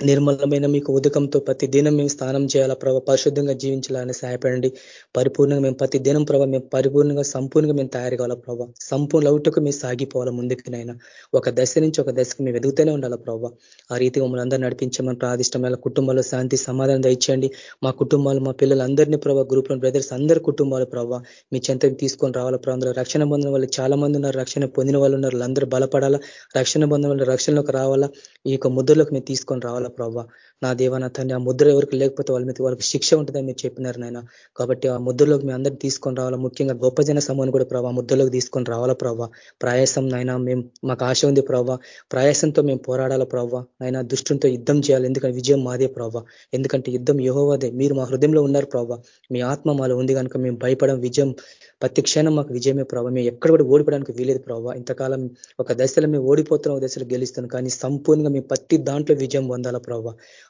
నిర్మలమైన మీకు ఉదకంతో ప్రతి దినం మేము స్నానం చేయాలా ప్రభావ పరిశుద్ధంగా జీవించాలని సహాయపడండి. పరిపూర్ణంగా మేము ప్రతి దినం ప్రభావ మేము పరిపూర్ణంగా సంపూర్ణంగా మేము తయారు కావాలా ప్రభావ సంపూర్ణ లౌటకు మేము సాగిపోవాలా ముందుకునైనా? ఒక దశ నుంచి ఒక దశకు మేము ఎదుగుతూనే ఉండాలా ప్రభావ ఆ రీతి మమ్మల్ని అందరూ నడిపించమని ప్రాదిష్టమైన కుటుంబాల్లో శాంతి సమాధానం దయచేయండి. మా కుటుంబాలు మా పిల్లలందరినీ ప్రభావ గ్రూప్లో బ్రదర్స్ అందరి కుటుంబాలు ప్రభావ మీ చెంతకు తీసుకొని రావాలా ప్రభావ రక్షణ పొందిన వాళ్ళు చాలా మంది ఉన్నారు. రక్షణ పొందిన వాళ్ళు ఉన్నారు. అందరూ బలపడాలా? రక్షణ పొందిన వాళ్ళు రక్షణలోకి రావాలా? ఈ యొక్క ముద్రలోకి మేము తీసుకొని రావాలా ప్రభావ నా దేవ నా తండ్రి ఆ ముద్ర ఎవరికి లేకపోతే వాళ్ళ మీద వాళ్ళకి శిక్ష ఉంటుందని మీరు చెప్పినారు నాయన. కాబట్టి ఆ ముద్రలోకి మేము అందరినీ తీసుకొని రావాలా? ముఖ్యంగా గొప్ప జన సమూహం కూడా ప్రభావ ముద్రలోకి తీసుకొని రావాలా ప్రభావ ప్రయాసం నాయన మేము మాకు ఆశ ఉంది ప్రభావ ప్రయాసంతో మేము పోరాడాలా ప్రభావ నాయన దుష్టులతో యుద్ధం చేయాలి. ఎందుకంటే విజయం మాదే ప్రభావ ఎందుకంటే యుద్ధం యహోవాదే. మీరు మా హృదయంలో ఉన్నారు ప్రభావ మీ ఆత్మ మాలో ఉంది కనుక మేము భయపడం విజయం ప్రతి క్షణం మాకు విజయమే ప్రభావ మేము ఎక్కడ కూడా ఓడిపోవడానికి వీలేదు ప్రభావ ఇంతకాలం ఒక దశలో మేము ఓడిపోతున్నాం ఒక దశలో గెలుస్తాం కానీ సంపూర్ణంగా మేము ప్రతి దాంట్లో విజయం పొందాలి ప్రభావ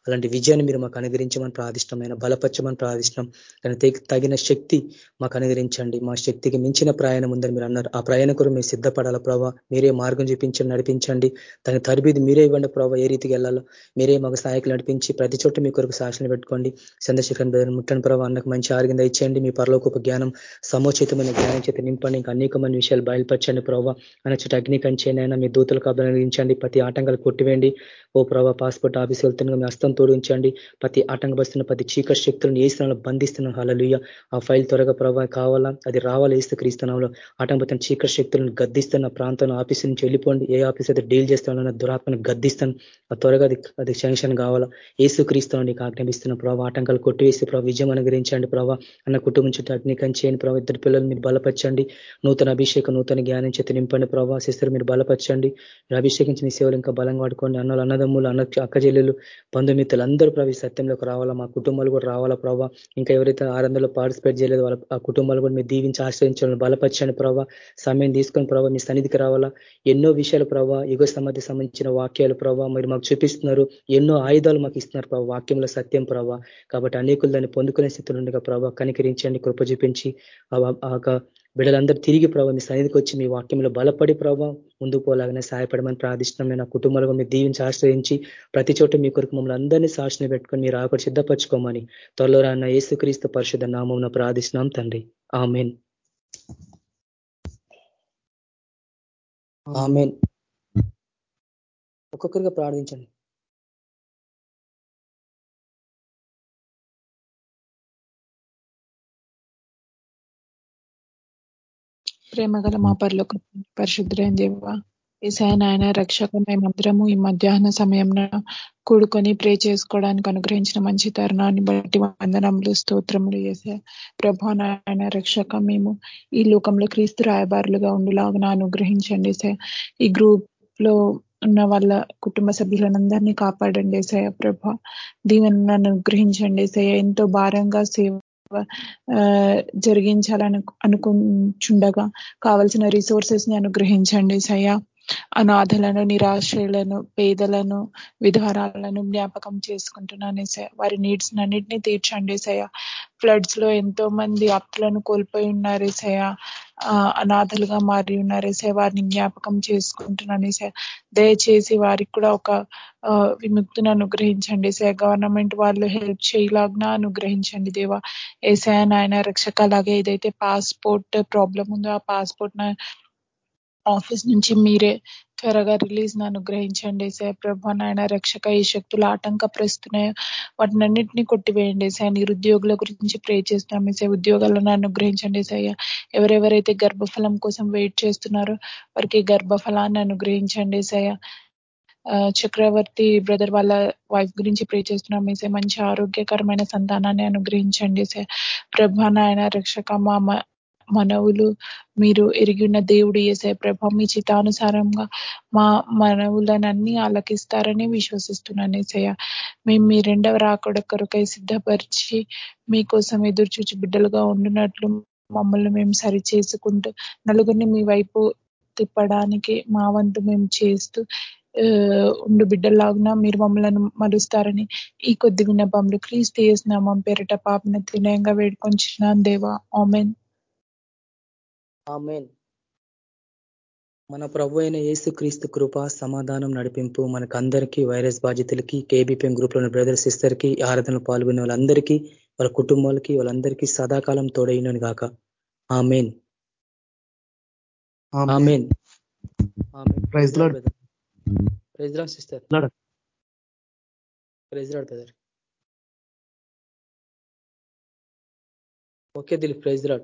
అలాంటి విజయాన్ని మీరు మాకు అనుగ్రహించమని ప్రార్థిష్టమైన బలపరచమని ప్రార్థిష్టం కానీ తగిన శక్తి మాకు అనుగ్రహించండి. మా శక్తికి మించిన ప్రయాణం ఉందని మీరు అన్నారు. ఆ ప్రయాణం కూడా మేము సిద్ధపడాలా ప్రభావ మీరే మార్గం చూపించండి నడిపించండి. దాని తరబీది మీరే ఇవ్వండి ప్రభావ ఏ రీతికి వెళ్ళాలో. మీరే మాకు సహాయకులు నడిపించి ప్రతి చోట మీ కొరకు సాక్షులు పెట్టుకోండి. చంద్రశేఖర్ ముట్టని ప్రభావ అన్నకు మంచి ఆరోగ్యం ఇచ్చేయండి మీ పరలోకొక జ్ఞానం సమోచితమైన జ్ఞానం చేత నింపండి. ఇంకా అనేకమైన విషయాలు బయలుపరచండి ప్రభావ అన్న చుట్టూ అగ్ని కంచేనైనా మీ దూతలకు అభినందించండి ప్రతి ఆటంకాలు కొట్టివేయండి. ఓ ప్రభావ పాస్పోర్ట్ ఆఫీస్ మీ హస్తం తోడించండి. ప్రతి ఆటంకపరుస్తున్న ప్రతి చీకటి శక్తులను ఏ స్థానంలో బంధిస్తున్నాం హలలుయ ఆ ఫైల్ త్వరగా ప్రభావం కావాలా? అది రావాలా? ఏసు క్రీస్తునంలో ఆటంకపడుతున్న చీకటి శక్తులను గద్దిస్తున్న ప్రాంతం ఆఫీస్ నుంచి వెళ్ళిపోండి. ఏ ఆఫీస్ అయితే డీల్ చేస్తానో దురాత్మను గద్దిస్తాను. ఆ త్వరగా అది అది శాంక్షన్ కావాలా? ఏసు క్రీస్తున్నా నీకు ఆజ్ఞాపిస్తున్న ప్రభావ ఆటంకాలు కొట్టివేసి ప్రభావ విజయం అనుగ్రహించండి ప్రభావ. అన్న కుటుంబం చుట్టూ అగ్నికం ప్రభావ. ఇద్దరు పిల్లలు మీరు బలపరచండి. నూతన అభిషేకం నూతన జ్ఞానం చేతి నింపండి ప్రభావ. శిస్తులు మీరు బలపరచండి. మీరు అభిషేకించి సేవలు ఇంకా బలంగా వాడుకోండి. అన్నలు అన్నదమ్ములు అన్న అక్కజల్లులు బంధుమిత్రులు అందరూ ప్రభు సత్యంలోకి రావాలా? మా కుటుంబాలు కూడా రావాలా ప్రభావ ఇంకా ఎవరైతే ఆరంధంలో పార్టిసిపేట్ చేయలేదు వాళ్ళ ఆ కుటుంబాలు కూడా మీరు దీవించి ఆశ్రయించాలని బలపరచండి ప్రభావ సమయం తీసుకొని ప్రభావ మీ సన్నిధికి రావాలా? ఎన్నో విషయాలు ప్రభావ యుగ సమాధి సంబంధించిన వాక్యాలు ప్రభావ మీరు మాకు చూపిస్తున్నారు. ఎన్నో ఆయుధాలు మాకు ఇస్తున్నారు ప్రభావ వాక్యంలో సత్యం ప్రభావ కాబట్టి అనేకులు దాన్ని పొందుకునే స్థితిలో ఉండగా ప్రభావ కనికరించండి కృప చూపించి ఆ బిడ్డలందరూ తిరిగి ప్రభావ మీ సన్నిధికి వచ్చి మీ వాక్యంలో బలపడి ప్రభావ ముందుకు పోలాగానే సహాయపడమని ప్రార్థిష్టమైన కుటుంబాలుగా మీరు దీవించి ఆశ్రయించి ప్రతి చోట మీ కొరకు మమ్మల్ని అందరినీ సాక్షిని పెట్టుకొని మీరు ఆకటి సిద్ధపరచుకోమని త్వరలో రాన్న యేసుక్రీస్తు పరిషత్ నామం ప్రార్థిస్తున్నాం తండ్రి. ఆమెన్. ఆమెన్. ఒక్కొక్కరిగా ప్రార్థించండి. ప్రేమ గల మా పరలోక పరిశుద్ధులైన దేవ ఈసాయ నాయన రక్షక మేమందరము ఈ మధ్యాహ్న సమయంలో కూడుకొని ప్రే చేసుకోవడానికి అనుగ్రహించిన మంచి తరుణాన్ని బట్టి వందనములు స్తోత్రములు చేసే ప్రభా నాయన రక్షక మేము ఈ లోకంలో క్రీస్తు రాయబారులుగా ఉండులాగా అనుగ్రహించండి సార్ ఈ గ్రూప్లో ఉన్న వాళ్ళ కుటుంబ సభ్యులందరినీ కాపాడండి సయ ప్రభ. దీవెనను అనుగ్రహించండి సయ ఎంతో భారంగా సేవ జరిగించాలని అనుకుంటుండగా కావలసిన రిసోర్సెస్ని అనుగ్రహించండి సయ్యా. అనాథలను నిరాశ్రయులను పేదలను విధానాలను జ్ఞాపకం చేసుకుంటున్నాను సయ వారి నీడ్స్ అన్నింటినీ తీర్చండి సయ ఫ్లడ్స్లో ఎంతో మంది అప్పులను కోల్పోయి ఉన్నారు సయ అనాథలుగా మారి ఉన్నారు సయ వారిని జ్ఞాపకం చేసుకుంటున్నాను సయ దయచేసి వారికి కూడా ఒక విముక్తిని అనుగ్రహించండి సయ గవర్నమెంట్ వాళ్ళు హెల్ప్ చేయలాగ్నా అనుగ్రహించండి దేవా. ఏసయ నాయన రక్షక అలాగే ఏదైతే పాస్పోర్ట్ ప్రాబ్లం ఉందో ఆ పాస్పోర్ట్ ఆఫీస్ నుంచి మీరే త్వరగా రిలీజ్ను అనుగ్రహించండి. సార్ ప్రభా నాయన రక్షక ఈ శక్తులు ఆటంకపరుస్తున్నాయో. వాటిని అన్నింటినీ కొట్టివేయండి. సార్ నిరుద్యోగుల గురించి ప్రే చేస్తున్నాం. సార్ ఉద్యోగాలను అనుగ్రహించండి. సార్ ఎవరెవరైతే గర్భఫలం కోసం వెయిట్ చేస్తున్నారో వారికి గర్భఫలాన్ని అనుగ్రహించండి. సార్ చక్రవర్తి బ్రదర్ వాళ్ళ వైఫ్ గురించి ప్రే చేస్తున్నాం. మీసే మంచి ఆరోగ్యకరమైన సంతానాన్ని అనుగ్రహించండి. సార్ ప్రభా నాయన రక్షక మా మనవులు మీరు ఎరిగిన దేవుడు ఏసే ప్రభ మీ చితానుసారంగా మా మనవులనన్నీ ఆలకిస్తారని విశ్వసిస్తున్నాను ఏసయ్య. మేము మీ రెండవ రాకడ కొరకై సిద్ధపరిచి మీకోసం ఎదురు చూచి బిడ్డలుగా ఉండినట్లు మమ్మల్ని మేము సరి చేసుకుంటూ నలుగురిని మీ వైపు తిప్పడానికి మా వంతు మేము చేస్తూ ఉండు బిడ్డలాగున మీరు మమ్మల్ని మరుస్తారని ఈ కొద్ది విన్నపంలో క్రీస్తు చేసినామం పేరిట పాపన తినయంగా వేడుకొంచున్నాను దేవా. ఆమెన్. ఆమెన్. మన ప్రభు అయిన క్రీస్తు కృప సమాధానం నడిపింపు మనకు అందరికీ వైరస్ బాధితులకి కేబీపీఎం గ్రూప్లోని బ్రదర్ సిస్టర్కి ఆరాధనలు పాల్గొనే వాళ్ళందరికీ వాళ్ళ కుటుంబాలకి వాళ్ళందరికీ సదాకాలం తోడైనను గాక. Amen. Amen. Praise lord sister. Praise lord brother. Okay Dil praise rod